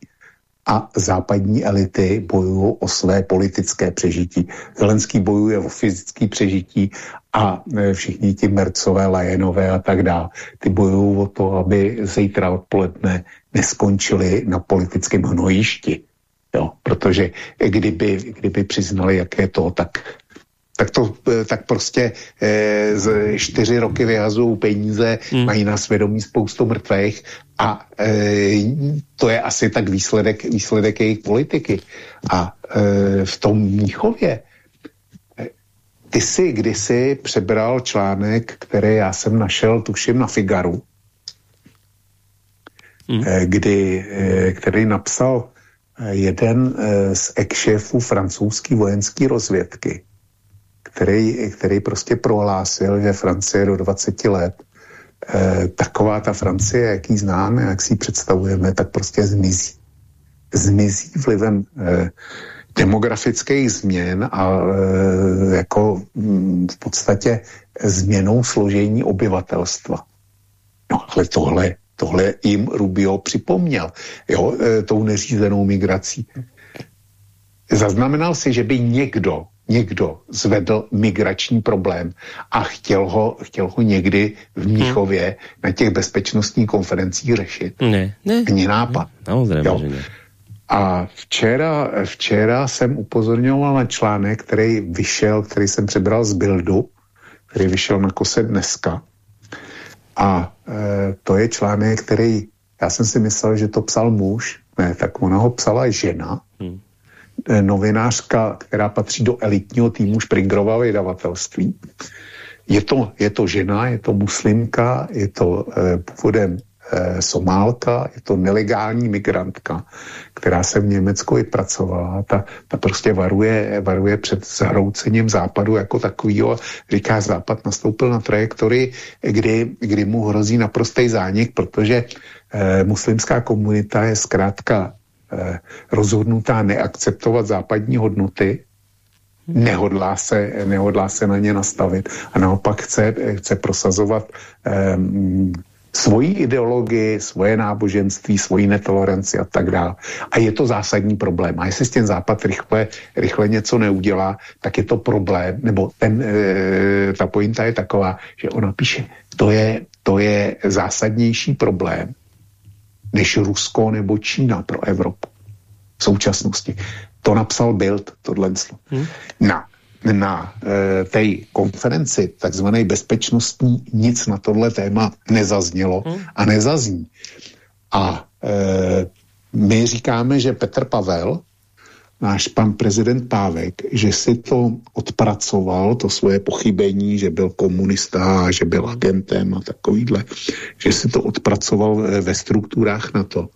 A západní elity bojují o své politické přežití. Zelenský bojuje o fyzické přežití a e, všichni ti Mercové, Lajenové a tak dále, ty bojují o to, aby zítra odpoledne neskončili na politickém hnojišti. Jo, protože kdyby, kdyby přiznali, jak je to, tak tak to eh, tak prostě e, z čtyři roky vyhazují peníze, hmm. mají na svědomí spoustu mrtvých a e, to je asi tak výsledek, výsledek jejich politiky. A e, v tom Míchově ty jsi kdysi přebral článek, který já jsem našel, tuším, na Figaru, hmm. kdy, který napsal jeden z ex-šéfů francouzské vojenské rozvědky, který, který prostě prohlásil, že Francie do 20 let eh, taková ta Francie, jak ji známe, jak si ji představujeme, tak prostě zmizí. Zmizí vlivem eh, demografických změn a e, jako m, v podstatě změnou složení obyvatelstva. No ale tohle, tohle jim Rubio připomněl, jo, e, tou neřízenou migrací. Zaznamenal si, že by někdo někdo zvedl migrační problém a chtěl ho, chtěl ho někdy v Míchově hmm. na těch bezpečnostních konferencích řešit. Ne, ne. Ani nápad. No, jo. že ne. A včera, včera jsem upozorňoval na článek, který vyšel, který jsem přebral z Bildu, který vyšel na kose dneska. A e, to je článek, který, já jsem si myslel, že to psal muž, ne, tak ona ho psala žena, hmm. Eh, novinářka, která patří do elitního týmu Springrova vydavatelství. Je to, je to žena, je to muslimka, je to eh, původem eh, Somálka, je to nelegální migrantka, která se v Německu i pracovala. Ta, ta prostě varuje, varuje před zhroucením západu jako takovýho. Říká, západ nastoupil na trajektorii, kdy, kdy mu hrozí naprostý zánik, protože eh, muslimská komunita je zkrátka rozhodnutá neakceptovat západní hodnoty, nehodlá se, nehodlá se na ně nastavit a naopak chce, chce prosazovat um, svoji ideologii, svoje náboženství, svoji netoleranci a tak dále. A je to zásadní problém. A jestli s tím Západ rychle, rychle něco neudělá, tak je to problém. Nebo ten, e, ta pointa je taková, že ona píše, to je, to je zásadnější problém, než Rusko nebo Čína pro Evropu v současnosti. To napsal Bild, tohle. Hmm. Na, na e, té konferenci takzvané bezpečnostní nic na tohle téma nezaznělo hmm. a nezazní. A eh, my říkáme, že Petr Pavel, náš pan prezident Pávek, že si to odpracoval, to svoje pochybení, že byl komunista, že byl agentem a takovýhle, že si to odpracoval ve strukturách na to,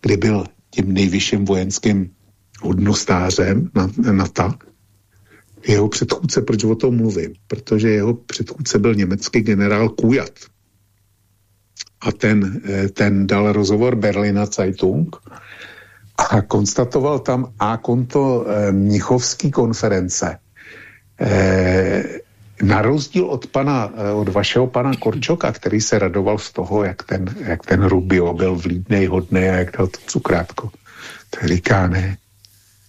kdy byl tím nejvyšším vojenským hodnostářem na, na ta, jeho předchůdce, proč o tom mluvím? Protože jeho předchůdce byl německý generál Kujat. A ten, eh, ten dal rozhovor Berlina Zeitung a konstatoval tam a konto e, Mnichovský konference. E, na rozdíl od, pana, od vašeho pana Korčoka, který se radoval z toho, jak ten, jak ten Rubio byl vlídnej, hodný a jak dal to cukrátko. To říká, ne.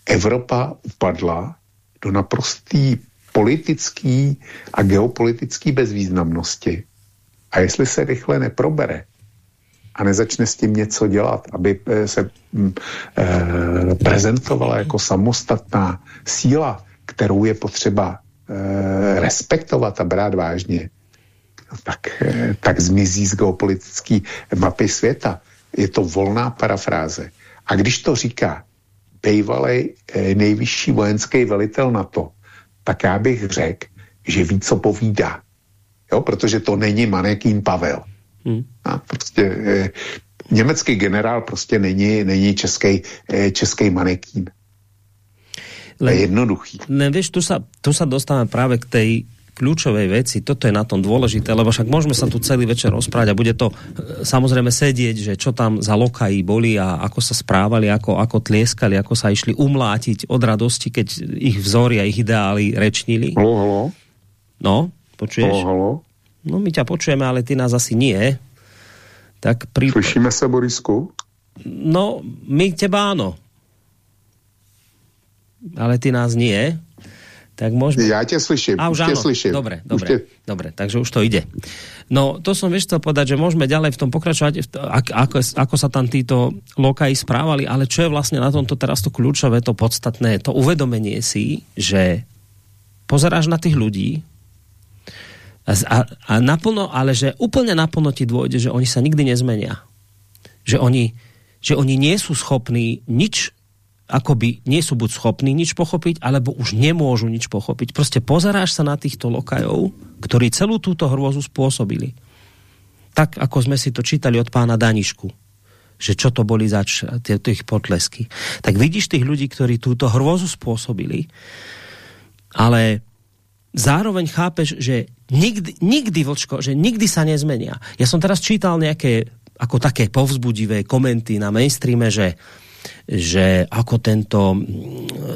Evropa upadla do naprostý politický a geopolitický bezvýznamnosti. A jestli se rychle neprobere a nezačne s tím něco dělat, aby eh, se mm, eh, prezentovala jako samostatná síla, kterou je potřeba eh, respektovat a brát vážně, tak, eh, tak zmizí z geopolitické mapy světa. Je to volná parafráze. A když to říká bývalý eh, nejvyšší vojenský velitel NATO, tak já bych řekl, že ví, co povídá. Jo, protože to není manekín Pavel. Hmm. A prostě eh, německý generál prostě není, není český, eh, český manekín. Le, je jednoduchý. Ne, vieš, tu sa, tu sa dostávame práve k tej kľúčovej veci, toto je na tom dôležité, lebo však môžeme sa tu celý večer rozprávať a bude to e, samozrejme sedieť, že čo tam za lokají boli a ako sa správali, ako, ako tlieskali, ako sa išli umlátiť od radosti, keď ich vzory a ich ideály rečnili. Halo, halo. No, počuješ? Halo, halo. No my ťa počujeme, ale ty nás asi nie. Tak pri... Slyšíme sa, Borisku? No, my teba áno. Ale ty nás nie tak môžeme... Ja ťa slyším, A už, už ťa slyším. Dobre, dobre, te... dobre, takže už to ide. No, to som vieš chcel povedať, že môžeme ďalej v tom pokračovať, ako, ako sa tam títo lokaji správali, ale čo je vlastne na tomto teraz to kľúčové, to podstatné, to uvedomenie si, že pozeráš na tých ľudí a, a, naplno, ale že úplne naplno ti dôjde, že oni sa nikdy nezmenia. Že oni, že oni nie sú schopní nič akoby nie sú buď schopní nič pochopiť, alebo už nemôžu nič pochopiť. Proste pozeráš sa na týchto lokajov, ktorí celú túto hrôzu spôsobili. Tak, ako sme si to čítali od pána Danišku že čo to boli za tých potlesky. Tak vidíš tých ľudí, ktorí túto hrôzu spôsobili, ale zároveň chápeš, že nikdy, nikdy, Vlčko, že nikdy sa nezmenia. Ja som teraz čítal nejaké ako také povzbudivé komenty na mainstreame, že že ako tento,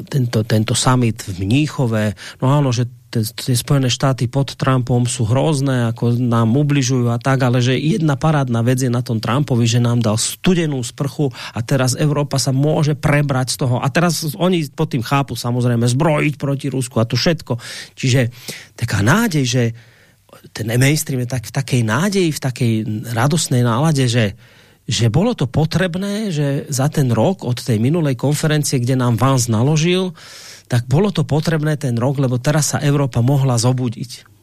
tento, tento summit v Mníchove, no áno, že tie Spojené štáty pod Trumpom sú hrozné, ako nám ubližujú a tak, ale že jedna parádna vec je na tom Trumpovi, že nám dal studenú sprchu a teraz Európa sa môže prebrať z toho. A teraz oni pod tým chápu samozrejme zbrojiť proti Rusku a to všetko. Čiže taká nádej, že ten mainstream je tak v takej nádeji, v takej radosnej nálade, že že bolo to potrebné, že za ten rok od tej minulej konferencie, kde nám Vance naložil, tak bolo to potrebné ten rok, lebo teraz sa Európa mohla zobudiť.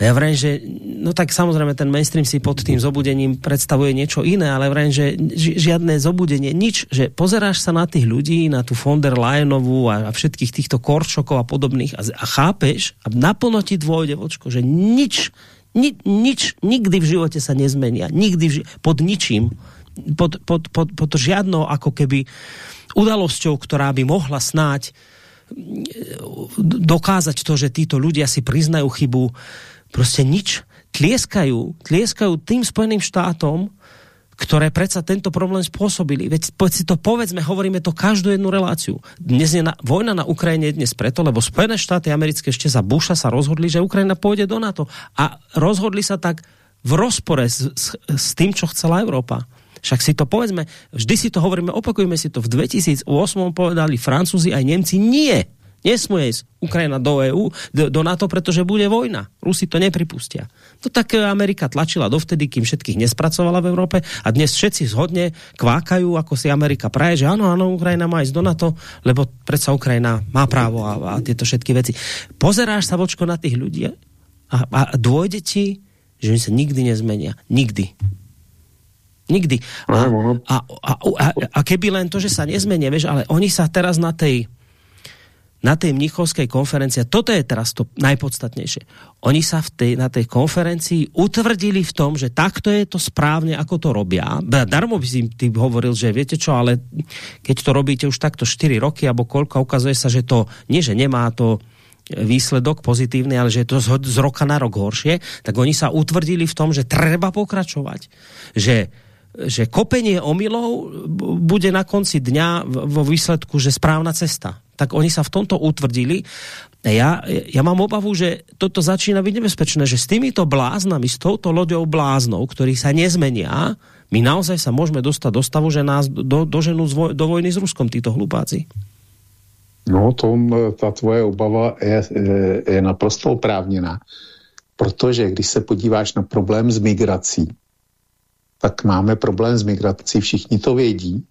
A ja vrajím, že no tak samozrejme ten mainstream si pod tým zobudením predstavuje niečo iné, ale vrajím, že žiadne zobudenie, nič, že pozeráš sa na tých ľudí, na tú von der Leyenovú a, a všetkých týchto Korčokov a podobných a, a chápeš a naplno ti dôjde, vočko, že nič Ni, nič, nikdy v živote sa nezmenia. Nikdy v, pod ničím. Pod, pod, pod, pod žiadnou ako keby udalosťou, ktorá by mohla snáť mm, dokázať to, že títo ľudia si priznajú chybu. Proste nič. Tlieskajú, tlieskajú tým Spojeným štátom, ktoré predsa tento problém spôsobili. Veď si to povedzme, hovoríme to každú jednu reláciu. Dnes je na, vojna na Ukrajine dnes preto, lebo Spojené štáty americké ešte za Busha sa rozhodli, že Ukrajina pôjde do NATO. A rozhodli sa tak v rozpore s, s, s tým, čo chcela Európa. Však si to povedzme, vždy si to hovoríme, opakujeme si to. V 2008 povedali Francúzi aj Nemci nie Nesmú ísť Ukrajina do EU, do, do NATO, pretože bude vojna. Rusi to nepripustia. To tak Amerika tlačila dovtedy, kým všetkých nespracovala v Európe a dnes všetci zhodne kvákajú, ako si Amerika praje, že áno, áno, Ukrajina má ísť do NATO, lebo predsa Ukrajina má právo a, a tieto všetky veci. Pozeráš sa vočko na tých ľudí a, a dôjde ti, že oni sa nikdy nezmenia. Nikdy. Nikdy. A, a, a, a, a keby len to, že sa nezmenia, vieš, ale oni sa teraz na tej na tej mnichovskej konferencii, toto je teraz to najpodstatnejšie, oni sa v tej, na tej konferencii utvrdili v tom, že takto je to správne, ako to robia. Darmo by si ty hovoril, že viete čo, ale keď to robíte už takto 4 roky, alebo koľko, ukazuje sa, že to, nie že nemá to výsledok pozitívny, ale že je to z, z roka na rok horšie, tak oni sa utvrdili v tom, že treba pokračovať. Že že kopenie omylov bude na konci dňa vo výsledku, že správna cesta tak oni sa v tomto utvrdili. Ja, ja mám obavu, že toto začína byť nebezpečné, že s týmito bláznami, s touto loďou bláznov, ktorí sa nezmenia, my naozaj sa môžeme dostať do stavu, že nás do, doženú zvoj, do vojny s Ruskom títo hlupáci. No, to, ta tvoje obava je, je naprosto oprávněná. Protože když se podíváš na problém s migrací, tak máme problém s migrací, všichni to vědí,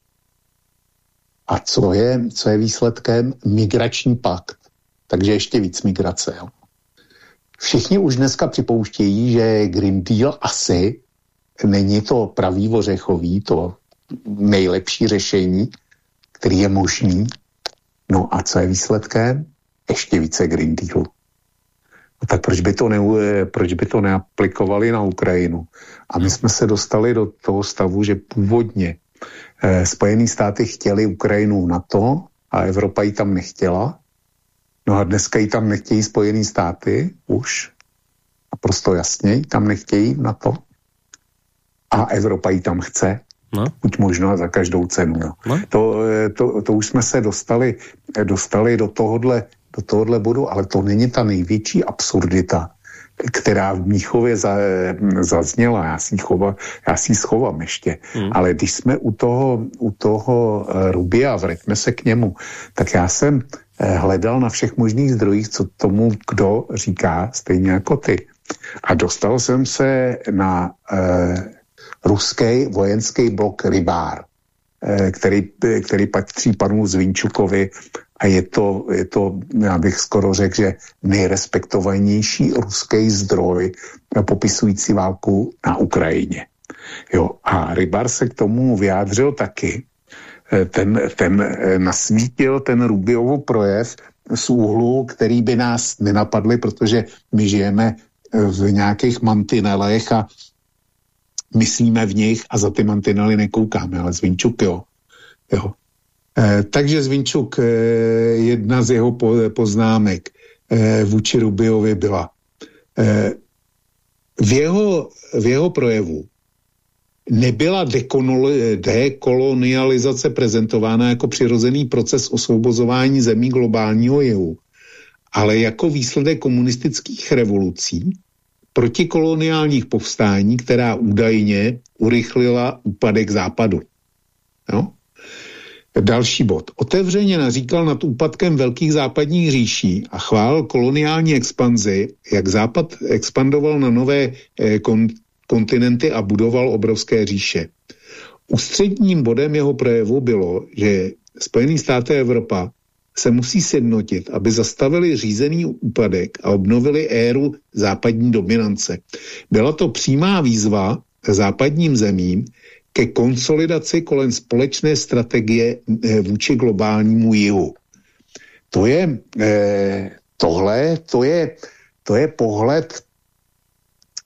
a co je, co je výsledkem? Migrační pakt. Takže ještě víc migrace. Jo. Všichni už dneska připouštějí, že Green Deal asi není to pravý ořechový, to nejlepší řešení, který je možný. No a co je výsledkem? Ještě více Green Dealu. No tak proč by, to ne, proč by to neaplikovali na Ukrajinu? A my jsme se dostali do toho stavu, že původně Spojené státy chtěli Ukrajinu na to a Evropa ji tam nechtěla. No a dneska ji tam nechtějí Spojené státy už. A prosto jasně ji tam nechtějí na to. A Evropa ji tam chce. No. Buď možno za každou cenu. No. No. To, eh, to, to už jsme se dostali, dostali do tohohle, do tohohle bodu, ale to není ta největší absurdita která v Míchově za, zazněla, já si, chova, já si schovám ještě, hmm. ale když jsme u toho, u toho uh, Rubia, vraťme se k němu, tak já jsem uh, hledal na všech možných zdrojích, co tomu kdo říká, stejně jako ty. A dostal jsem se na uh, ruský vojenský blok Rybár, který, který patří panu Zvinčukovi a je to, je to, já bych skoro řekl, že nejrespektovanější ruský zdroj popisující válku na Ukrajině. Jo, a Rybar se k tomu vyjádřil taky. Eh, ten, ten eh, nasvítil ten Rubiovo projev z úhlu, který by nás nenapadli, protože my žijeme eh, v nějakých mantinelech a myslíme v nich a za ty mantinely nekoukáme, ale Zvinčuk jo. jo. Eh, takže Zvinčuk, eh, jedna z jeho poznámek eh, vůči Rubiovi byla, v jeho, v jeho projevu nebyla dekolonializace prezentována jako přirozený proces osvobozování zemí globálního jihu, ale jako výsledek komunistických revolucí, protikoloniálních povstání, která údajně urychlila úpadek západu. Jo? Další bod. Otevřeně naříkal nad úpadkem velkých západních říší a chválil koloniální expanzi, jak západ expandoval na nové eh, kon kontinenty a budoval obrovské říše. Ústředním bodem jeho projevu bylo, že Spojený státy Evropa se musí sjednotit, aby zastavili řízený úpadek a obnovili éru západní dominance. Byla to přímá výzva západním zemím, ke konsolidaci kolem společné strategie eh, vůči globálnímu jihu. To je eh, tohle, to je, to je pohled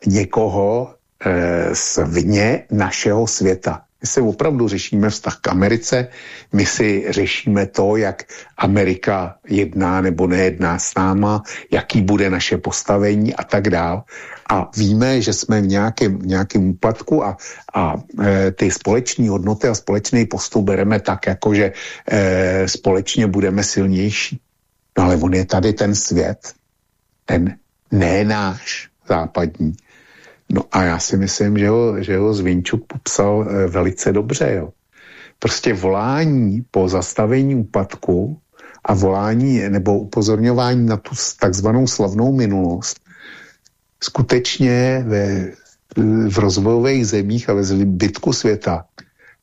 někoho eh, z vně našeho světa. My si opravdu řešíme vztah k Americe, my si řešíme to, jak Amerika jedná nebo nejedná s náma, jaký bude naše postavení a tak dál. A víme, že jsme v nějakém, nějakém úpadku a, a e, ty společné hodnoty a společný postup bereme tak, jako že e, společně budeme silnější. No ale on je tady ten svět, ten ne náš západní, No a já si myslím, že ho, že ho Zvinčuk popsal e, velice dobře. Jo. Prostě volání po zastavení úpadku a volání nebo upozorňování na tu takzvanou slavnou minulost skutečně ve, v rozvojových zemích a ve zbytku světa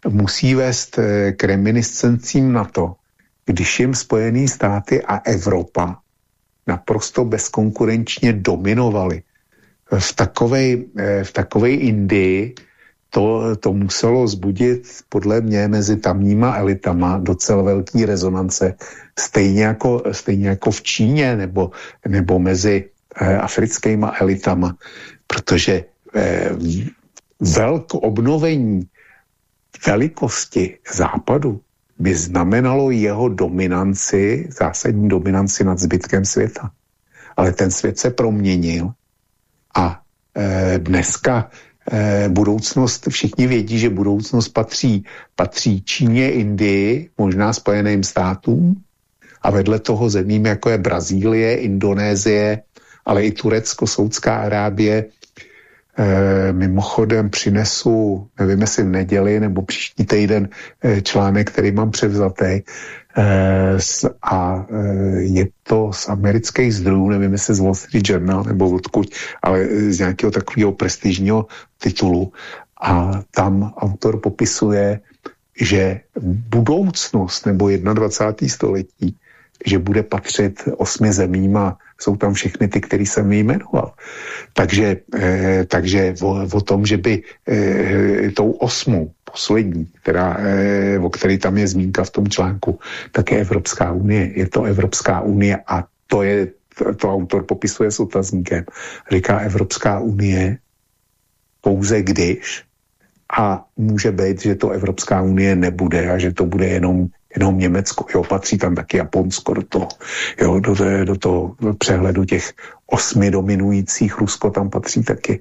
musí vést e, k reminiscencím na to, když jim Spojené státy a Evropa naprosto bezkonkurenčně dominovali v takové, eh, v takové Indii, to, to muselo zbudit podle mě mezi tamníma elitama docela velký rezonance, stejně jako, stejně jako v Číně nebo, nebo mezi eh, africkýma elitama, protože eh, velk obnovení velikosti západu by znamenalo jeho dominanci, zásadní dominanci nad zbytkem světa. Ale ten svět se proměnil a e, dneska e, budoucnost, všichni vědí, že budoucnost patří, patří Číně, Indii, možná Spojeným státům a vedle toho zemím, jako je Brazílie, Indonésie, ale i Turecko, Saudská Arábie, E, mimochodem přinesu, nevím jestli v neděli nebo příští týden, e, článek, který mám převzatý. E, a e, je to z amerických zdrojů, nevím jestli z Wall Street Journal nebo odkud, ale z nějakého takového prestižního titulu. A tam autor popisuje, že budoucnost nebo 21. století, že bude patřit osmi zemím a jsou tam všechny ty, který jsem vyjmenoval. Takže, eh, takže o, o tom, že by eh, tou osmou, poslední, která, eh, o který tam je zmínka v tom článku, tak je Evropská unie. Je to Evropská unie a to je, to autor popisuje s otazníkem. Říká Evropská unie pouze když a může být, že to Evropská unie nebude a že to bude jenom jenom Německo, jo, patří tam taky Japonsko do toho, jo, do, do, toho přehledu těch osmi dominujících, Rusko tam patří taky.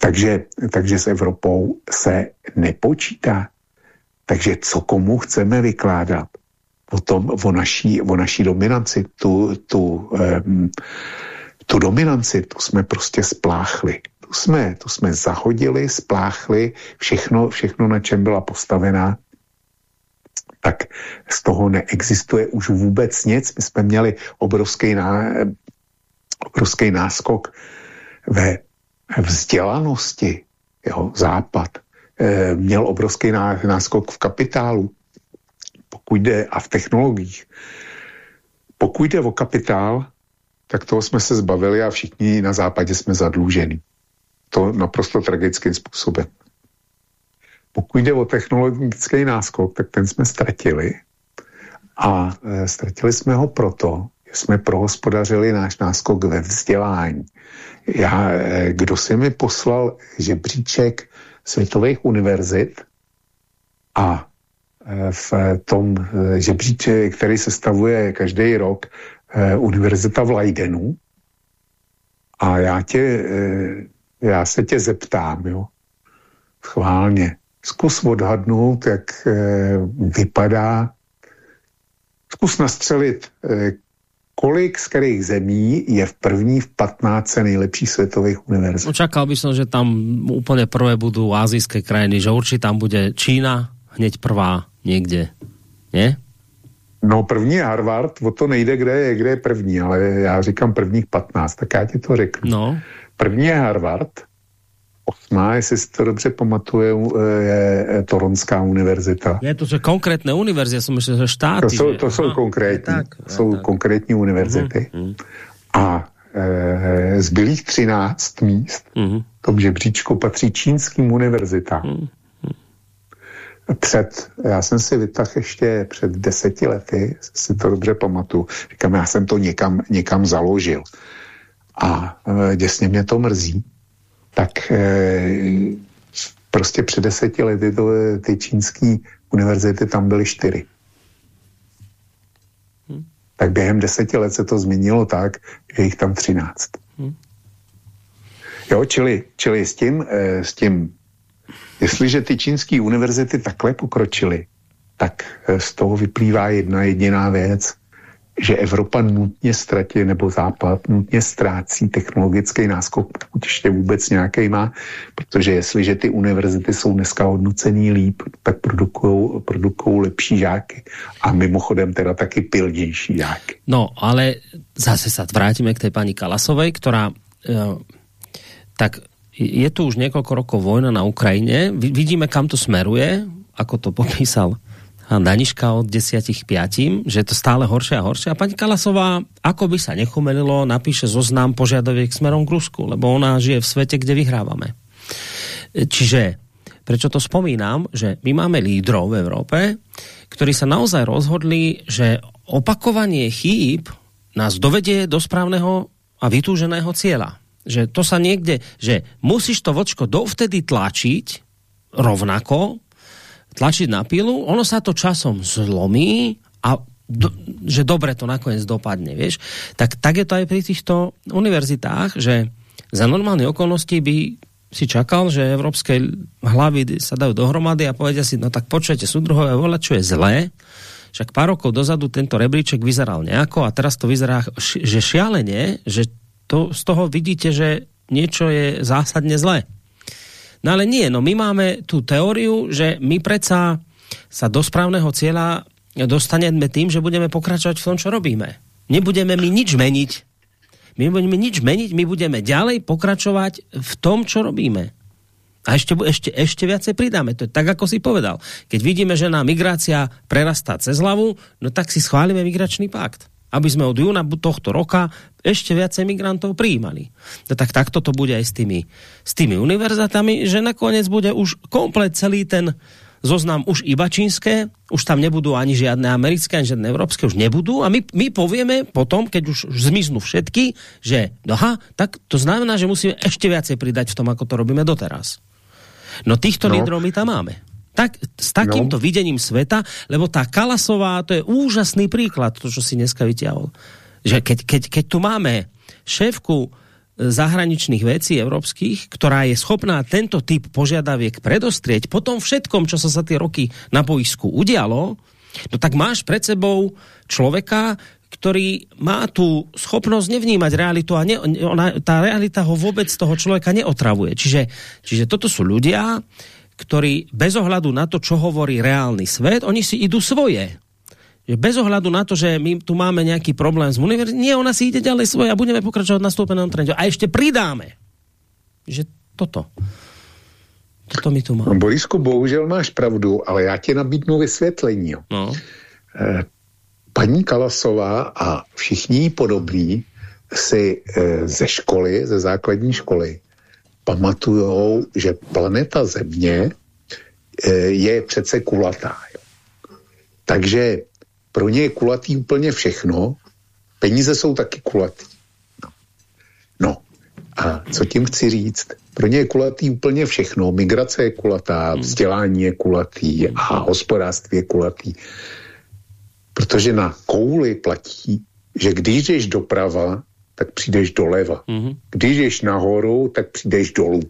Takže, takže s Evropou se nepočítá. Takže co komu chceme vykládat o tom, o naší, o naší dominanci, tu, tu, um, tu dominanci, tu jsme prostě spláchli. Tu jsme, tu jsme zahodili, spláchli, všechno, všechno, na čem byla postavená, tak z toho neexistuje už vůbec nic. My jsme měli obrovský, ná, obrovský náskok ve vzdělanosti, jo, západ. E, měl obrovský ná, náskok v kapitálu, pokud jde a v technologiích. Pokud jde o kapitál, tak toho jsme se zbavili a všichni na západě jsme zadluženi. To naprosto tragickým způsobem. Pokud jde o technologický náskok, tak ten jsme ztratili. A e, ztratili jsme ho proto, že jsme prohospodařili náš náskok ve vzdělání. Já, e, kdo si mi poslal žebříček světových univerzit a e, v tom e, žebříček, který se stavuje každý rok, e, univerzita v Leidenu. A já, tě, e, já se tě zeptám, jo, schválně, zkus odhadnout, jak eh, vypadá, zkus nastřelit, eh, kolik z kterých zemí je v první v 15 nejlepších světových univerzit. Očakal by som, že tam úplně prvé budou azijské krajiny, že určitě tam bude Čína hneď prvá někde, ne? No první je Harvard, o to nejde, kde je, kde je první, ale já říkám prvních 15, tak já ti to řeknu. No. První je Harvard, osmá, jestli si to dobře pamatuju, je Toronská univerzita. Je to, že konkrétné univerzity, já jsem myslel, že štáty. To jsou, to jsou konkrétní, tak, jsou tak. konkrétní univerzity. Mm-hmm. A e, zbylých 13 míst mm-hmm. tom žebříčku patří čínským univerzitám. Mm-hmm. Před, já jsem si vytahl ještě před deseti lety, si to dobře pamatuju, říkám, já jsem to někam, někam založil. A e, děsně mě to mrzí, tak eh, prostě před deseti lety to, ty čínské univerzity tam byly čtyři. Hmm. Tak během deseti let se to změnilo tak, že jich tam třináct. Hmm. Jo, čili, čili s tím, eh, s tím, jestliže ty čínské univerzity takhle pokročily, tak eh, z toho vyplývá jedna jediná věc že Evropa nutně ztratí, nebo Západ nutně ztrácí technologický náskok, pokud ještě vůbec nějaký má, protože jestliže ty univerzity jsou dneska hodnocený líp, tak produkují produkují lepší žáky. A mimochodem teda taky pilnější žáky. No, ale zase se vrátíme k té paní Kalasovej, která uh, tak je tu už několik rokov vojna na Ukrajině. Vidíme, kam to smeruje, ako to popísal Daniška od 10 k 5, že je to stále horšie a horšie. A pani Kalasová, ako by sa nechumelilo, napíše zoznam požiadaviek smerom k Rusku, lebo ona žije v svete, kde vyhrávame. Čiže Prečo to spomínam? Že my máme lídrov v Európe, ktorí sa naozaj rozhodli, že opakovanie chýb nás dovedie do správneho a vytúženého cieľa. Že to sa niekde, že musíš to vočko dovtedy tlačiť rovnako, tlačiť na pilu, ono sa to časom zlomí a do, že dobre to nakoniec dopadne, vieš. Tak, tak je to aj pri týchto univerzitách, že za normálne okolnosti by si čakal, že evropské hlavy sa dajú dohromady a povedia si, no tak počujete súdruhové volať, čo je zlé, však pár rokov dozadu tento rebríček vyzeral nejako a teraz to vyzerá, že šialene, že to, z toho vidíte, že niečo je zásadne zlé. No ale nie, no my máme tú teóriu, že my predsa sa do správneho cieľa dostaneme tým, že budeme pokračovať v tom, čo robíme. Nebudeme my nič meniť, my nebudeme nič meniť, my budeme ďalej pokračovať v tom, čo robíme. A ešte, ešte, ešte viacej pridáme. To je tak, ako si povedal. Keď vidíme, že nám migrácia prerastá cez hlavu, no tak si schválime migračný pakt. Aby sme od júna tohto roka ešte viacej migrantov prijímali. No tak takto to bude aj s tými, s tými univerzitami, že nakoniec bude už komplet celý ten zoznam už iba čínské, už tam nebudú ani žiadne americké, ani žiadne európske, už nebudú a my, my povieme potom, keď už, už zmiznú všetky, že aha, tak to znamená, že musíme ešte viacej pridať v tom, ako to robíme doteraz. No týchto no. lídrov my tam máme. Tak, s takýmto no. videním sveta, lebo tá Kalasová, to je úžasný príklad, to, čo si dneska vyťahol. Že keď, keď, keď tu máme šéfku zahraničných vecí evropských, ktorá je schopná tento typ požiadaviek predostrieť po tom všetkom, čo sa za tie roky na boisku udialo, no tak máš pred sebou človeka, ktorý má tu schopnosť nevnímať realitu a ne, ona, tá realita ho vôbec toho človeka neotravuje. Čiže, čiže toto sú ľudia, ktorí bez ohľadu na to, čo hovorí reálny svet, oni si idú svoje že bez ohľadu na to, že my tu máme nejaký problém s univerzitou, nie, ona si ide ďalej svoje a budeme pokračovať na stúpenom trende. A ešte pridáme, že toto. Toto mi tu má. No, Borisku, bohužel máš pravdu, ale já ti nabídnu vysvětlení. No. Eh, paní Kalasová a všichni podobní si eh, ze školy, ze základní školy, pamatujou, že planeta Země eh, je přece kulatá. Jo. Takže pro ně je kulatý úplně všechno, peníze jsou taky kulatý. No. no. A co tím chci říct? Pro ně je kulatý úplně všechno. Migrace je kulatá, hmm. vzdělání je kulatý a hospodářství je kulatý. Protože na kouli platí, že když jdeš doprava, tak přijdeš doleva. Mm-hmm. Když jdeš nahoru, tak přijdeš dolů.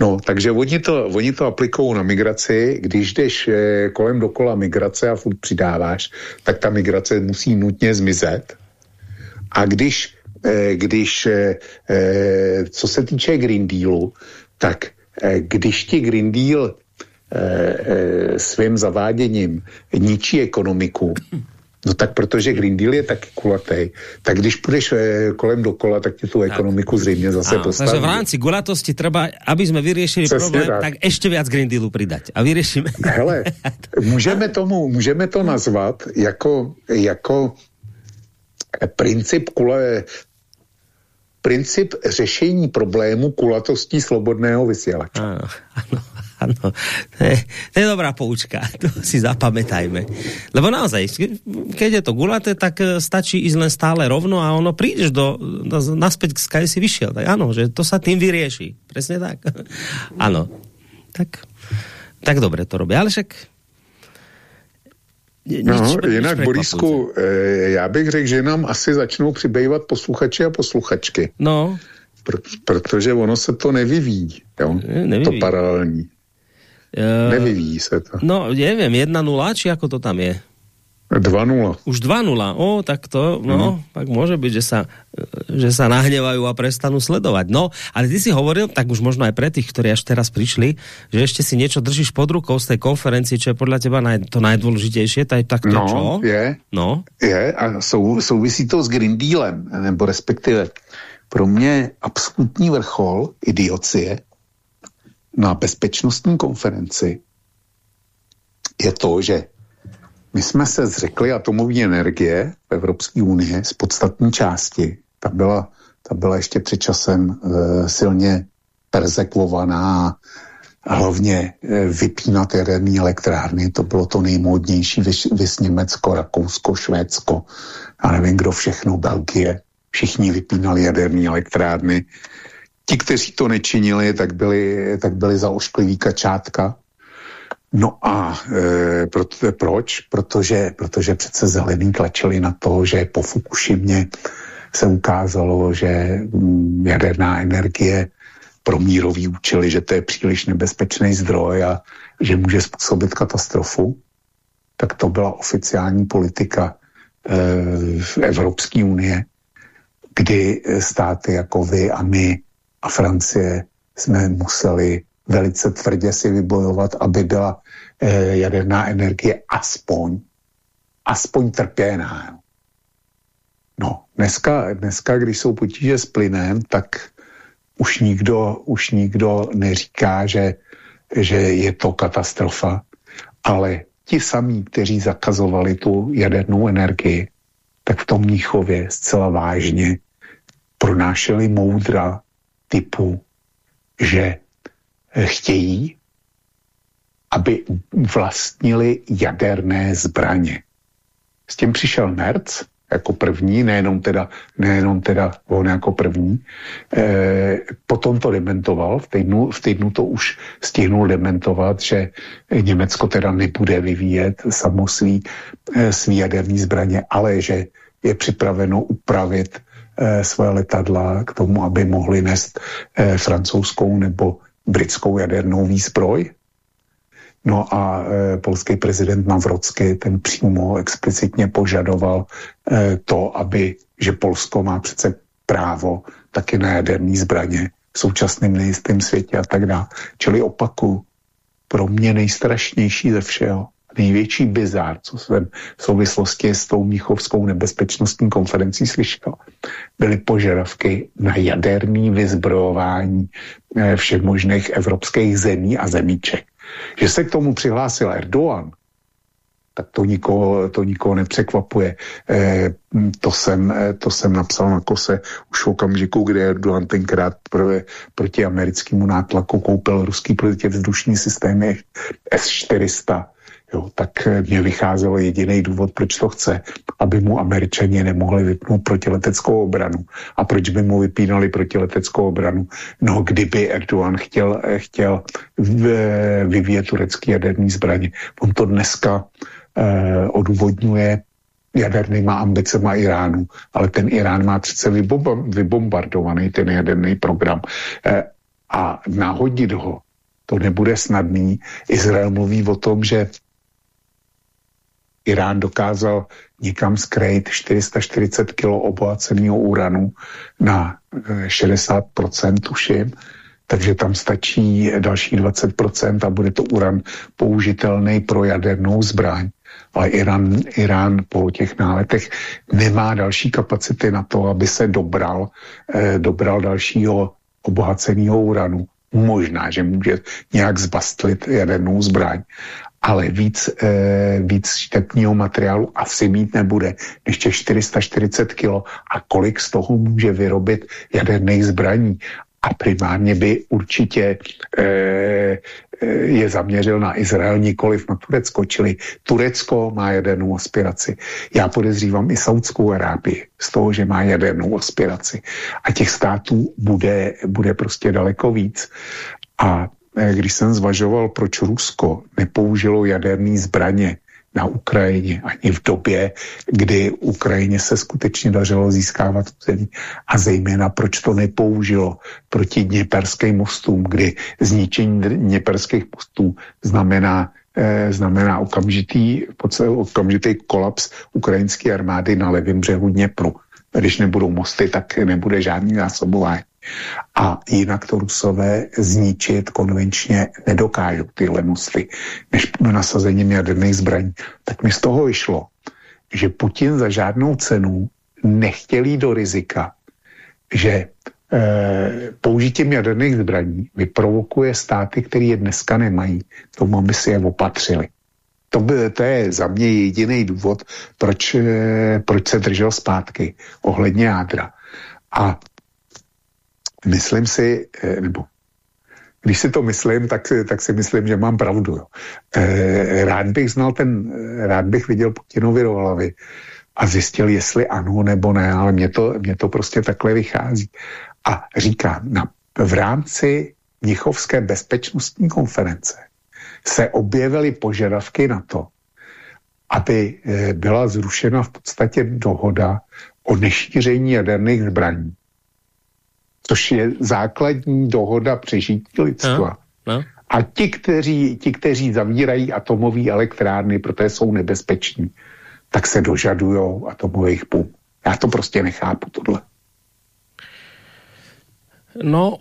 No, takže oni to, oni to aplikují na migraci. Když jdeš eh, kolem dokola migrace a furt přidáváš, tak ta migrace musí nutně zmizet. A když, eh, když eh, co se týče Green Dealu, tak eh, když ti Green Deal eh, eh, svým zaváděním ničí ekonomiku, No tak protože Green Deal je taky kulatý, tak když půjdeš e, kolem dokola, tak ti tu tak. ekonomiku zřejmě zase Áno, postaví. Takže v rámci gulatosti treba, aby jsme vyřešili problém, tak. tak ještě víc Green Dealu přidať a vyřešíme. Hele, můžeme tomu, můžeme to nazvat jako, jako princip kule, princip řešení problému kulatostí slobodného vysílače. Ano, ano. Ano, to je, to je dobrá poučka, to si zapamätajme. Lebo naozaj, keď je to gulaté, tak e, stačí ísť len stále rovno a ono prídeš do, do naspäť, z si vyšiel. Tak áno, že to sa tým vyrieši. Presne tak. Áno. tak, tak dobre to robí. Ale však Nič, no, jinak, Borisku, e, já bych řekl, že nám asi začnou přibývat posluchači a posluchačky. No. Pr protože ono se to nevyvíjí, jo? Nevyvíjí. To paralelní. Uh, Nevyvíjí se to. No, nevím, 1-0, či ako to tam je? 2-0. Už 2-0, o, tak to, no, mm. tak môže byť, že sa, že sa nahnevajú a prestanú sledovať. No, ale ty si hovoril, tak už možno aj pre tých, ktorí až teraz prišli, že ešte si niečo držíš pod rukou z tej konferenci, čo je podľa teba naj, to najdôležitejšie, tak, tak to no, čo? je, no. je a sou, souvisí to s Green Dealem, nebo respektive pro mě absolutní vrchol idiocie na bezpečnostní konferenci je to, že my jsme se zřekli atomové energie v Evropské unii z podstatní části. Ta byla, ta byla ještě před časem e, silně perzekvovaná hlavně eh, vypínat jaderní elektrárny, to bylo to nejmódnější, vys, vys Německo, Rakousko, Švédsko, a nevím kdo všechno, Belgie, všichni vypínali jaderní elektrárny. Ti, kteří to nečinili, tak byli, tak byli za ošklivý kačátka. No a e, pro, proč? Protože, protože přece zelení tlačili na to, že po Fukushimě se ukázalo, že mm, jaderná energie pro mírový účely, že to je příliš nebezpečný zdroj a že může způsobit katastrofu, tak to byla oficiální politika e, Evropské unie, kdy státy jako vy a my a Francie jsme museli velice tvrdě si vybojovat, aby byla e, jaderná energie aspoň, aspoň trpěná. No, dneska, dneska, když jsou potíže s plynem, tak už nikdo, už nikdo neříká, že, že je to katastrofa, ale ti samí, kteří zakazovali tu jadernou energii, tak v tom Mnichově zcela vážně pronášeli moudra typu, že chtějí, aby vlastnili jaderné zbraně. S tím přišel Merc jako první, nejenom teda, nejenom teda on jako první. E, potom to dementoval, v týdnu, v týdnu to už stihnul dementovat, že Německo teda nebude vyvíjet samo svý, e, svý jaderní zbraně, ale že je připraveno upravit své letadla k tomu, aby mohli nést e, francouzskou nebo britskou jadernou výzbroj. No a e, polský prezident Navrocky ten přímo explicitně požadoval to, aby, že Polsko má přece právo taky na jaderní zbraně v současném nejistém světě a tak dále. Čili opaku, pro mě nejstrašnější ze všeho, největší bizár, co jsem v souvislosti s tou Míchovskou nebezpečnostní konferencí slyšel, byly požadavky na jaderní vyzbrojování e, všech možných evropských zemí a zemíček. Že se k tomu přihlásil Erdogan, tak to nikoho, to nikoho nepřekvapuje. E, to, jsem, eh, to jsem napsal na kose už v okamžiku, kdy Erdogan tenkrát prvé proti americkému nátlaku koupil ruský protivzdušní systémy S-400 Jo, tak eh, mě vycházelo jediný důvod, proč to chce, aby mu američani nemohli vypnout protileteckou obranu. A proč by mu vypínali protileteckou obranu? No, kdyby Erdogan chtěl, eh, chtěl eh, vyvíjet turecký jaderný zbraně. On to dneska eh, odůvodňuje jadernýma ambicema Iránu, ale ten Irán má přece vybombardovaný ten jaderný program. Eh, a nahodit ho, to nebude snadný. Izrael mluví o tom, že Irán dokázal nikam skrejt 440 kg obohaceného uranu na 60% eh, tuším, takže tam stačí další 20% a bude to uran použitelný pro jadernou zbraň. Ale Irán, Irán po těch náletech nemá další kapacity na to, aby se dobral, eh, dobral dalšího obohaceného uranu. Možná, že může nějak zbastlit jadernou zbraň, ale víc, e, víc štetního materiálu asi mít nebude než těch 440 kilo a kolik z toho může vyrobit jaderných zbraní. A primárně by určitě e, je zaměřil na Izrael, nikoliv na Turecko, čili Turecko má jadernou aspiraci. Já podezřívám i Saudskou Arábii z toho, že má jadernou aspiraci. A těch států bude, bude prostě daleko víc. A když jsem zvažoval, proč Rusko nepoužilo jaderné zbraně na Ukrajině ani v době, kdy Ukrajině se skutečně dařilo získávat území a zejména proč to nepoužilo proti Dněperským mostům, kdy zničení Dněperských mostů znamená eh, znamená okamžitý, okamžitý kolaps ukrajinské armády na levém břehu Dněpru. Když nebudou mosty, tak nebude žádný zásobování. A jinak to Rusové zničit konvenčně nedokážou tyhle mosty, než nasazením jaderných zbraní. Tak mi z toho vyšlo, že Putin za žádnou cenu nechtěl jít do rizika, že e, použitím jaderných zbraní vyprovokuje státy, které je dneska nemají, k tomu, aby si je opatřili. To, by, to je za mě jediný důvod, proč, e, proč se držel zpátky ohledně jádra. A myslím si, eh, nebo když si to myslím, tak, tak si myslím, že mám pravdu. Jo. E, rád bych znal ten, rád bych viděl Putinovi do hlavy a zjistil, jestli ano nebo ne, ale mně to, mně to prostě takhle vychází. A říká, na, v rámci Mnichovské bezpečnostní konference se objevily požadavky na to, aby byla zrušena v podstatě dohoda o nešíření jaderných zbraní což je základní dohoda přežití lidstva. No, no. A ti kteří, ti, kteří zavírají atomové elektrárny, protože jsou nebezpeční, tak se dožadují atomových pum. Já to prostě nechápu, tohle. No,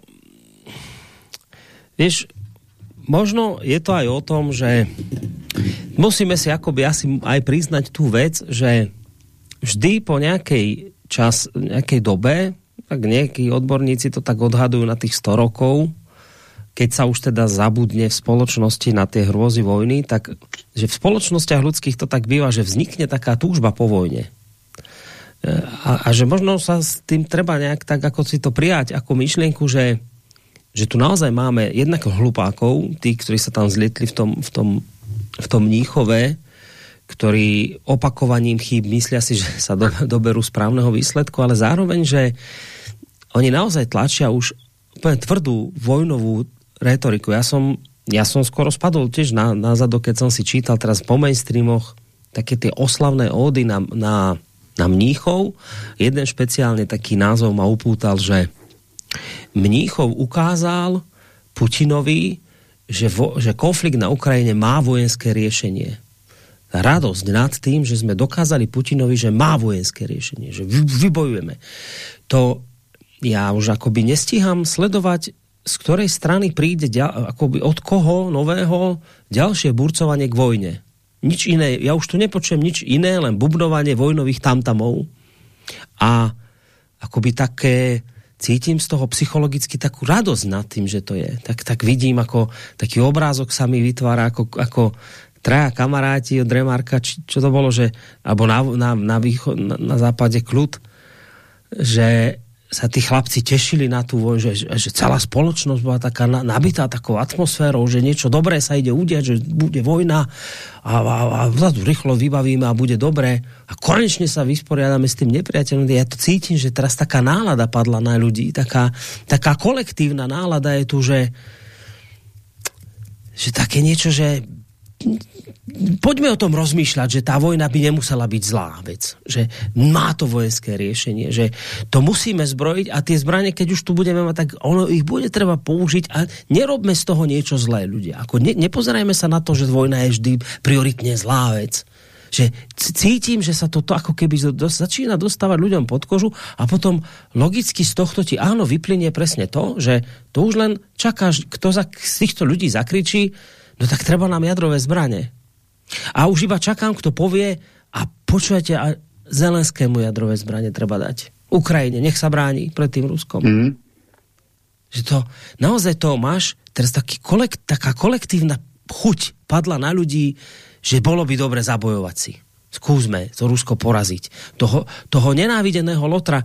vieš, možno je to aj o tom, že musíme si akoby asi aj priznať tú vec, že vždy po nejakej čas, nejakej dobe tak nejakí odborníci to tak odhadujú na tých 100 rokov, keď sa už teda zabudne v spoločnosti na tie hrôzy vojny, tak že v spoločnostiach ľudských to tak býva, že vznikne taká túžba po vojne. A, a že možno sa s tým treba nejak tak, ako si to prijať, ako myšlienku, že, že tu naozaj máme jednak hlupákov, tí, ktorí sa tam zlietli v tom, v tom, v tom Mníchove, ktorí opakovaním chýb myslia si, že sa do, doberú správneho výsledku, ale zároveň, že oni naozaj tlačia už úplne tvrdú vojnovú retoriku. Ja som, ja som skoro spadol tiež na, na zadok, keď som si čítal teraz po mainstreamoch také tie oslavné ódy na, na, na mníchov. Jeden špeciálne taký názov ma upútal, že mníchov ukázal Putinovi, že, vo, že konflikt na Ukrajine má vojenské riešenie. Radosť nad tým, že sme dokázali Putinovi, že má vojenské riešenie, že vybojujeme. To ja už akoby nestíham sledovať, z ktorej strany príde akoby od koho nového ďalšie burcovanie k vojne. Nič iné, ja už tu nepočujem nič iné, len bubnovanie vojnových tamtamov. A akoby také, cítim z toho psychologicky takú radosť nad tým, že to je. Tak, tak vidím, ako taký obrázok sa mi vytvára, ako, ako traja kamaráti od Remarka, či, čo to bolo, že, alebo na, na, na, východ, na, na západe kľud, že sa tí chlapci tešili na tú vojnu, že, že celá spoločnosť bola taká nabitá takou atmosférou, že niečo dobré sa ide udiať, že bude vojna a, a, a vzadu rýchlo vybavíme a bude dobré. A konečne sa vysporiadame s tým nepriateľom. Ja to cítim, že teraz taká nálada padla na ľudí, taká, taká kolektívna nálada je tu, že, že také niečo, že poďme o tom rozmýšľať, že tá vojna by nemusela byť zlá vec. Že má to vojenské riešenie, že to musíme zbrojiť a tie zbranie, keď už tu budeme mať, tak ono ich bude treba použiť a nerobme z toho niečo zlé ľudia. Ako ne, nepozerajme sa na to, že vojna je vždy prioritne zlá vec že cítim, že sa toto ako keby začína dostávať ľuďom pod kožu a potom logicky z tohto ti áno vyplynie presne to, že to už len čakáš, kto za, z týchto ľudí zakričí, no tak treba nám jadrové zbranie. A už iba čakám, kto povie a počujete, a Zelenskému jadrové zbranie treba dať. Ukrajine, nech sa bráni pred tým Ruskom. Mm. Že to, naozaj to máš, teraz taký kolekt, taká kolektívna chuť padla na ľudí, že bolo by dobre zabojovať si. Skúsme to Rusko poraziť. Toho, toho nenávideného Lotra,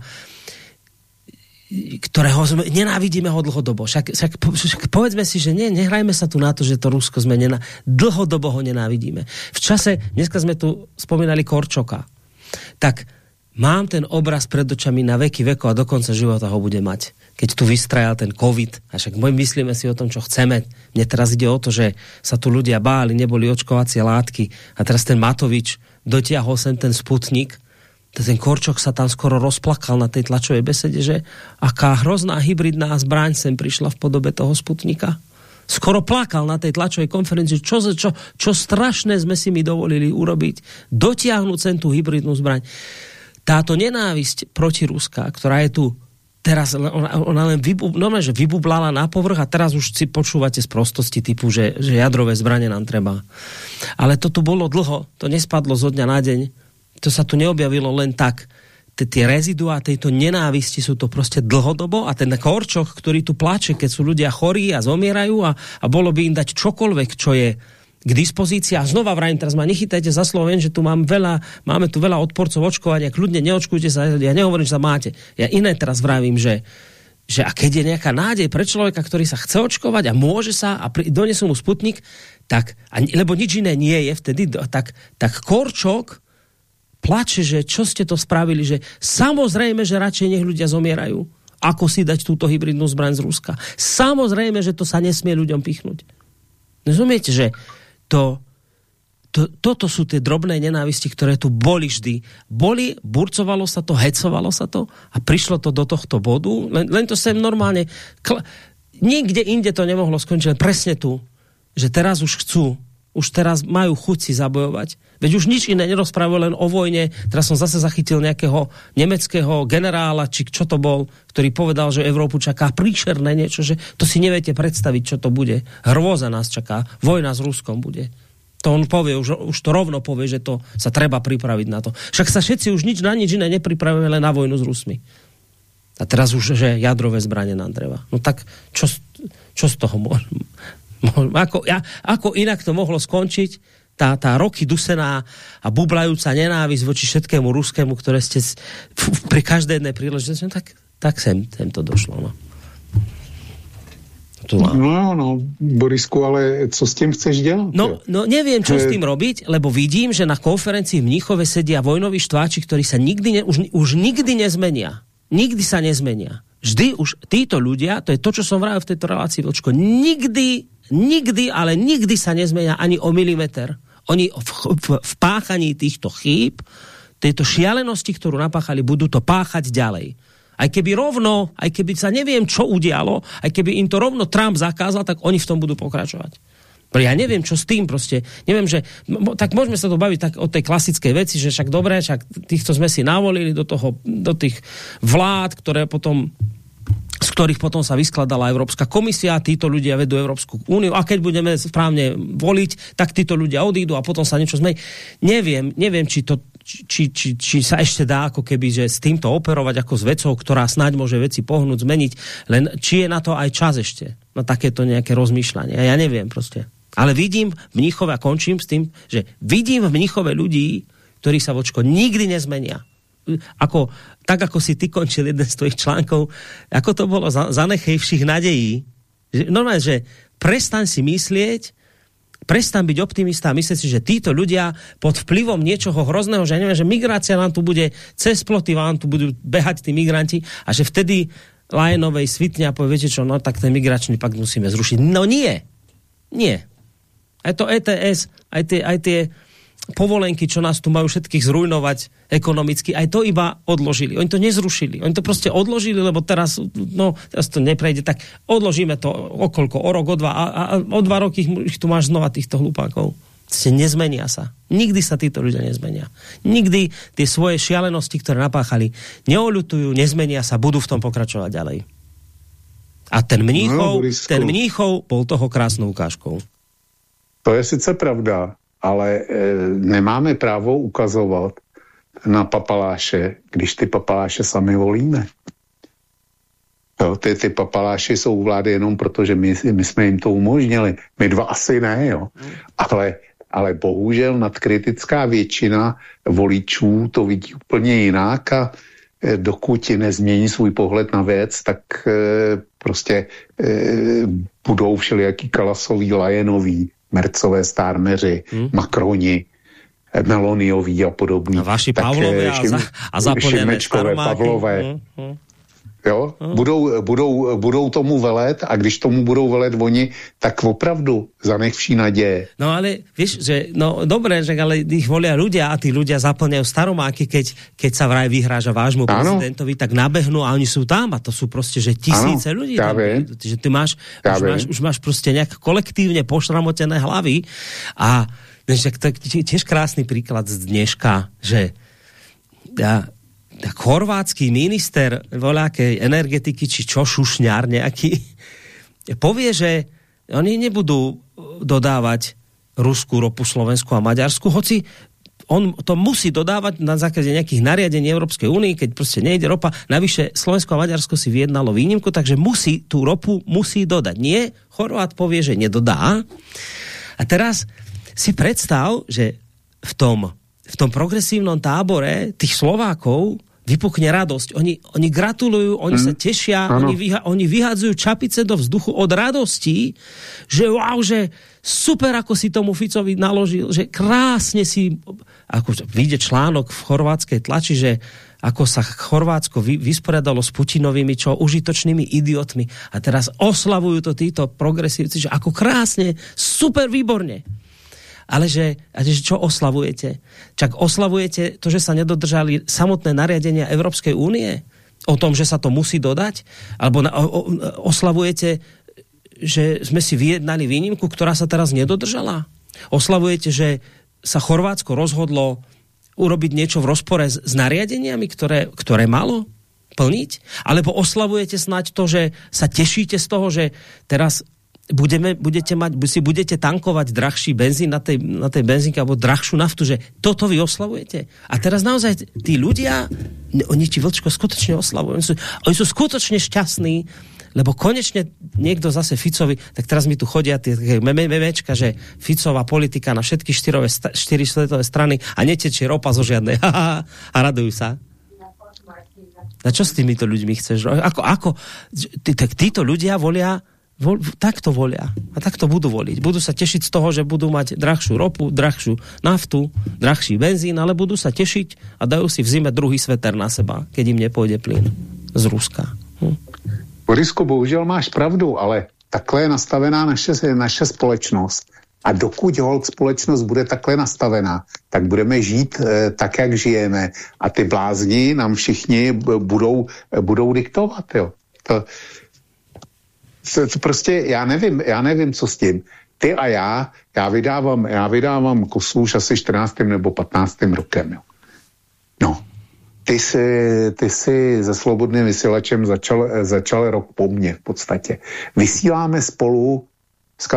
ktorého sme, nenávidíme ho dlhodobo. Však, však, však povedzme si, že ne, nehrajme sa tu na to, že to Rusko sme nená, dlhodobo ho nenávidíme. V čase, dneska sme tu spomínali Korčoka, tak mám ten obraz pred očami na veky veko a do konca života ho bude mať. Keď tu vystrajal ten COVID, a však my myslíme si o tom, čo chceme. Mne teraz ide o to, že sa tu ľudia báli, neboli očkovacie látky a teraz ten Matovič dotiahol sem ten Sputnik ten Korčok sa tam skoro rozplakal na tej tlačovej besede, že aká hrozná hybridná zbraň sem prišla v podobe toho Sputnika. Skoro plakal na tej tlačovej konferencii, čo, čo, čo strašné sme si mi dovolili urobiť. Dotiahnuť sem tú hybridnú zbraň. Táto nenávisť proti Ruska, ktorá je tu teraz, ona, ona len vybu, no, že vybublala na povrch a teraz už si počúvate z prostosti typu, že, že jadrové zbranie nám treba. Ale to tu bolo dlho, to nespadlo zo dňa na deň to sa tu neobjavilo len tak. Tie reziduá tejto nenávisti sú to prostě dlhodobo a ten korčok, ktorý tu plače, keď sú ľudia chorí a zomierajú a, a bolo by im dať čokoľvek, čo je k dispozícii. A znova vrajím, teraz ma nechytajte za slovo, že tu mám veľa, máme tu veľa odporcov očkovania, kľudne neočkujte sa, ja nehovorím, že sa máte. Ja iné teraz vravím, že že a keď je nejaká nádej pre človeka, ktorý sa chce očkovať a môže sa a pri, donesú mu sputnik, tak, a, lebo nič iné nie je vtedy, tak, tak Korčok plače, že čo ste to spravili, že samozrejme, že radšej nech ľudia zomierajú, ako si dať túto hybridnú zbraň z Ruska. Samozrejme, že to sa nesmie ľuďom pichnúť. Rozumiete, že to, to, toto sú tie drobné nenávisti, ktoré tu boli vždy. Boli, burcovalo sa to, hecovalo sa to a prišlo to do tohto bodu. Len, len to sem normálne... Kl- Nikde inde to nemohlo skončiť, len presne tu. Že teraz už chcú, už teraz majú chuť si zabojovať. Veď už nič iné nerozprávajú len o vojne. Teraz som zase zachytil nejakého nemeckého generála, či čo to bol, ktorý povedal, že Európu čaká príšerné niečo, že to si neviete predstaviť, čo to bude. Hrôza nás čaká, vojna s Ruskom bude. To on povie, už, už to rovno povie, že to sa treba pripraviť na to. Však sa všetci už nič na nič iné nepripravujeme, len na vojnu s Rusmi. A teraz už, že jadrové zbranie nám treba. No tak čo, čo z toho môže? Ako, ja, ako inak to mohlo skončiť? Tá, tá roky dusená a bublajúca nenávisť voči všetkému ruskému, ktoré ste pri každej jednej príležitosti, no tak, tak sem, sem to došlo. No tu mám. No, no, Borisku, ale co s tím chceš dělat? No, no neviem, čo s tým robiť, lebo vidím, že na konferencii v Mníchove sedia vojnoví štváči, ktorí sa nikdy ne, už, už nikdy nezmenia. Nikdy sa nezmenia. Vždy už títo ľudia, to je to, čo som vravil v tejto relácii, Vlčko, nikdy, nikdy, ale nikdy sa nezmenia ani o milimeter. Oni v, v, v páchaní týchto chýb, tejto šialenosti, ktorú napáchali, budú to páchať ďalej. Aj keby rovno, aj keby sa neviem, čo udialo, aj keby im to rovno Trump zakázal, tak oni v tom budú pokračovať. Ja neviem, čo s tým proste. Neviem, že... Tak môžeme sa to baviť tak o tej klasickej veci, že však dobre, však týchto sme si navolili do, toho, do tých vlád, ktoré potom z ktorých potom sa vyskladala Európska komisia, títo ľudia vedú Európsku úniu a keď budeme správne voliť, tak títo ľudia odídu a potom sa niečo zmení. Neviem, neviem, či to, či, či, či sa ešte dá ako keby, že s týmto operovať ako s vecou, ktorá snáď môže veci pohnúť, zmeniť, len či je na to aj čas ešte, na takéto nejaké rozmýšľanie. Ja neviem proste. Ale vidím v Mnichove, a končím s tým, že vidím v Mnichove ľudí, ktorí sa vočko nikdy nezmenia. Ako, tak ako si ty končil jeden z tvojich článkov, ako to bolo za, zanechejvších nadejí. Normálne, že prestaň si myslieť, prestan byť optimista a myslieť si, že títo ľudia pod vplyvom niečoho hrozného, že neviem, že migrácia nám tu bude cez ploty, vám tu budú behať tí migranti a že vtedy Lajenovej svitne a povie, čo, no tak ten migračný pakt musíme zrušiť. No nie. Nie. Aj to ETS, aj tie, aj tie povolenky, čo nás tu majú všetkých zrujnovať ekonomicky, aj to iba odložili. Oni to nezrušili. Oni to prostě odložili, lebo teraz, no, teraz to neprejde, tak odložíme to okolko, o rok, o dva a, a o dva roky ich tu máš znova týchto hlupákov. Se nezmenia sa. Nikdy sa títo ľudia nezmenia. Nikdy tie svoje šialenosti, ktoré napáchali, neolutujú, nezmenia sa, budú v tom pokračovať ďalej. A ten mníchov, no, ten mníchov bol toho krásnou ukážkou. To je sice pravda, ale e, nemáme právo ukazovat na papaláše, když ty papaláše sami volíme. Jo, ty, ty papaláši jsou u vlády jenom proto, že my, my jsme jim to umožnili. My dva asi ne, jo. Ale, ale bohužel nadkritická většina voličů to vidí úplně jinak a e, dokud nezmění svůj pohled na věc, tak e, prostě e, budou všelijaký kalasový, lajenový, Mercové, Stármeři, hmm. Makroni, Melonioví a podobní. A vaši Pavlové a, za, a zaplněné Pavlové. Hmm. Hmm. Jo? Hmm. Budou, budou, budou tomu velet a když tomu budou velet oni, tak opravdu zanechvší naděje. No ale víš, že no dobré, že ale ich volia ľudia a tí ľudia zaplňajú staromáky, keď, keď sa vraj vyhráža vášmu ano. prezidentovi, tak nabehnú a oni sú tam a to sú prostě, že tisíce ano, ľudí. Tam, že ty máš, už máš, už máš prostě nejak kolektívne pošramotené hlavy a vieš, tak tiež krásny príklad z dneška, že ja, tak minister voľakej energetiky, či čo, šušňár nejaký, povie, že oni nebudú dodávať Rusku ropu, Slovensku a Maďarsku, hoci on to musí dodávať na základe nejakých nariadení Európskej únie, keď prostě nejde ropa. Navyše Slovensko a Maďarsko si vyjednalo výnimku, takže musí tú ropu musí dodať. Nie, Chorvát povie, že nedodá. A teraz si predstav, že v tom, v tom progresívnom tábore tých Slovákov vypukne radosť. Oni, oni gratulujú, oni mm. sa tešia, oni, vyha, oni vyhadzujú čapice do vzduchu od radosti, že wow, že super, ako si tomu Ficovi naložil, že krásne si, ako vyjde článok v chorvátskej tlači, že ako sa Chorvátsko vy, vysporiadalo s Putinovými čo užitočnými idiotmi a teraz oslavujú to títo progresívci, že ako krásne, super, výborne ale že, že čo oslavujete? Čak oslavujete to, že sa nedodržali samotné nariadenia Európskej únie? O tom, že sa to musí dodať? Alebo na, o, oslavujete, že sme si vyjednali výnimku, ktorá sa teraz nedodržala? Oslavujete, že sa Chorvátsko rozhodlo urobiť niečo v rozpore s, s nariadeniami, ktoré, ktoré malo plniť? Alebo oslavujete snať to, že sa tešíte z toho, že teraz budeme, budete mať, si budete tankovať drahší benzín na tej, na tej benzínke alebo drahšiu naftu, že toto vy oslavujete. A teraz naozaj tí ľudia, oni ti vlčko skutočne oslavujú. Oni sú, oni sú skutočne šťastní, lebo konečne niekto zase Ficovi, tak teraz mi tu chodia tie memečka, že Ficová politika na všetky štyrové, štyri svetové strany a netečie ropa zo žiadnej. a radujú sa. A čo s týmito ľuďmi chceš? Ako, ako, tak títo ľudia volia vol, takto volia a takto budú voliť. Budú sa tešiť z toho, že budú mať drahšiu ropu, drahšiu naftu, drahší benzín, ale budú sa tešiť a dajú si v zime druhý sveter na seba, keď im nepôjde plyn z Ruska. Hm. Borisku, bohužel máš pravdu, ale takhle je nastavená naše, naše společnost. A dokud hold společnost bude takhle nastavená, tak budeme žít e, tak, jak žijeme. A ty blázni nám všichni budou, budou diktovat. Jo. To, to, to prostě, já nevím, já nevím, co s tím. Ty a já, já vydávám, já vydávám kosu už asi 14. nebo 15. rokem. Jo. No, ty jsi, ty jsi se Slobodným vysílačem začal, začal rok po mně v podstatě. Vysíláme spolu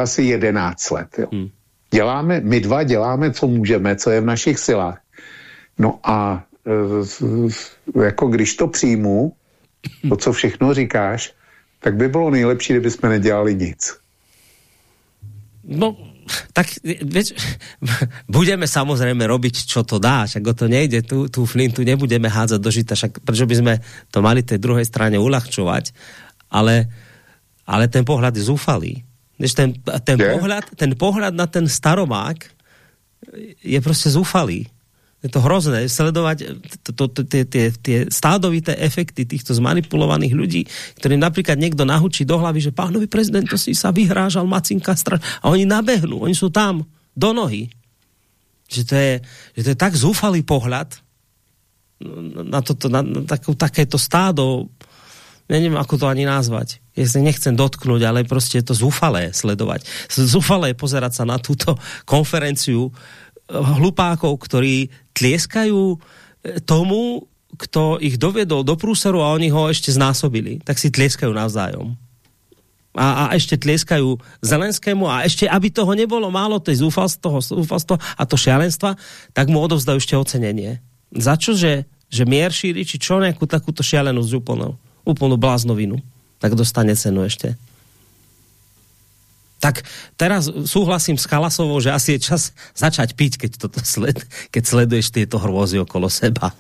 asi 11 let. Jo. Hmm. Děláme, my dva děláme, co můžeme, co je v našich silách. No a e, jako když to přijmu, to, co všechno říkáš, tak by bylo nejlepší, kdyby jsme nedělali nic. No, tak vieš, budeme samozrejme robiť, čo to dá, však o to nejde, tú, tú flintu nebudeme hádzať do žita, však prečo by sme to mali tej druhej strane uľahčovať, ale, ale ten pohľad je zúfalý. Vieš, ten, ten, pohľad, ten pohľad na ten staromák je prostě zúfalý je to hrozné sledovať tie stádovité efekty týchto zmanipulovaných ľudí, ktorým napríklad niekto nahučí do hlavy, že pánovi prezident to si sa vyhrážal, Macinka straš a oni nabehnú, oni sú tam do nohy. Že to je, že to je tak zúfalý pohľad na, toto, na, na takú, takéto stádo, neviem, ako to ani nazvať. Ja sa nechcem dotknúť, ale prostě je to zúfalé sledovať. Zúfalé pozerať sa na túto konferenciu hlupákov, ktorí tlieskajú e, tomu, kto ich dovedol do prúseru a oni ho ešte znásobili. Tak si tlieskajú navzájom. A, a ešte tlieskajú Zelenskému a ešte, aby toho nebolo málo, tej zúfalstvo, zúfalstvo a to šialenstva, tak mu odovzdajú ešte ocenenie. Za čo, že, že mier šíri, či čo nejakú takúto šialenosť úplnú, úplnú bláznovinu, tak dostane cenu ešte tak teraz súhlasím s Kalasovou, že asi je čas začať piť, keď, toto sled, keď sleduješ tieto hrôzy okolo seba.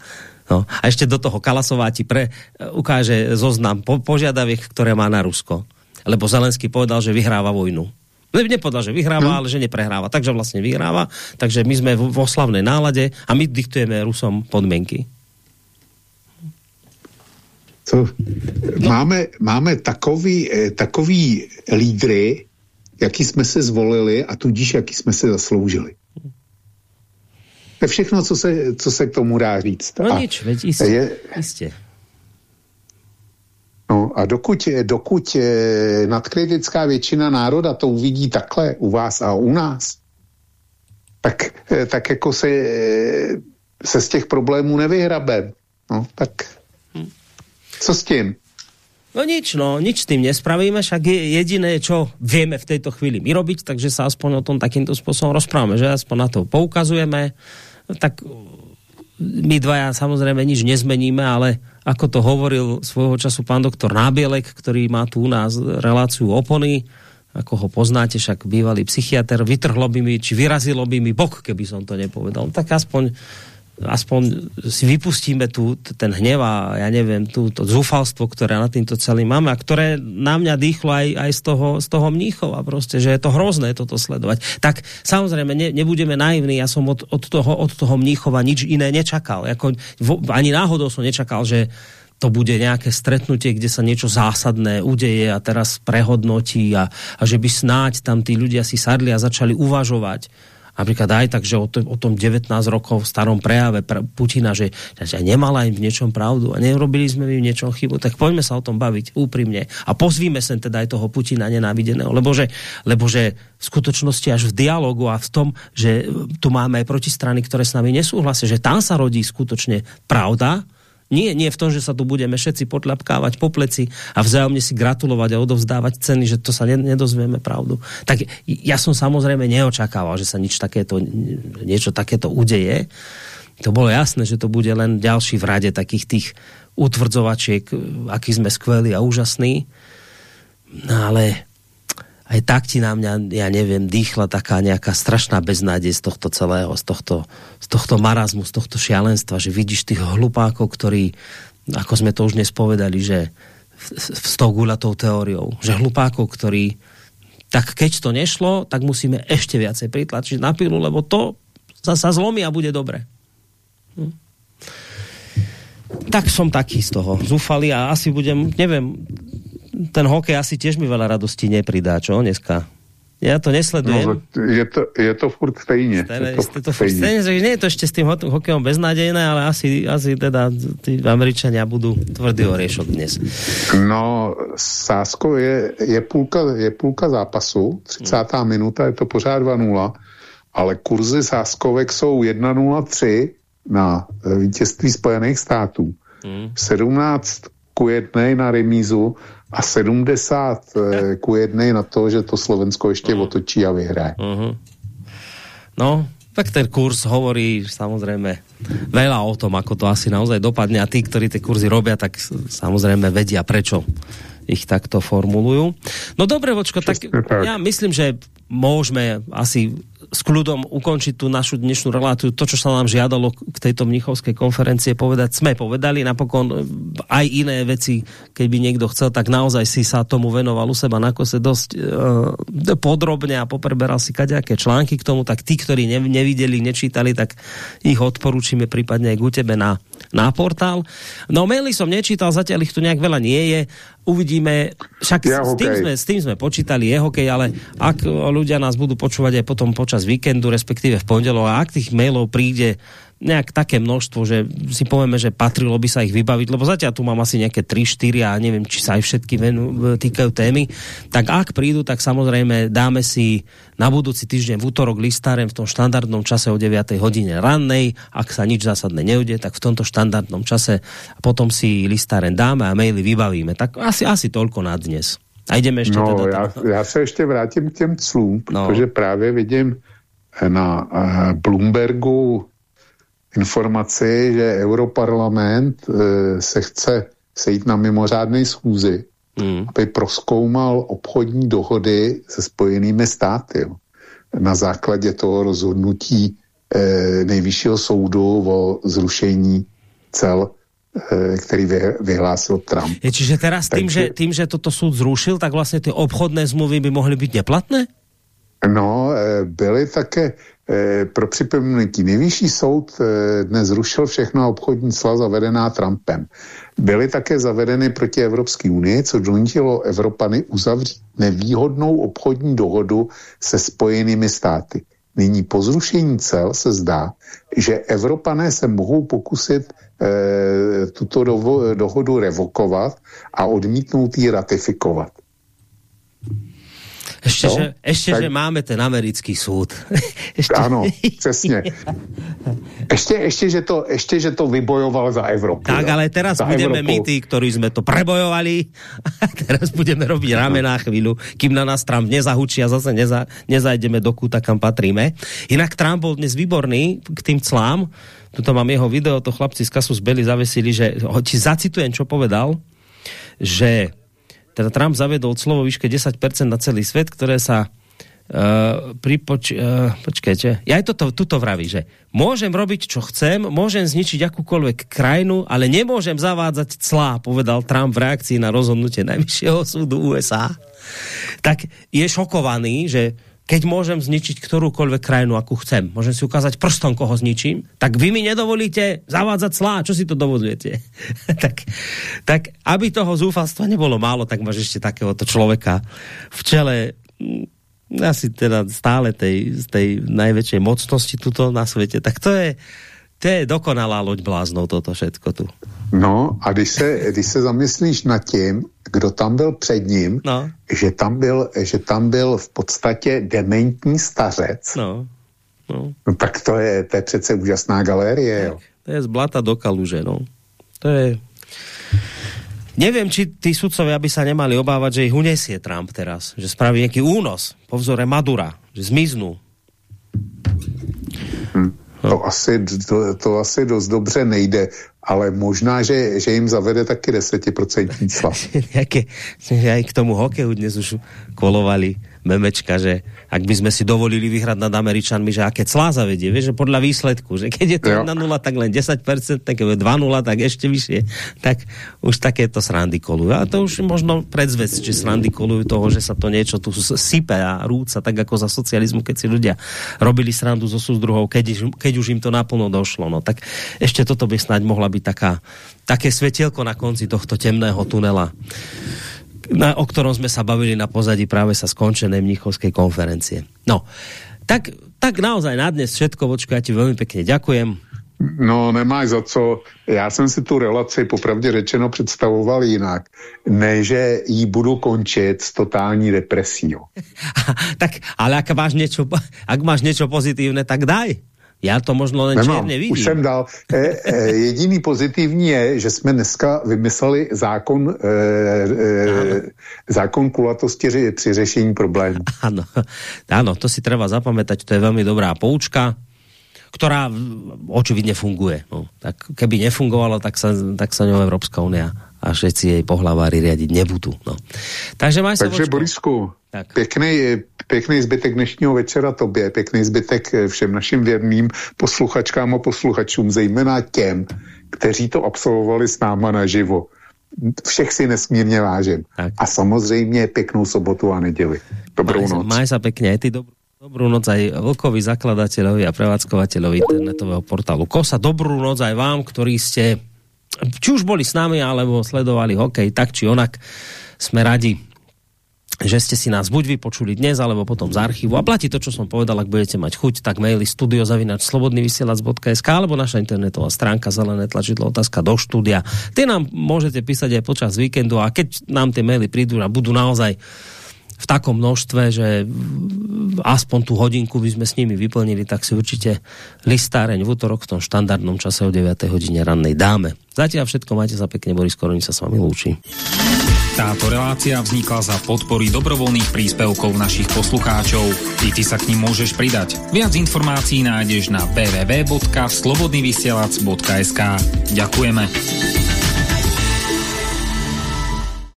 No. A ešte do toho Kalasová ti pre, ukáže zoznam po, požiadaviek, ktoré má na Rusko. Lebo Zelenský povedal, že vyhráva vojnu. Nepovedal, že vyhráva, hmm. ale že neprehráva. Takže vlastne vyhráva. Takže my sme v oslavnej nálade a my diktujeme Rusom podmienky. Co? Máme, máme takový, eh, takový lídry, jaký jsme se zvolili a tudíž jaký jsme se zasloužili. To je všechno, co se, co se k tomu dá říct. No a nič, veď jistě, je, jistě. No a dokud, dokud nadkritická většina národa to uvidí takhle u vás a u nás, tak, tak jako se, se z těch problémů nevyhrabem. No, tak hm. co s tím? No nič, no, nič s tým nespravíme, však je jediné, čo vieme v tejto chvíli my robiť, takže sa aspoň o tom takýmto spôsobom rozprávame, že aspoň na to poukazujeme, tak my dvaja samozrejme nič nezmeníme, ale ako to hovoril svojho času pán doktor Nábielek, ktorý má tu u nás reláciu opony, ako ho poznáte, však bývalý psychiatr, vytrhlo by mi, či vyrazilo by mi bok, keby som to nepovedal. Tak aspoň aspoň si vypustíme tu, ten hnev a ja neviem, tú, to zúfalstvo, ktoré na týmto celým máme a ktoré na mňa dýchlo aj, aj z, toho, z toho mníchova proste, že je to hrozné toto sledovať. Tak samozrejme, ne, nebudeme naivní, ja som od, od, toho, od toho mníchova nič iné nečakal. Jako, ani náhodou som nečakal, že to bude nejaké stretnutie, kde sa niečo zásadné udeje a teraz prehodnotí a, a že by snáď tam tí ľudia si sadli a začali uvažovať napríklad aj tak, že o, to, o tom 19 rokov v starom prejave Putina, že, že nemala im v niečom pravdu a nerobili sme im v niečom chybu, tak poďme sa o tom baviť úprimne a pozvíme sem teda aj toho Putina nenávideného, lebo že, lebo že v skutočnosti až v dialogu a v tom, že tu máme aj protistrany, ktoré s nami nesúhlasia, že tam sa rodí skutočne pravda, nie, nie v tom, že sa tu budeme všetci potľapkávať po pleci a vzájomne si gratulovať a odovzdávať ceny, že to sa nedozvieme pravdu. Tak ja som samozrejme neočakával, že sa nič takéto, niečo takéto udeje. To bolo jasné, že to bude len ďalší v rade takých tých utvrdzovačiek, aký sme skvelí a úžasní. No ale aj tak ti na mňa, ja neviem, dýchla taká nejaká strašná beznádej z tohto celého, z tohto, z tohto marazmu, z tohto šialenstva, že vidíš tých hlupákov, ktorí, ako sme to už dnes povedali, že s tou guľatou teóriou, že hlupákov, ktorí tak keď to nešlo, tak musíme ešte viacej pritlačiť na pilu, lebo to sa, sa zlomí a bude dobre. Hm. Tak som taký z toho. Zúfali a asi budem, neviem, ten hokej asi tiež mi veľa radosti nepridá, čo dneska? Ja to nesledujem. No, je, to, je to furt stejně. Stejné, je to, furt to furt stejně. stejně. Nie je to ešte s tým hokejom beznádejné, ale asi, asi teda tí Američania budú tvrdý oriešok dnes. No, Sásko je, je, půlka, je půlka zápasu, 30. Hmm. minuta, je to pořád 2-0, ale kurzy Sáskovek jsou 1-0-3 na vítězství Spojených států. Hmm. 17 ku jednej na remízu a 70 eh, ku jednej na to, že to Slovensko ještě uh-huh. otočí a vyhraje. Uh-huh. No, tak ten kurz hovorí samozrejme veľa o tom, ako to asi naozaj dopadne a tí, ktorí tie kurzy robia, tak samozrejme vedia, prečo ich takto formulujú. No dobre, Vočko, tak, tak ja myslím, že môžeme asi s kľudom ukončiť tú našu dnešnú reláciu. To, čo sa nám žiadalo k tejto mnichovskej konferencie povedať, sme povedali. Napokon e, aj iné veci, keď by niekto chcel, tak naozaj si sa tomu venoval u seba na kose dosť uh, podrobne a popreberal si kaďaké články k tomu, tak tí, ktorí ne, nevideli, nečítali, tak ich odporúčime prípadne aj k tebe na, na portál. No maily som nečítal, zatiaľ ich tu nejak veľa nie je uvidíme, však ja, s, tým sme, s tým sme počítali, je hokej, ale ak ľudia nás budú počúvať aj potom počas víkendu, respektíve v pondelok, a ak tých mailov príde nejak také množstvo, že si povieme, že patrilo by sa ich vybaviť, lebo zatiaľ tu mám asi nejaké 3-4 a neviem, či sa aj všetky venu, týkajú témy, tak ak prídu, tak samozrejme dáme si na budúci týždeň v útorok listáren v tom štandardnom čase o 9 hodine rannej, ak sa nič zásadné neude, tak v tomto štandardnom čase a potom si listáren dáme a maily vybavíme. Tak asi, asi toľko na dnes. A ideme ešte no, teda... Já, já se ještě vrátím k těm clům, no. protože právě vidím na uh, Bloombergu informaci, že Europarlament e, se chce sejít na mimořádné schůzi, mm. aby proskoumal obchodní dohody se spojenými státy. Jo. Na základě toho rozhodnutí e, nejvyššího soudu o zrušení cel e, který vy, vyhlásil Trump. Je, čiže teraz Takže, tým, že, tým, že toto súd zrušil, tak vlastně ty obchodné zmluvy by mohly být neplatné? No, byly také, Eh, pro připomenutí, nejvyšší soud eh, dnes zrušil všechno obchodní cla zavedená Trumpem. Byly také zavedeny proti Evropské unii, co donutilo Evropany uzavřít nevýhodnou obchodní dohodu se spojenými státy. Nyní po zrušení cel se zdá, že Evropané se mohou pokusit e, tuto dovo, dohodu revokovat a odmítnout ji ratifikovat. Ešte, no, že, ešte tak... že máme ten americký súd. ešte... Áno, přesně. Ešte, ešte, že to, ešte, že to vybojoval za Evropu. Tak, ale teraz za budeme Evropu. my tí, ktorí sme to prebojovali a teraz budeme robiť ramená chvíľu, kým na nás Trump nezahučí a zase neza, nezajdeme do kúta, kam patríme. Inak Trump bol dnes výborný k tým clám. Tuto mám jeho video, to chlapci z Kasus Belli zavesili, že ho ti zacitujem, čo povedal, že teda Trump zavedol clo vo výške 10% na celý svet, ktoré sa Uh, pripoč, uh, počkajte, ja aj toto, tuto vraví, že môžem robiť, čo chcem, môžem zničiť akúkoľvek krajinu, ale nemôžem zavádzať clá, povedal Trump v reakcii na rozhodnutie Najvyššieho súdu USA. Tak je šokovaný, že keď môžem zničiť ktorúkoľvek krajinu, akú chcem, môžem si ukázať prstom, koho zničím, tak vy mi nedovolíte zavádzať clá, čo si to dovolujete? tak, tak, aby toho zúfalstva nebolo málo, tak máš ešte takéhoto človeka v čele asi teda stále tej, tej najväčšej mocnosti tuto na svete, tak to je, to je dokonalá loď bláznov toto všetko tu. No a když se, když se zamyslíš nad tím, kdo tam byl před ním, no. že, tam byl, že tam byl v podstatě dementní stařec, no. No. no tak to je, to je přece úžasná galérie. Jo. To je z blata do kaluže, no. To je Neviem, či tí sudcovia by sa nemali obávať, že ich unesie Trump teraz. Že spraví nejaký únos po vzore Madura. Že zmiznú. Hm. To, asi, to, to asi dost dobře nejde, ale možná, že, že jim zavede taky desetiprocentní slav. aj k tomu hokeju dnes už kolovali memečka, že ak by sme si dovolili vyhrať nad Američanmi, že aké clá zavedie, vieš, že podľa výsledku, že keď je to 1-0, tak len 10%, tak keď je 2-0, tak ešte vyššie, tak už takéto srandy kolujú. A to už možno predzvec, či srandy kolujú toho, že sa to niečo tu sype a rúca, tak ako za socializmu, keď si ľudia robili srandu so súzdruhov, keď, keď už im to naplno došlo. No tak ešte toto by snáď mohla byť taká, také svetielko na konci tohto temného tunela na, o ktorom sme sa bavili na pozadí práve sa skončené mnichovskej konferencie. No, tak, tak naozaj na dnes všetko, Vočko, ja ti veľmi pekne ďakujem. No, nemáš za co. Já jsem si tu relaci popravdě řečeno představoval jinak, než že jí budu končit s totální depresí. tak, ale ak máš, niečo, ak máš niečo pozitívne, tak daj. Já to možno len Nemám, černě vidím. Už jsem dal. E, e, jediný pozitivní je, že jsme dneska vymysleli zákon, e, e, zákon kulatosti při řešení problémů. Ano, ano, to si treba zapamätať, to je velmi dobrá poučka ktorá očividne funguje. No, tak keby nefungovalo, tak sa, tak sa ňou Európska únia a všetci jej pohlavári riadiť nebudú. No. Takže sa Takže Borisku, tak. Pěkný, pěkný zbytek dnešního večera tobě, pěkný zbytek všem našim věrným posluchačkám a posluchačům, zejména těm, kteří to absolvovali s náma naživo. Všech si nesmírně vážím. Tak. A samozřejmě pěknou sobotu a neděli. Dobrou maj, noc. Maj sa pěkně, ty dobrou Dobrú noc aj Vlkovi, zakladateľovi a prevádzkovateľovi internetového portálu Kosa. Dobrú noc aj vám, ktorí ste či už boli s nami, alebo sledovali hokej, tak či onak. Sme radi, že ste si nás buď vypočuli dnes, alebo potom z archívu. A platí to, čo som povedal, ak budete mať chuť, tak maily studiozavinač slobodnyvysielac.sk alebo naša internetová stránka zelené tlačidlo otázka do štúdia. Ty nám môžete písať aj počas víkendu a keď nám tie maily prídu a budú naozaj v takom množstve, že aspoň tú hodinku by sme s nimi vyplnili, tak si určite listáreň v útorok v tom štandardnom čase o 9. hodine rannej dáme. Zatiaľ všetko, majte sa pekne, Boris Koroni sa s vami lúči. Táto relácia vznikla za podpory dobrovoľných príspevkov našich poslucháčov. I ty sa k ním môžeš pridať. Viac informácií nájdeš na www.slobodnyvysielac.sk Ďakujeme.